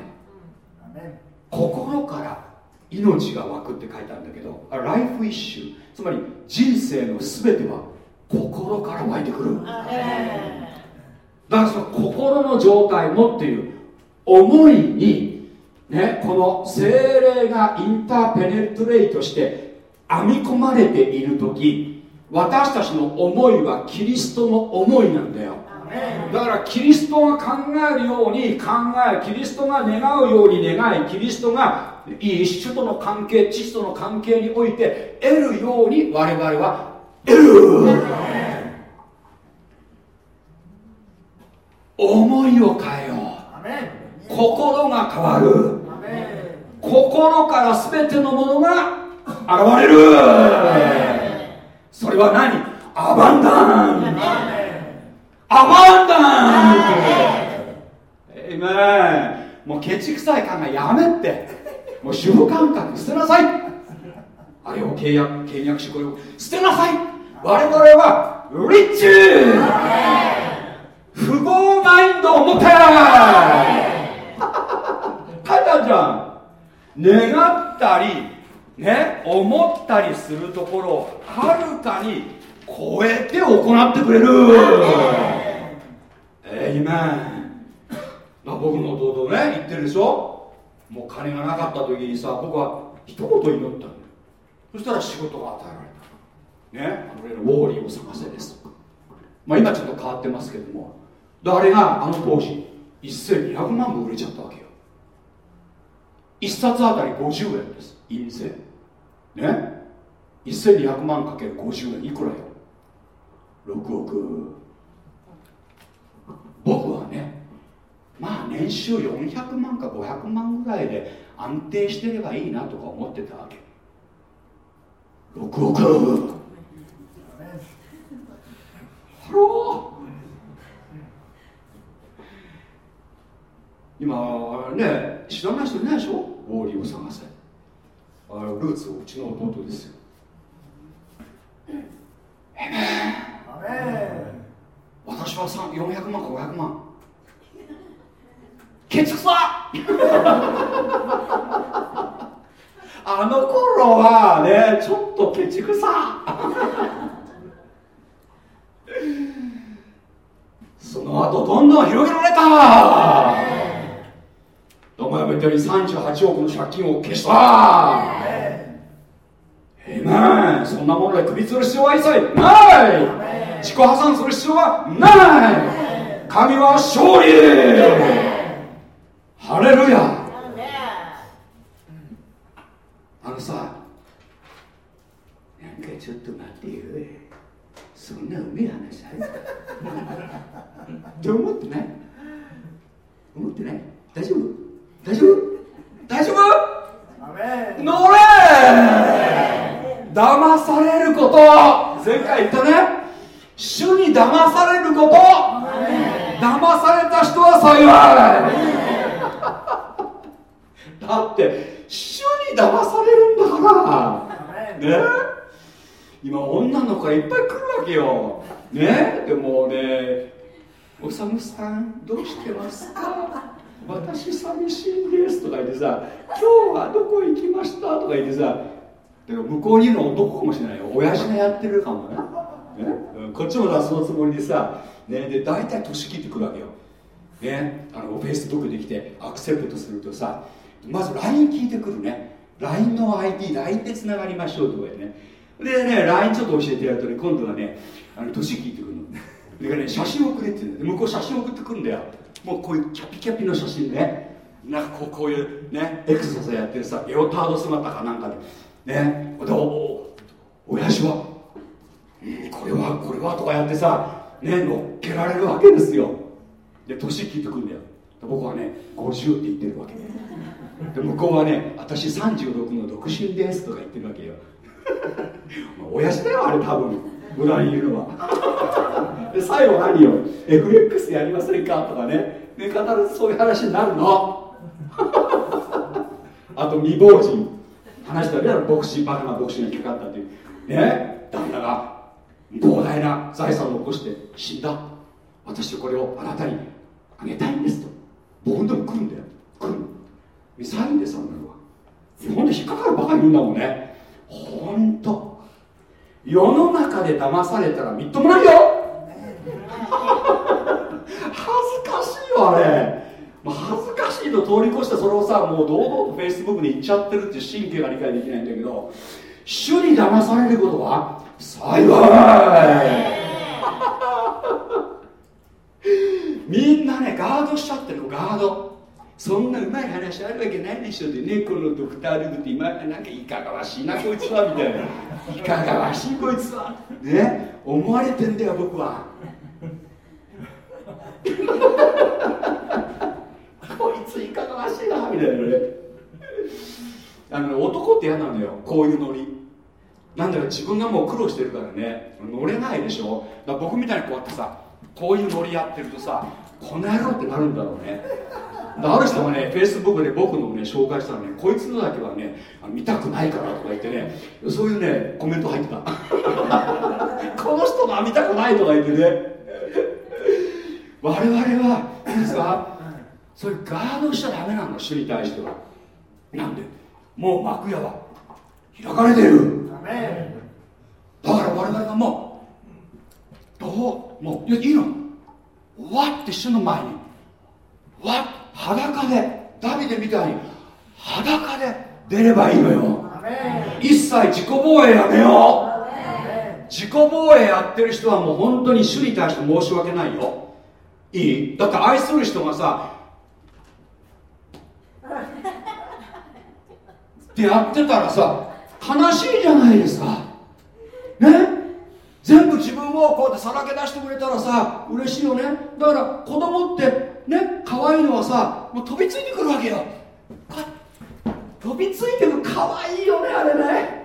心から命が湧くって書いてあるんだけどライフイッシュつまり人生の全ては心から湧いてくる。だからその心の状態もっていう思いにねこの精霊がインターペネトレイトして編み込まれている時私たちの思いはキリストの思いなんだよ。だからキリストが考えるように考えキリストが願うように願いキリストがいい主との関係父との関係において得るように我々は得る。思いを変えよう。心が変わる。心から全てのものが現れるそれは何？アバンダン。アバンダン。えいめもうケチくさい考えやめって。もう主婦感覚捨てなさい。あれを契約契約しこれを捨てなさい。我々はリッチ。富豪マインドを持って。書いてあるじゃん。願ったりね思ったりするところをはるかに超えて行ってくれる。えいめん僕の弟ね言ってるでしょ。もう金がなかった時にさ僕は一言祈ったんだよ。そしたら仕事が与えられたねあのウォーリーを探せです。まあ今ちょっと変わってますけども。あれがあの当時1200万部売れちゃったわけよ。1冊あたり50円です。印税ね。1200万かける50円いくらよ？6億。僕はねまあ年収400万か500万ぐらいで安定してればいいなとか思ってたわけ。6億。ハロー今ね知らない人いないでしょ？ウォーリーを探せ。あルーツうちの弟ですよ。えめ私は400万か500万。ケツくさあの頃はねちょっとケチくさ。その後どんどん広げられたお前も言ったように38億の借金を消した。えめそんなもので首吊る必要は一切ない。自己破産する必要はない。神は勝利。ハレルヤ。あのさなんかちょっと待ってよ。そんな [laughs] うめえ話あるって思ってない？思ってない？大丈夫？大丈夫？大丈夫？乗れ！騙されること。前回言ったね。主に騙されること。騙された人は幸い。だって主に騙されるんだから。ね？今女の子がいっぱい来るわけよ。ね？でもねおさむさんどうしてますか？私寂しいんですとか言ってさ今日はどこ行きました？とか言ってさ向こうにいるの男かもしれないよ。親父がやってるかもね。ね？こっちもだそのつもりでさ、ね、で大体年切ってくるわけよ、ね、あのフェイスブックできてアクセプトするとさまず LINE 聞いてくるね。LINE の IDLINE でつながりましょうとか言ってね。でね LINE ちょっと教えてやるとね今度はねあの年聞いてくるの。だからね写真送れって言うんだよ。向こう写真送ってくるんだよ。もうこういうキャピキャピの写真ね。なんかこうこういうねエクササイやってるさエオタード姿かなんかでねでお親父は、これはこれはとかやってさね乗っけられるわけですよ。で年聞いてくんだよ。僕はね50って言ってるわけ。で向こうはね私36の独身ですとか言ってるわけよ。[laughs] 親父だよあれ多分。裏にいるのは。[laughs] で最後何よ？FX やりませんか？とかね。で必ずそういう話になるの。[laughs] あと未亡人。話したら牧師バカな牧師にかかったっていう。ね？旦那が膨大な財産を残して死んだ。私これをあなたにあげたいんですと。僕んとこ来るんだよ来るミサイルでさんなのは。日本で引っかかるばかりいるんだもんね。ほんと世の中で騙されたらみっともないよ。恥ずかしいよあれ。恥ずかしいと通り越してそれをさもう堂々とフェイスブックに言っちゃってるって神経が理解できないんだけど主に騙されることは幸い。みんなねガードしちゃってるのガード。そんなうまい話あるわけないでしょってねこのドクター・ルグって今なんかいかがわしいなこいつはみたいな。[laughs] いかがわしいこいつは。ね思われてんだよ僕は。[laughs] こいついかがわしいなみたいなね。あの男って嫌なのよこういうノリ。なんだか自分がもう苦労してるからね。乗れないでしょ。だ僕みたいにこうやってさこういうノリやってるとさこの野郎ってなるんだろうねある人がねフェイスブックで僕のね紹介したらねこいつのだけはね見たくないからとか言ってねそういうねコメント入ってた。[laughs] この人が見たくないとか言ってね。我々はいいですかそれガードしちゃダメなの主に対しては。なんでもう幕屋は開かれてる。だから我々がもうどうもういいの。わって主の前にわっ裸でダビデみたいに裸で出ればいいのよ。一切自己防衛やめよう。自己防衛やってる人はもう本当に主に対して申し訳ないよ。いい？だって愛する人がさ [laughs] ってやってたらさ悲しいじゃないですか。ね？全部自分をこうやってさらけ出してくれたらさ嬉しいよね。だから子供ってね可愛いのはさもう飛びついてくるわけよ。飛びついてくる可愛いよねあれね。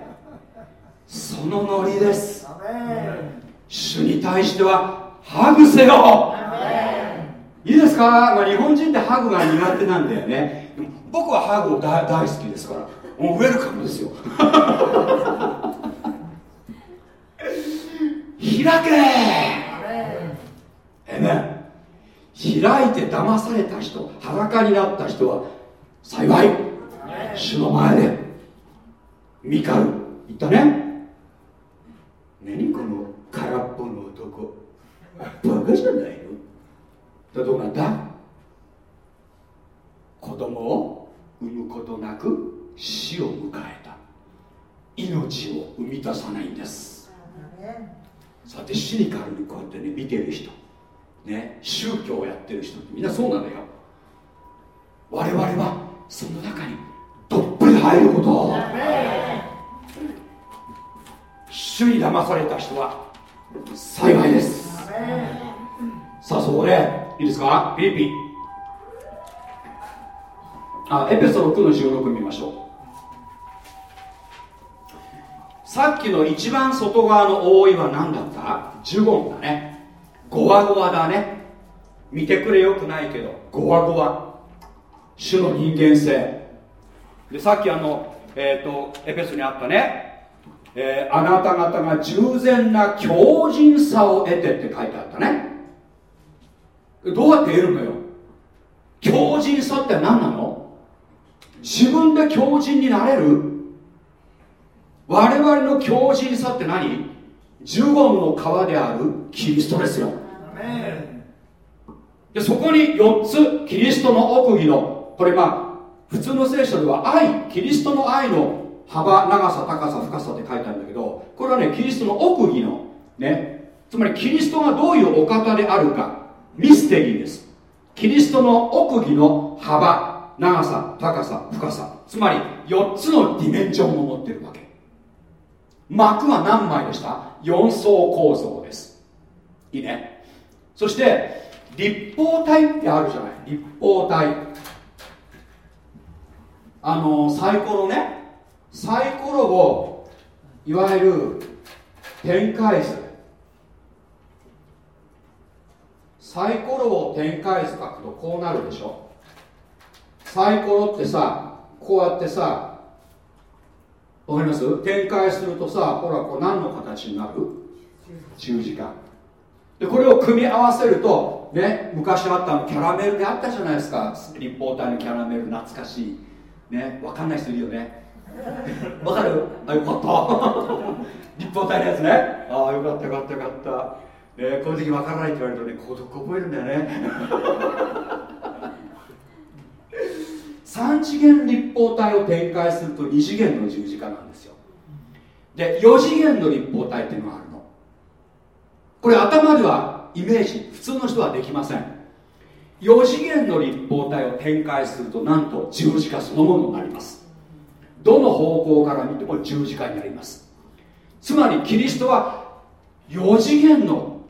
そのノリです。主に対してはハグせよ。いいですか、まあ、日本人ってハグが苦手なんだよね。僕はハグ大大好きですから。もうウェルカムですよ開け。えね開いて騙された人裸になった人は幸い。主の前で。ミカル言ったね。何この空っぽの男。バカじゃないの。だどうなった。子供を産むことなく死を迎えた。命を生み出さないんです。さてシニカルにこうやってね見てる人。ね宗教をやってる人ってみんなそうなのよ。我々はその中にどっぷり入ること。主に騙された人は幸いです。さあそこでいいですか？ピリピあエペソ6の16見ましょう。さっきの一番外側の覆いは何だった？ジュゴンだね。ゴワゴワだね。見てくれよくないけどゴワゴワ。主の人間性。でさっきあのえっ、ー、とエペスにあったね、えー、あなた方が従前な強靭さを得てって書いてあったね。どうやって得るのよ？強靭さって何なの？自分で強靭になれる？我々の強靭さって何？ジュゴンの川であるキリストですよ。でそこに4つキリストの奥義のこれまあ普通の聖書では愛キリストの愛の幅長さ高さ深さって書いてあるんだけどこれはねキリストの奥義のね。つまりキリストがどういうお方であるか。ミステリーです。キリストの奥義の幅長さ高さ深さ。つまり4つのディメンションを持ってるわけ膜は何枚でした？4層構造です。いいね。そして立方体ってあるじゃない？立方体。あのサイコロね。サイコロをいわゆる展開図。サイコロを展開図書くとこうなるでしょ？サイコロってさこうやってさわかります？展開するとさほらこう何の形になる？十字架。でこれを組み合わせるとね昔あったのキャラメルであったじゃないですか。立方体のキャラメル懐かしい。ねわかんない人いるよね。[laughs] わかる？あよかった。立方体のやつね。ああよかったよかったよかった。ねこういう時わからないって言われるとね孤独覚えるんだよね。[laughs] 3次元立方体を展開すると2次元の十字架なんですよ。で4次元の立方体っていうのがあるの。これ頭ではイメージ普通の人はできません。4次元の立方体を展開するとなんと十字架そのものになります。どの方向から見ても十字架になります。つまりキリストは4次元の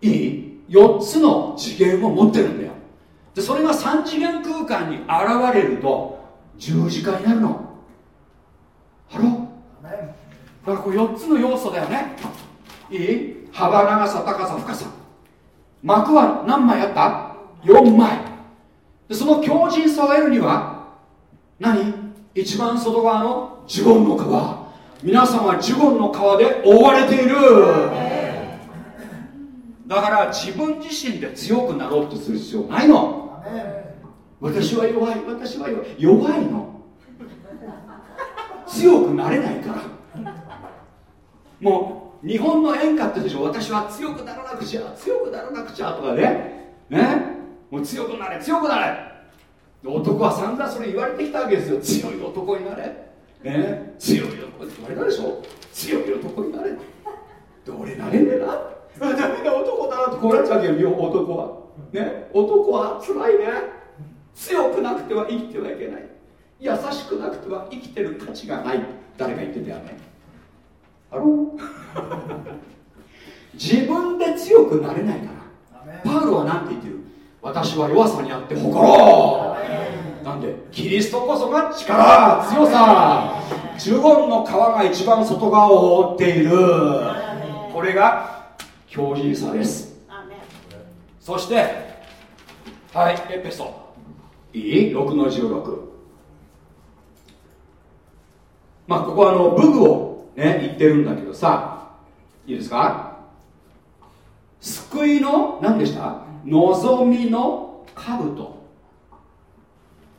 いい4つの次元を持ってるんだよ。でそれが3次元空間に現れると十字架になるの。ハロだからこれ4つの要素だよね。いい？幅長さ高さ深さ。膜は何枚あった？4枚。でその強靭さを得るには何？一番外側のジュゴンの皮皆さんはジュゴンの皮で覆われている。だから自分自身で強くなろうとする必要ないの私は弱い。私は弱い。弱いの。強くなれないから。もう日本の演歌ってでしょ。私は強くならなくちゃ強くならなくちゃとかね。ね。もう強くなれ強くなれ。男は散々それ言われてきたわけですよ。強い男になれ。ね。強い男って言われたでしょ。強い男になれ。で俺なれねえな。[laughs] ダメな男だなってこうなっちゃうわけよ男は。ね男はつらいね。強くなくては生きてはいけない。優しくなくては生きてる価値がない。誰か言ってたよねあろ [laughs] 自分で強くなれないから。パウロは何て言ってる？私は弱さにあって誇ろう。なんで？キリストこそが力強さ。ジュゴンの皮が一番外側を覆っている。これが強靭さですそしてはいエペソ。いい ?6 の16まあここはあの武具をね言ってるんだけどさいいですか？救いの何でした？望みの兜。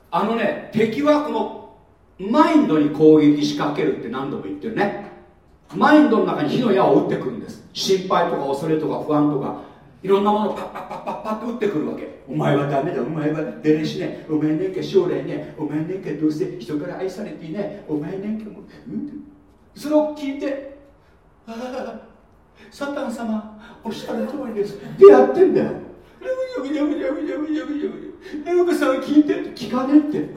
あのね敵はこのマインドに攻撃仕掛けるって何度も言ってるね。マインドの中に火の矢を打ってくるんです。心配とか恐れとか不安とか。いろんなものをパッパッパッパッパッと打ってくるわけ。お前はダメだ。お前は出れしね。お前ねんけ将来ね。お前ねんけどうせ人から愛されていねお前ねんけも、うん、それを聞いてああ [laughs] サタン様おっしゃる通りです。ってやってんだよ。ルブルブルブルブルブルブルブルルブさん聞いて聞かねって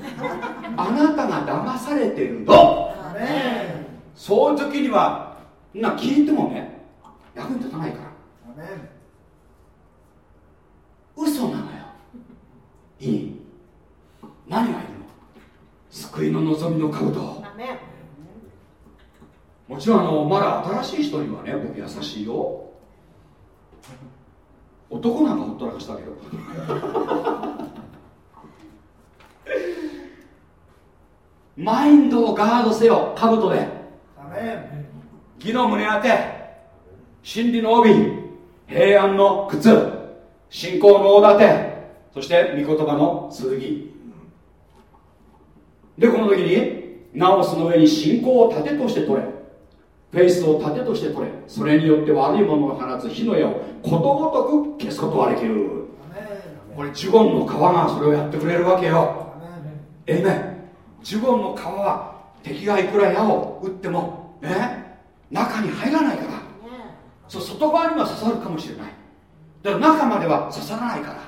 あなたが騙されてるのそういう時にはな聞いてもね役に立たないから嘘なのよ。いい？何がいるの？救いの望みの兜もちろんあのまだ新しい人にはね僕優しいよ。男なんかほったらかしたけどマインドをガードせよ兜で。義の胸当て。真理の帯。平安の靴信仰の大盾そして御言葉の剣。でこの時にナオスの上に信仰を盾として取れ。フェイスを盾として取れ。それによって悪いものを放つ火の矢をことごとく消すことができる。これジュゴンの皮がそれをやってくれるわけよ。えめジュゴンの皮は敵がいくら矢を撃ってもね中に入らないから。そう外側には刺さるかもしれないだから中までは刺さらないから。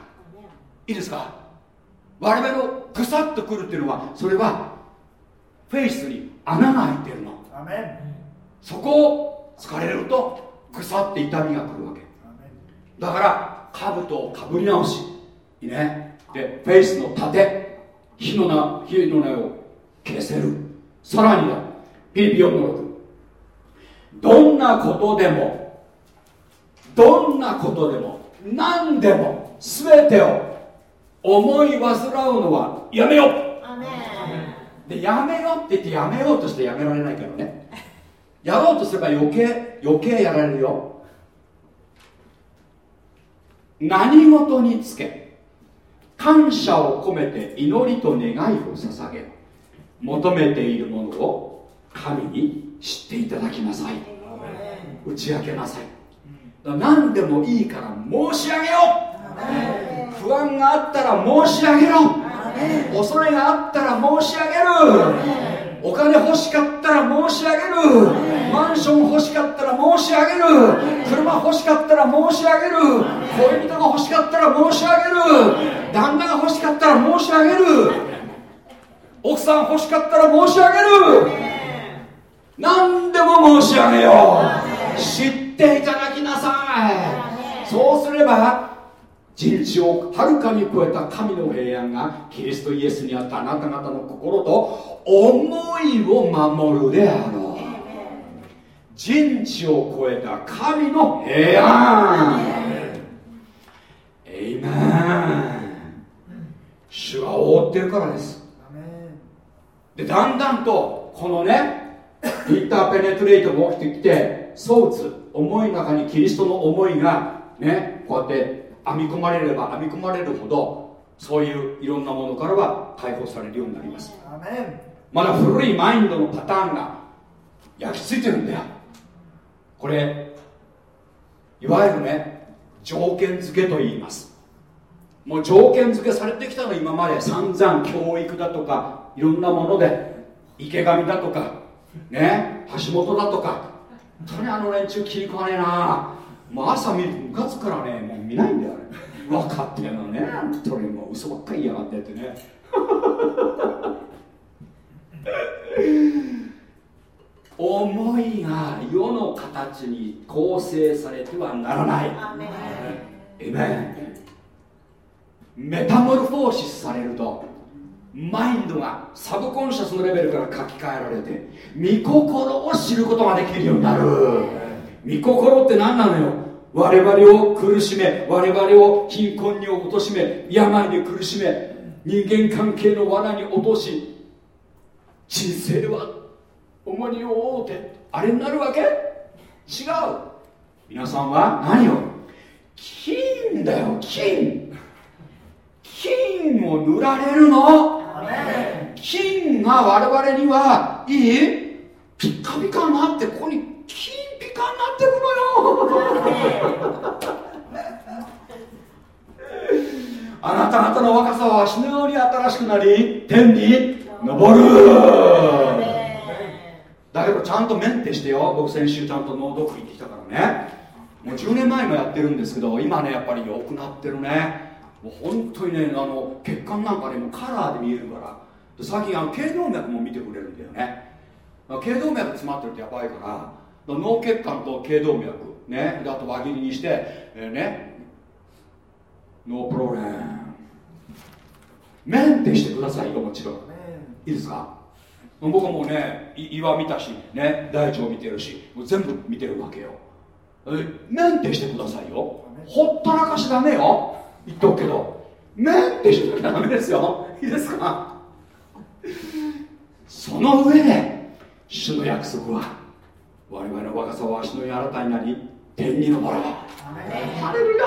いいですか？我々のぐさっとくるっていうのはそれはフェイスに穴が開いてるの。そこを疲れるとぐさって痛みがくるわけ。だから兜をかぶり直し。いいね。でフェイスの盾。火の名火の名を消せる。さらにだ。ピリピ4の6どんなことでもどんなことでも何でも全てを思い煩うのはやめよでやめよって言ってやめようとしてやめられないからね。やろうとすれば余計余計やられるよ。何事につけ感謝を込めて祈りと願いを捧げ求めているものを神に知っていただきなさい。打ち明けなさい何でもいいから申し上げよう。不安があったら申し上げろ。恐れがあったら申し上げる。お金欲しかったら申し上げる。マンション欲しかったら申し上げる。車欲しかったら申し上げる。恋人が欲しかったら申し上げる。旦那が欲しかったら申し上げる。奥さん欲しかったら申し上げる。何でも申し上げよう。知っていただきなさい。そうすれば人知をはるかに超えた神の平安がキリストイエスにあったあなた方の心と思いを守るであろう。人知を超えた神の平安。エイメン。主が覆ってるからです。でだんだんとこのねインターペネトレートが起きてきてソーツ。思いの中にキリストの思いがねこうやって編み込まれれば編み込まれるほどそういういろんなものからは解放されるようになります。まだ古いマインドのパターンが焼き付いてるんだよ。これいわゆるね条件付けと言います。もう条件付けされてきたの今まで。散々教育だとかいろんなもので池上だとかね橋本だとか本当にあの連中気に食わねえな。もう朝見るとムカつくからね。もう見ないんだよあれ。分かってんのね。本当にもう嘘ばっかり言いやがってってね。[laughs] 思いが世の形に構成されてはならない。エメン。メタモルフォーシスされるとマインドがサブコンシャスのレベルから書き換えられて御心を知ることができるようになる。御心って何なのよ？我々を苦しめ我々を貧困に貶しめ病に苦しめ人間関係の罠に落とし人生は重荷を負うてあれになるわけ？違う。皆さんは何を？金だよ金。金を塗られるの。金が我々にはいいピッカピカになってここに金ピカになってくのよ。あなた方の若さは足のように新しくなり天に昇る。だけどちゃんとメンテしてよ。僕先週ちゃんと脳読行ってきたからね。もう10年前もやってるんですけど今ねやっぱり良くなってるね。もう本当にねあの血管なんかねもうカラーで見えるから。最近あの頸動脈も見てくれるんだよね。頸動脈詰まってるとやばいから脳血管と頸動脈ね。であと輪切りにして、えー、ね。ノープロレム。メンテしてくださいよもちろん。いいですか？僕はもうね岩見たしね大腸見てるしもう全部見てるわけよ。メンテしてくださいよ。ほったらかしダメよ言っとくけど。メンテしてなきゃダメですよ。いいですか？その上で主の約束は我々の若さは足の柔らかになり天に昇るハレルヤ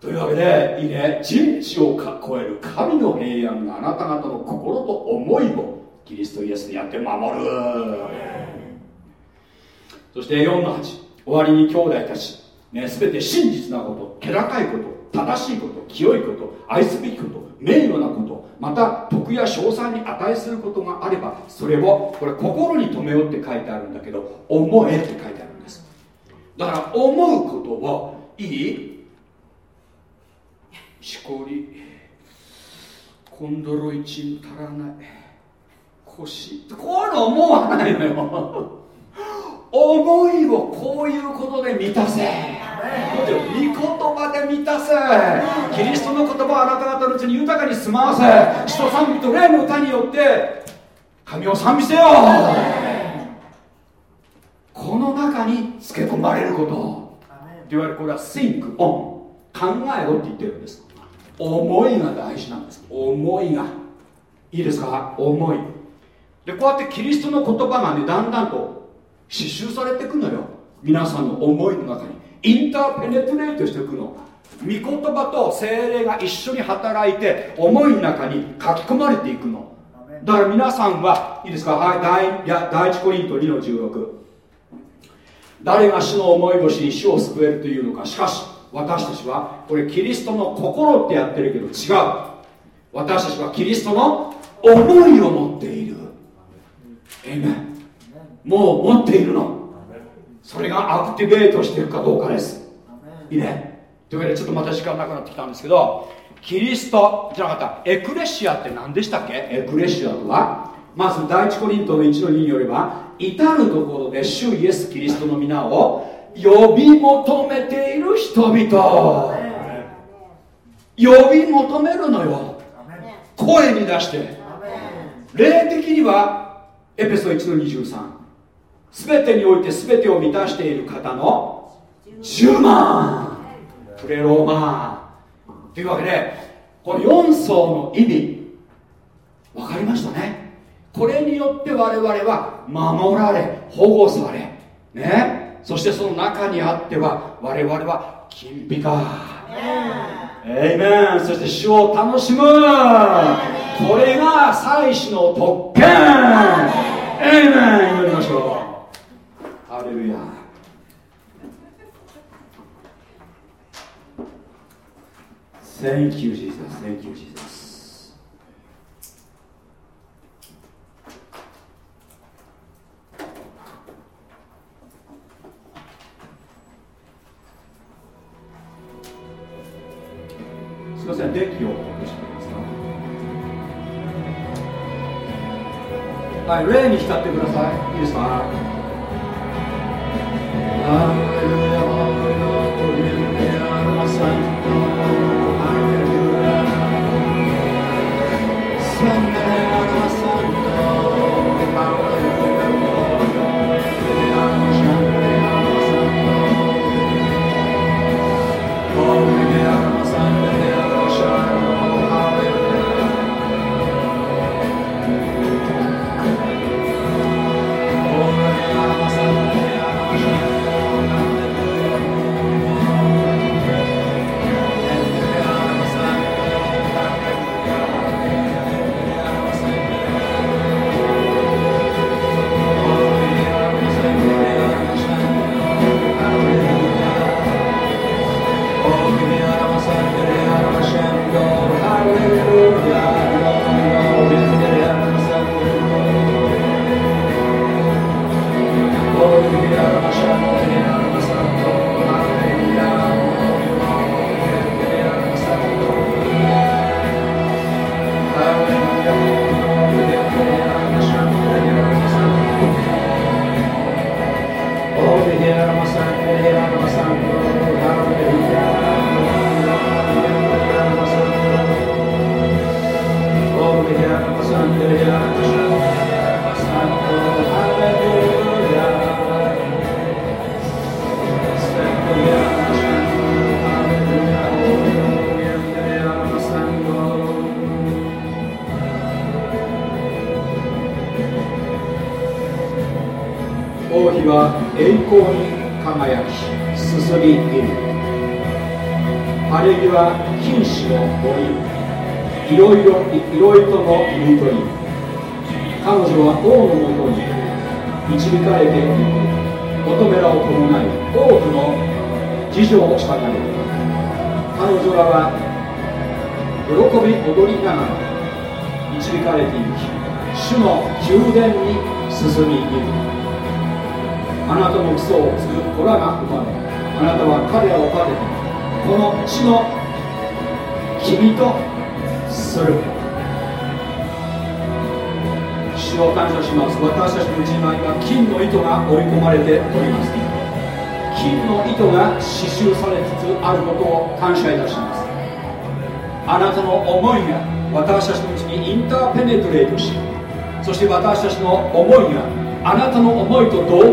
というわけでいいね。人知を超える神の平安があなた方の心と思いをキリストイエスにやって守る。そして4の8終わりに兄弟たち、ね、全て真実なこと気高いこと正しいこと清いこと愛すべきこと名誉なことまた徳や賞賛に値することがあればそれをこれ心に留めようって書いてあるんだけど思えって書いてあるんです。だから思うことをいい？しこりコンドロイチン足らない。腰。こういうの思わないのよ。思いをこういうことで満たせ。御言葉で満たせ。キリストの言葉をあなた方のうちに豊かに住まわせ。使徒賛美と霊の歌によって神を賛美せよ。この中につけ込まれること。といわれるこれは think on 考えろって言ってるんです。思いが大事なんです。思いが。いいですか？思い。でこうやってキリストの言葉がねだんだんと刺繍されていくのよ。皆さんの思いの中に。インターペネトレートしていくの。御言葉と精霊が一緒に働いて思いの中に書き込まれていくの。だから皆さんはいいですか？はい第いや第一コリント2の16誰が主の思いを知り主を救えるというのか。しかし私たちはこれキリストの心ってやってるけど違う。私たちはキリストの思いを持っている。えいめもう持っているの。それがアクティベートしてるかどうかです。いいね。というわけでちょっとまた時間なくなってきたんですけどキリストじゃなかった。エクレシアって何でしたっけ？エクレシアとはまず第一コリントの1の2によれば至るところで主イエス・キリストの皆を呼び求めている人々。呼び求めるのよ。声に出して。霊的にはエペソ1の23全てにおいて全てを満たしている方の10万。プレローマ。ンというわけでこの4層の意味分かりましたね。これによって我々は守られ保護されね。そしてその中にあっては我々は金ピカ。エイメンそして主を楽しむ。これが祭祀の特権。エイメン祈りましょう。ハセンキュージーザスセンキュージーザスすいませんデッキをお越しくださいはい例に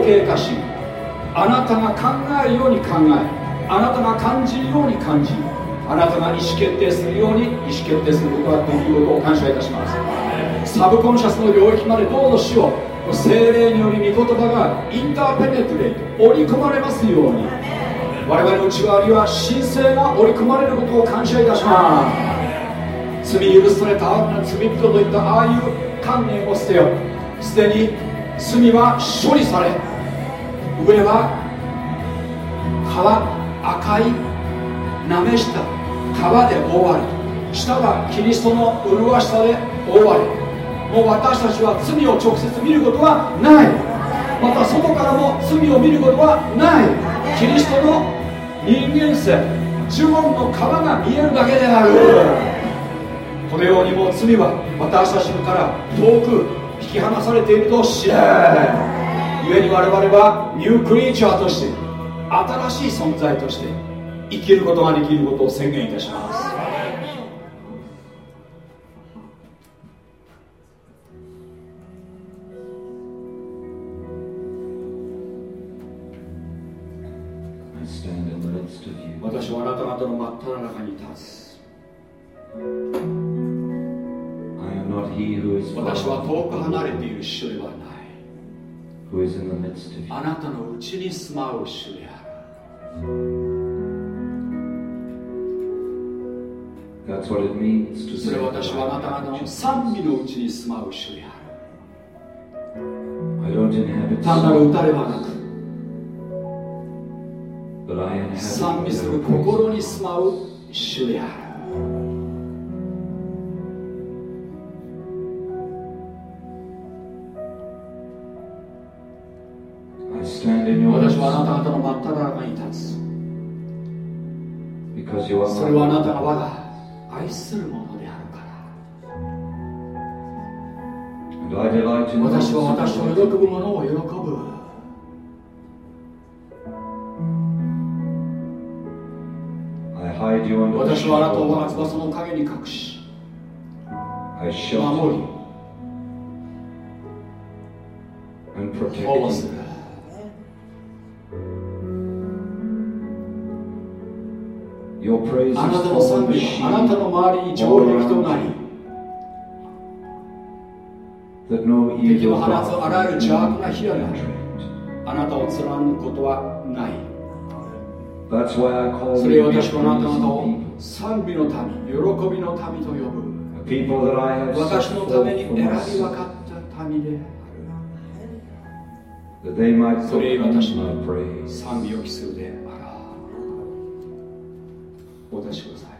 いと同型化しあなたが考えるように考えあなたが感じるように感じあなたが意思決定するように意思決定することができることを感謝いたします。サブコンシャスの領域までどうぞしよう。精霊により御言葉がインターペネトレート織り込まれますように。我々の内側には神聖が織り込まれることを感謝いたします。罪許された罪人といったああいう観念を捨てよすでに罪は処理され上は皮赤いなめした皮で覆われ下はキリストの麗しさで覆われもう私たちは罪を直接見ることはない。また外からも罪を見ることはない。キリストの人間性呪文の皮が見えるだけである。このようにもう罪は私たちから遠く引き離されていると知れ。故に我々はニュークリーチャーとして新しい存在として生きることができることを宣言いたします。地に住まう主である。それ私はあなたの賛美のうちに住まう主である。単なる歌ではなく賛美する心に住まう主である。あなた方の真っただ中に立つ。Because you are それはあなたが我が愛するものであるから。And like、to 私は私を喜ぶものを喜ぶ。I hide you under 私はあなたを我が翼の影に隠し。I 守り。保護する。あなたの賛美をあなたの周りに上陸となり敵を放つあらゆる邪悪な火であるあなたを貫くことはない。それを私このあなたを賛美の民喜びの民と呼ぶ。私のために選び分かった民でそれ私の賛美を期するである。お出しください。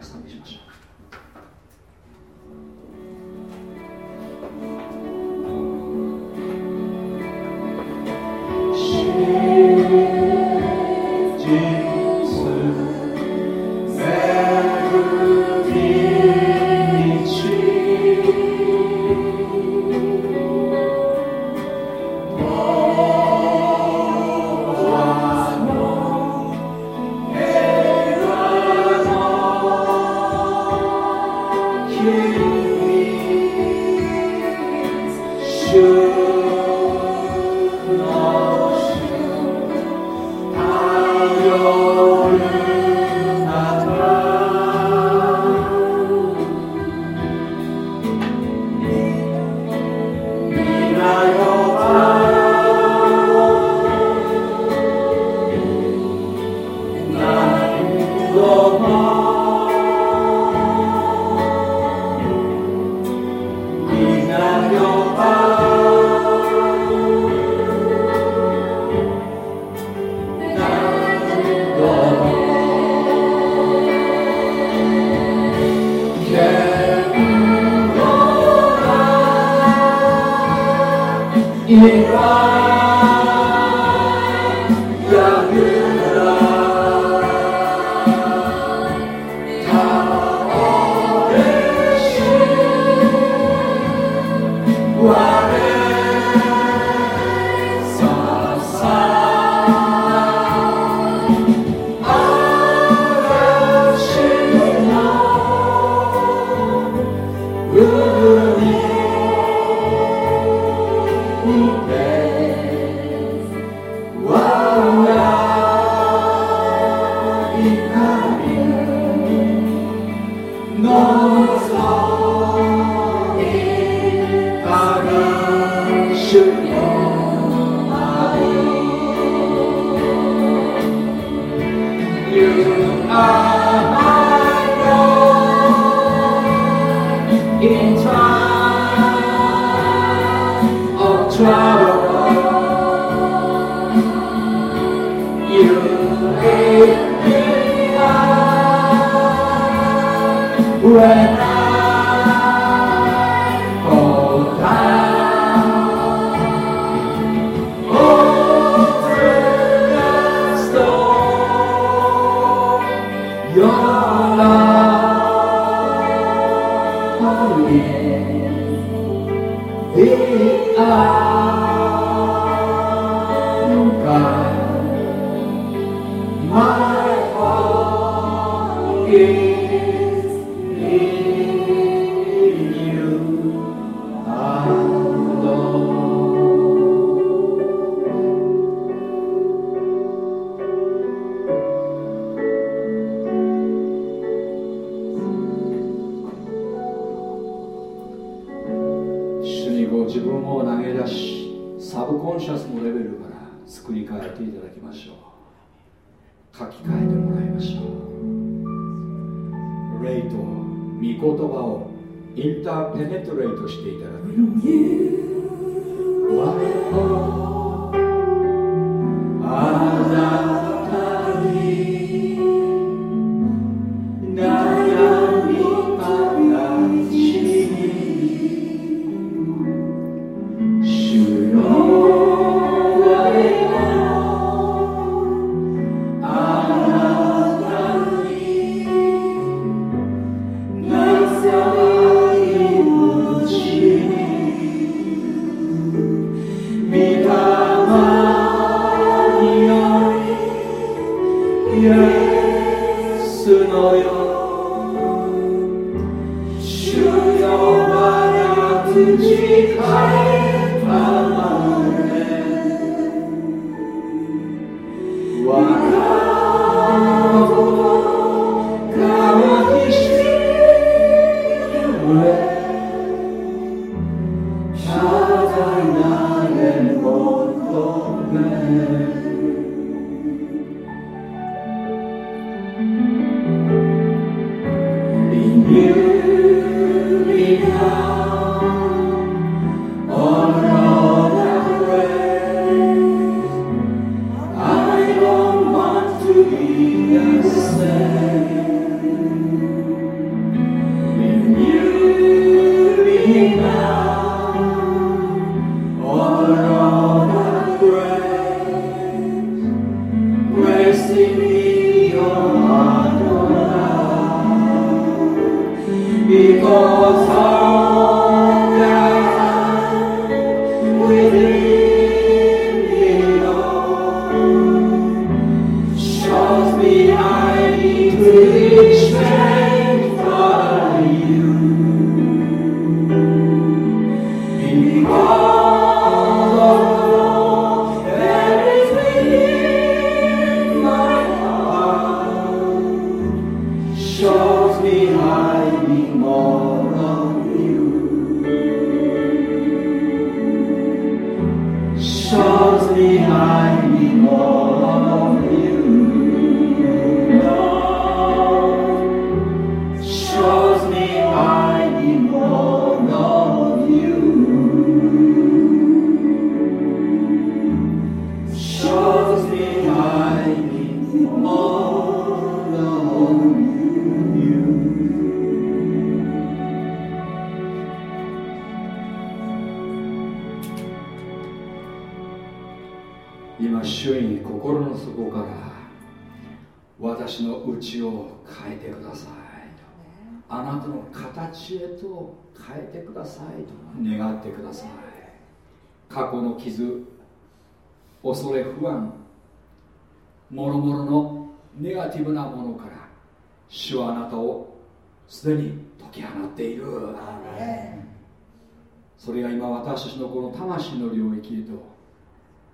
それが今私たちのこの魂の領域へと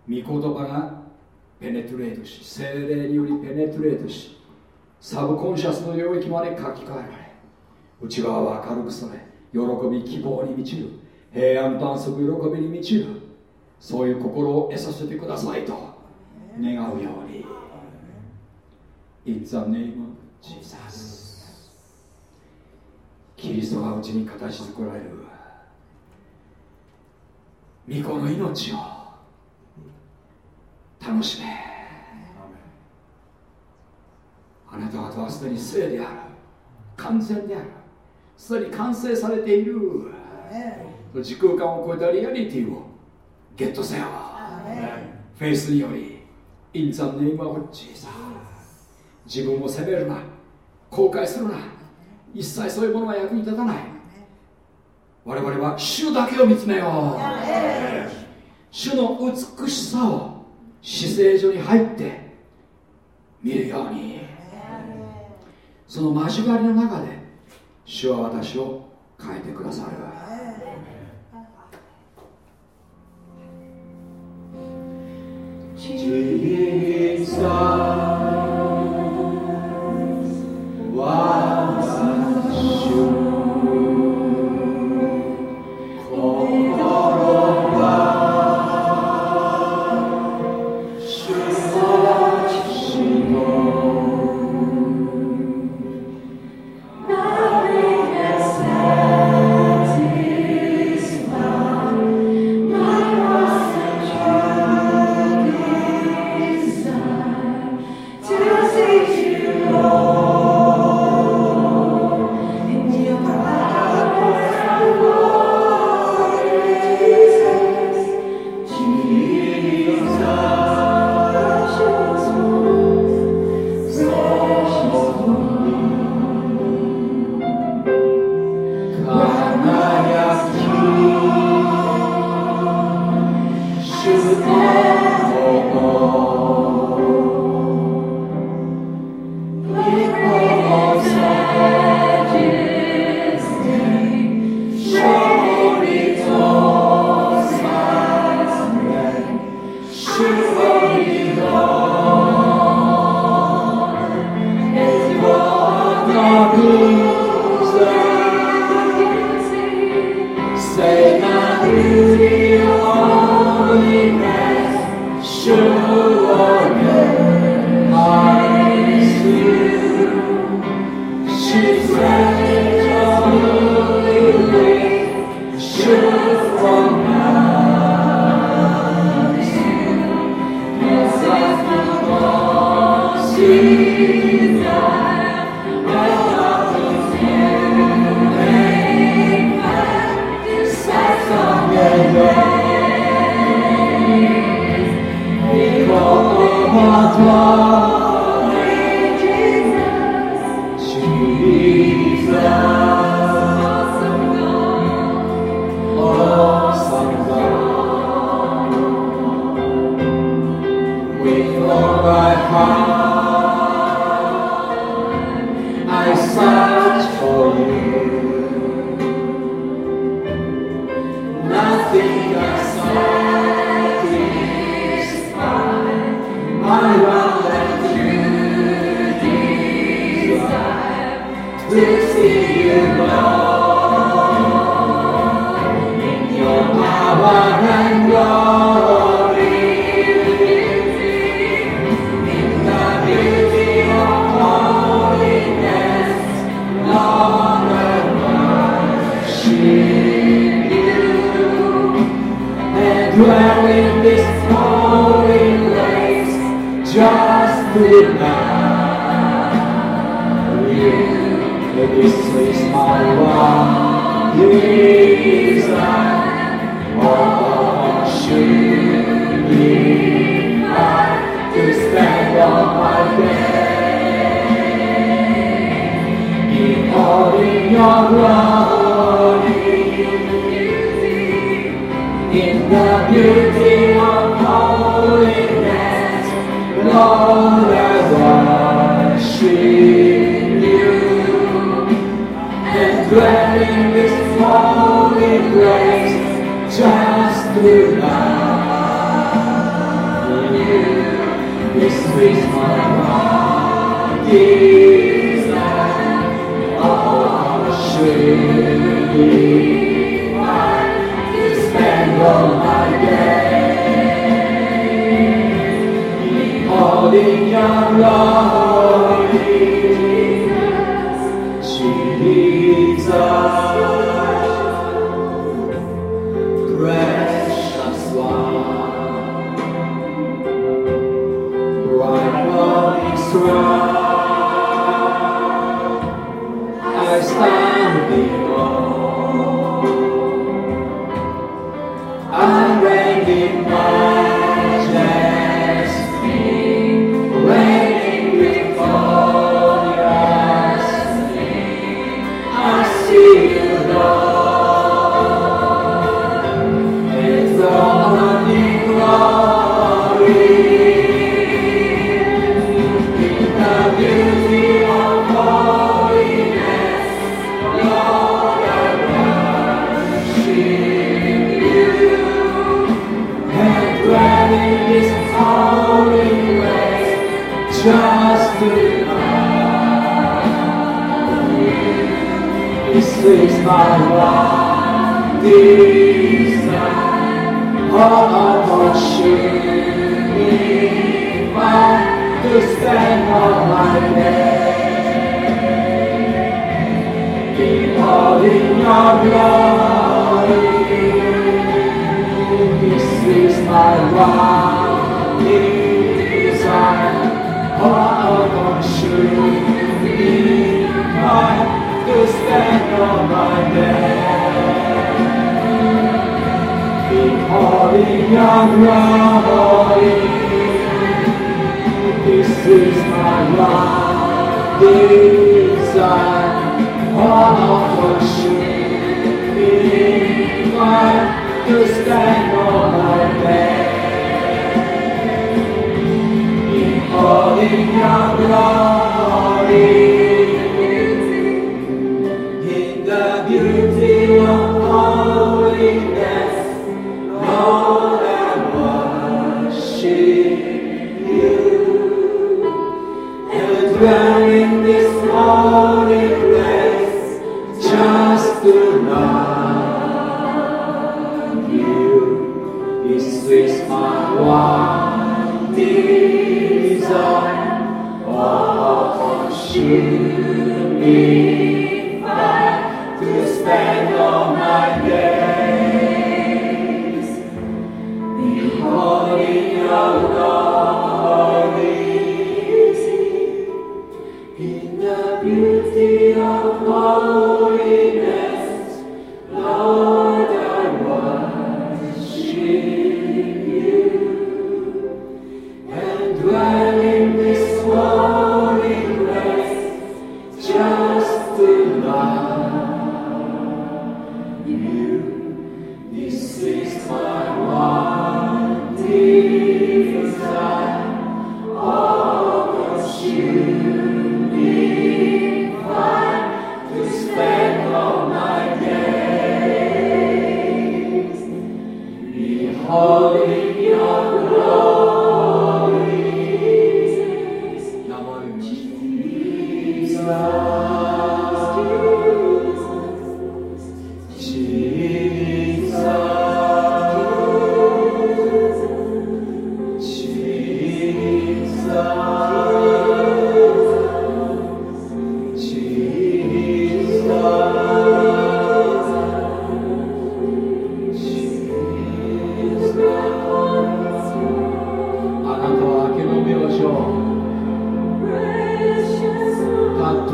御言葉がペネトレートし精霊によりペネトレートしサブコンシャスの領域まで書き換えられ内側は明るくされ喜び希望に満ちる平安と安息喜びに満ちるそういう心を得させてくださいと願うように。In the name of Jesus キリストがうちに形作られる。御子の命を。楽しめ。あなた方はすでに聖である。完全である。すでに完成されている。時空間を超えたリアリティを。ゲットせよ。フェイスにより In the name of Jesus 自分を責めるな。後悔するな。一切そういうものは役に立たない我々は主だけを見つめよう。主の美しさを姿勢所に入って見るように。その交わりの中で主は私を変えてくださる。Jesus Say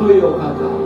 たっとい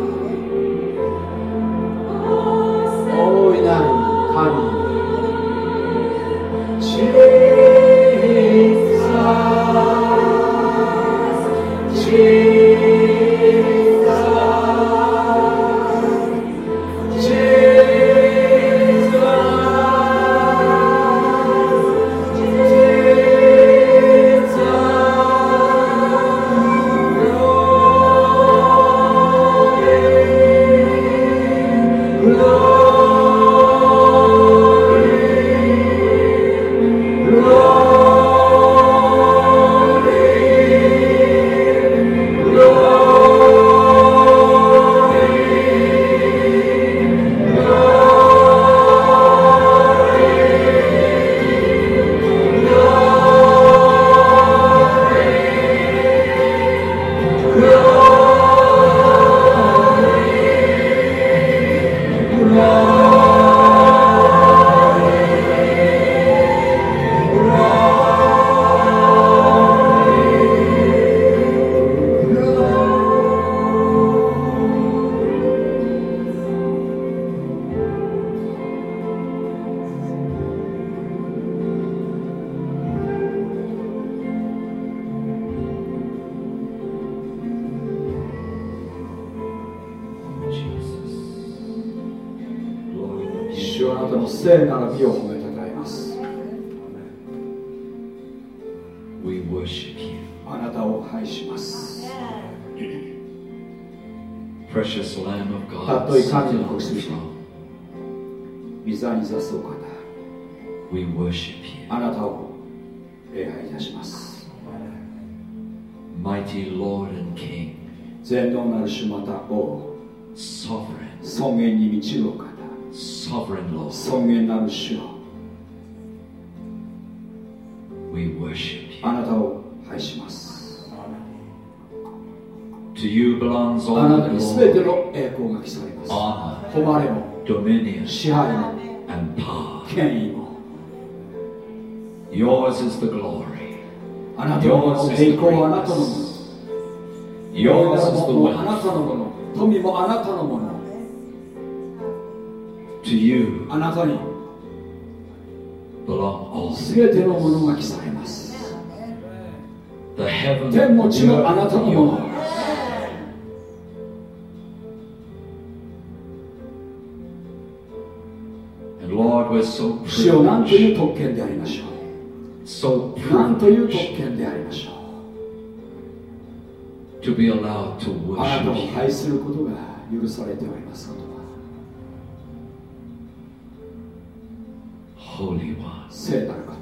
聖なる方.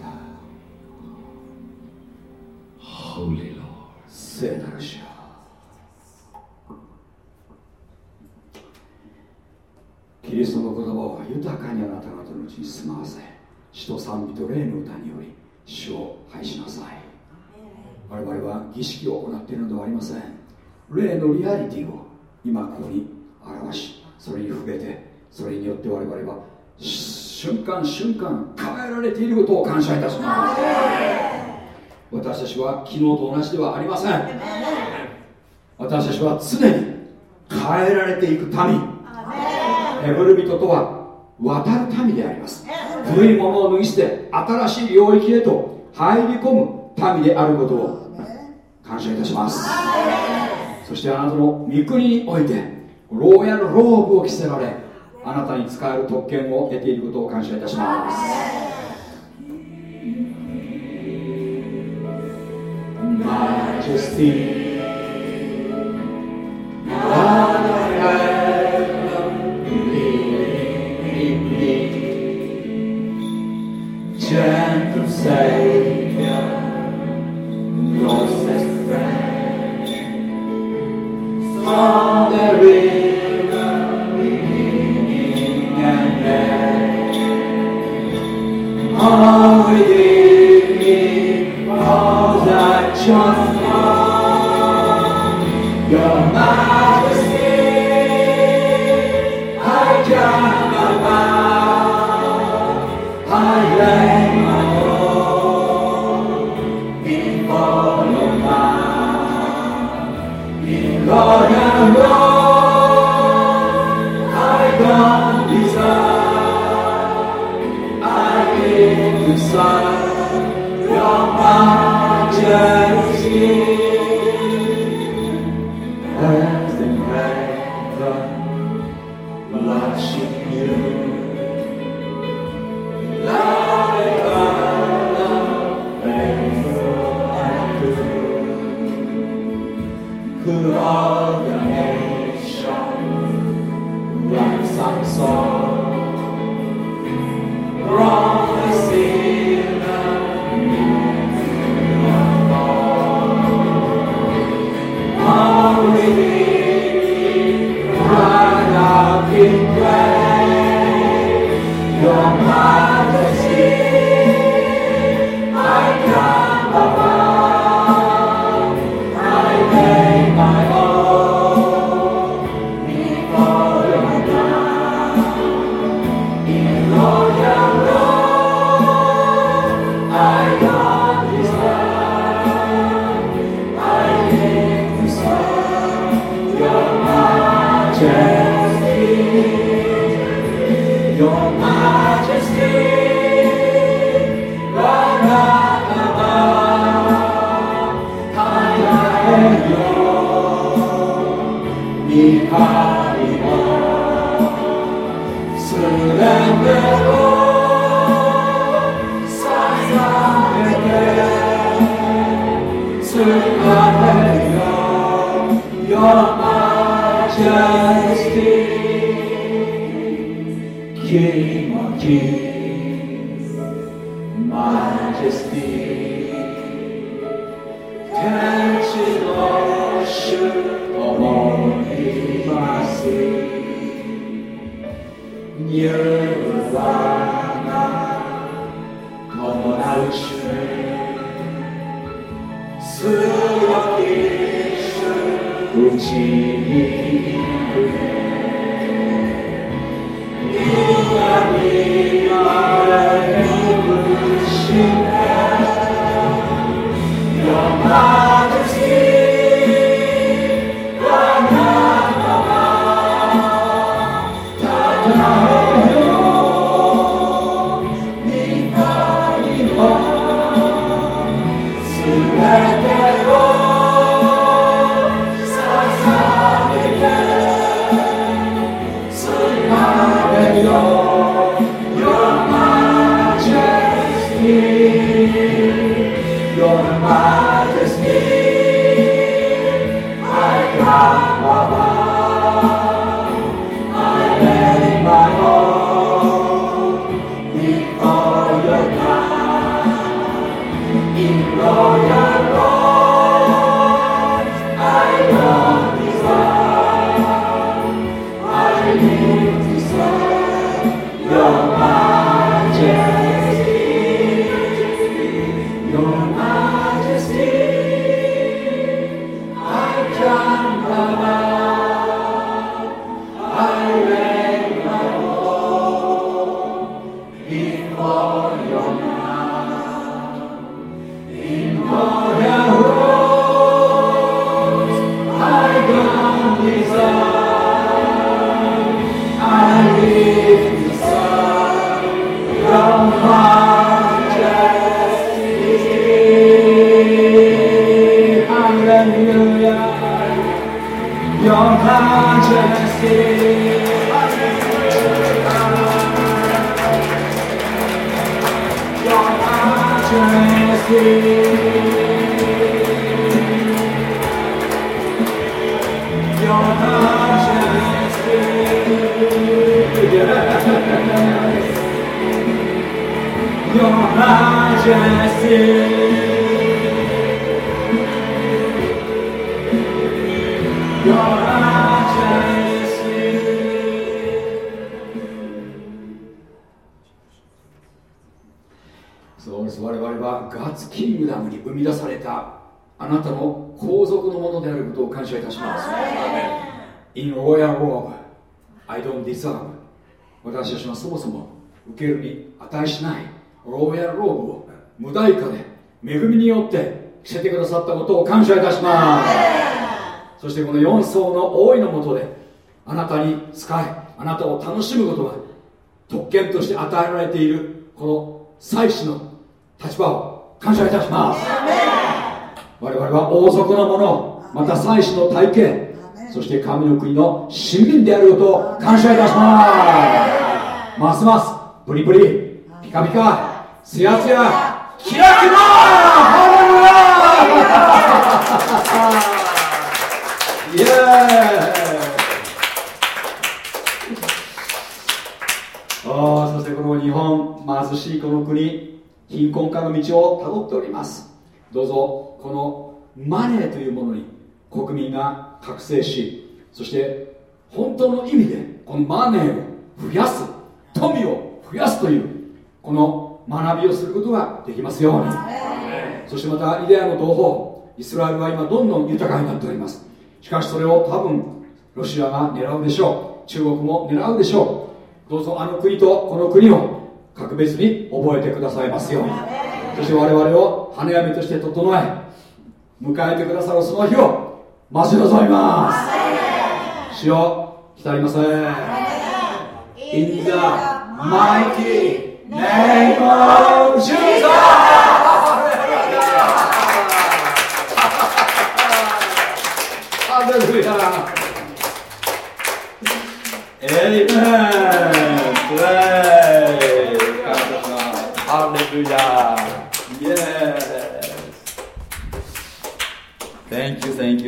聖なる主よ。キリストの言葉を豊かにあなた方のうちに住まわせ死と賛美と霊の歌により主を拝しなさい。我々は儀式を行っているのではありません。霊のリアリティを今ここに表しそれに触れてそれによって我々は瞬間瞬間変えられていることを感謝いたします。私たちは昨日と同じではありません。私たちは常に変えられていく民。ヘブル人とは渡る民であります。古いものを脱ぎ捨て新しい領域へと入り込む民であることを感謝いたします。そしてあなたの御国においてローヤルローブを着せられあなたに使える特権を得ていることを感謝いたします Majesty Gentle Savior, closest friend, します。楽しむことが特権として与えられているこの祭司の立場を感謝いたします。我々は王族のものまた祭司の体系そして神の国の市民であることを感謝いたします。ますますプリプリピカピカツヤツヤキラキラハレルヤ [laughs] イエーイああそしてこの日本貧しいこの国貧困化の道をたどっております。どうぞこのマネーというものに国民が覚醒しそして本当の意味でこのマネーを増やす富を増やすというこの学びをすることができますように。そしてまたイデアの同胞イスラエルは今どんどん豊かになっております。しかしそれを多分ロシアが狙うでしょう。中国も狙うでしょうどうぞあの国とこの国を格別に覚えてくださいますように。そして我々を花嫁として整え迎えてくださるその日を待ち望みます。主よ来りません。In the mighty name of Jesus! [laughs] ハレルヤ。エイメンハレルヤ Yes Thank you, thank you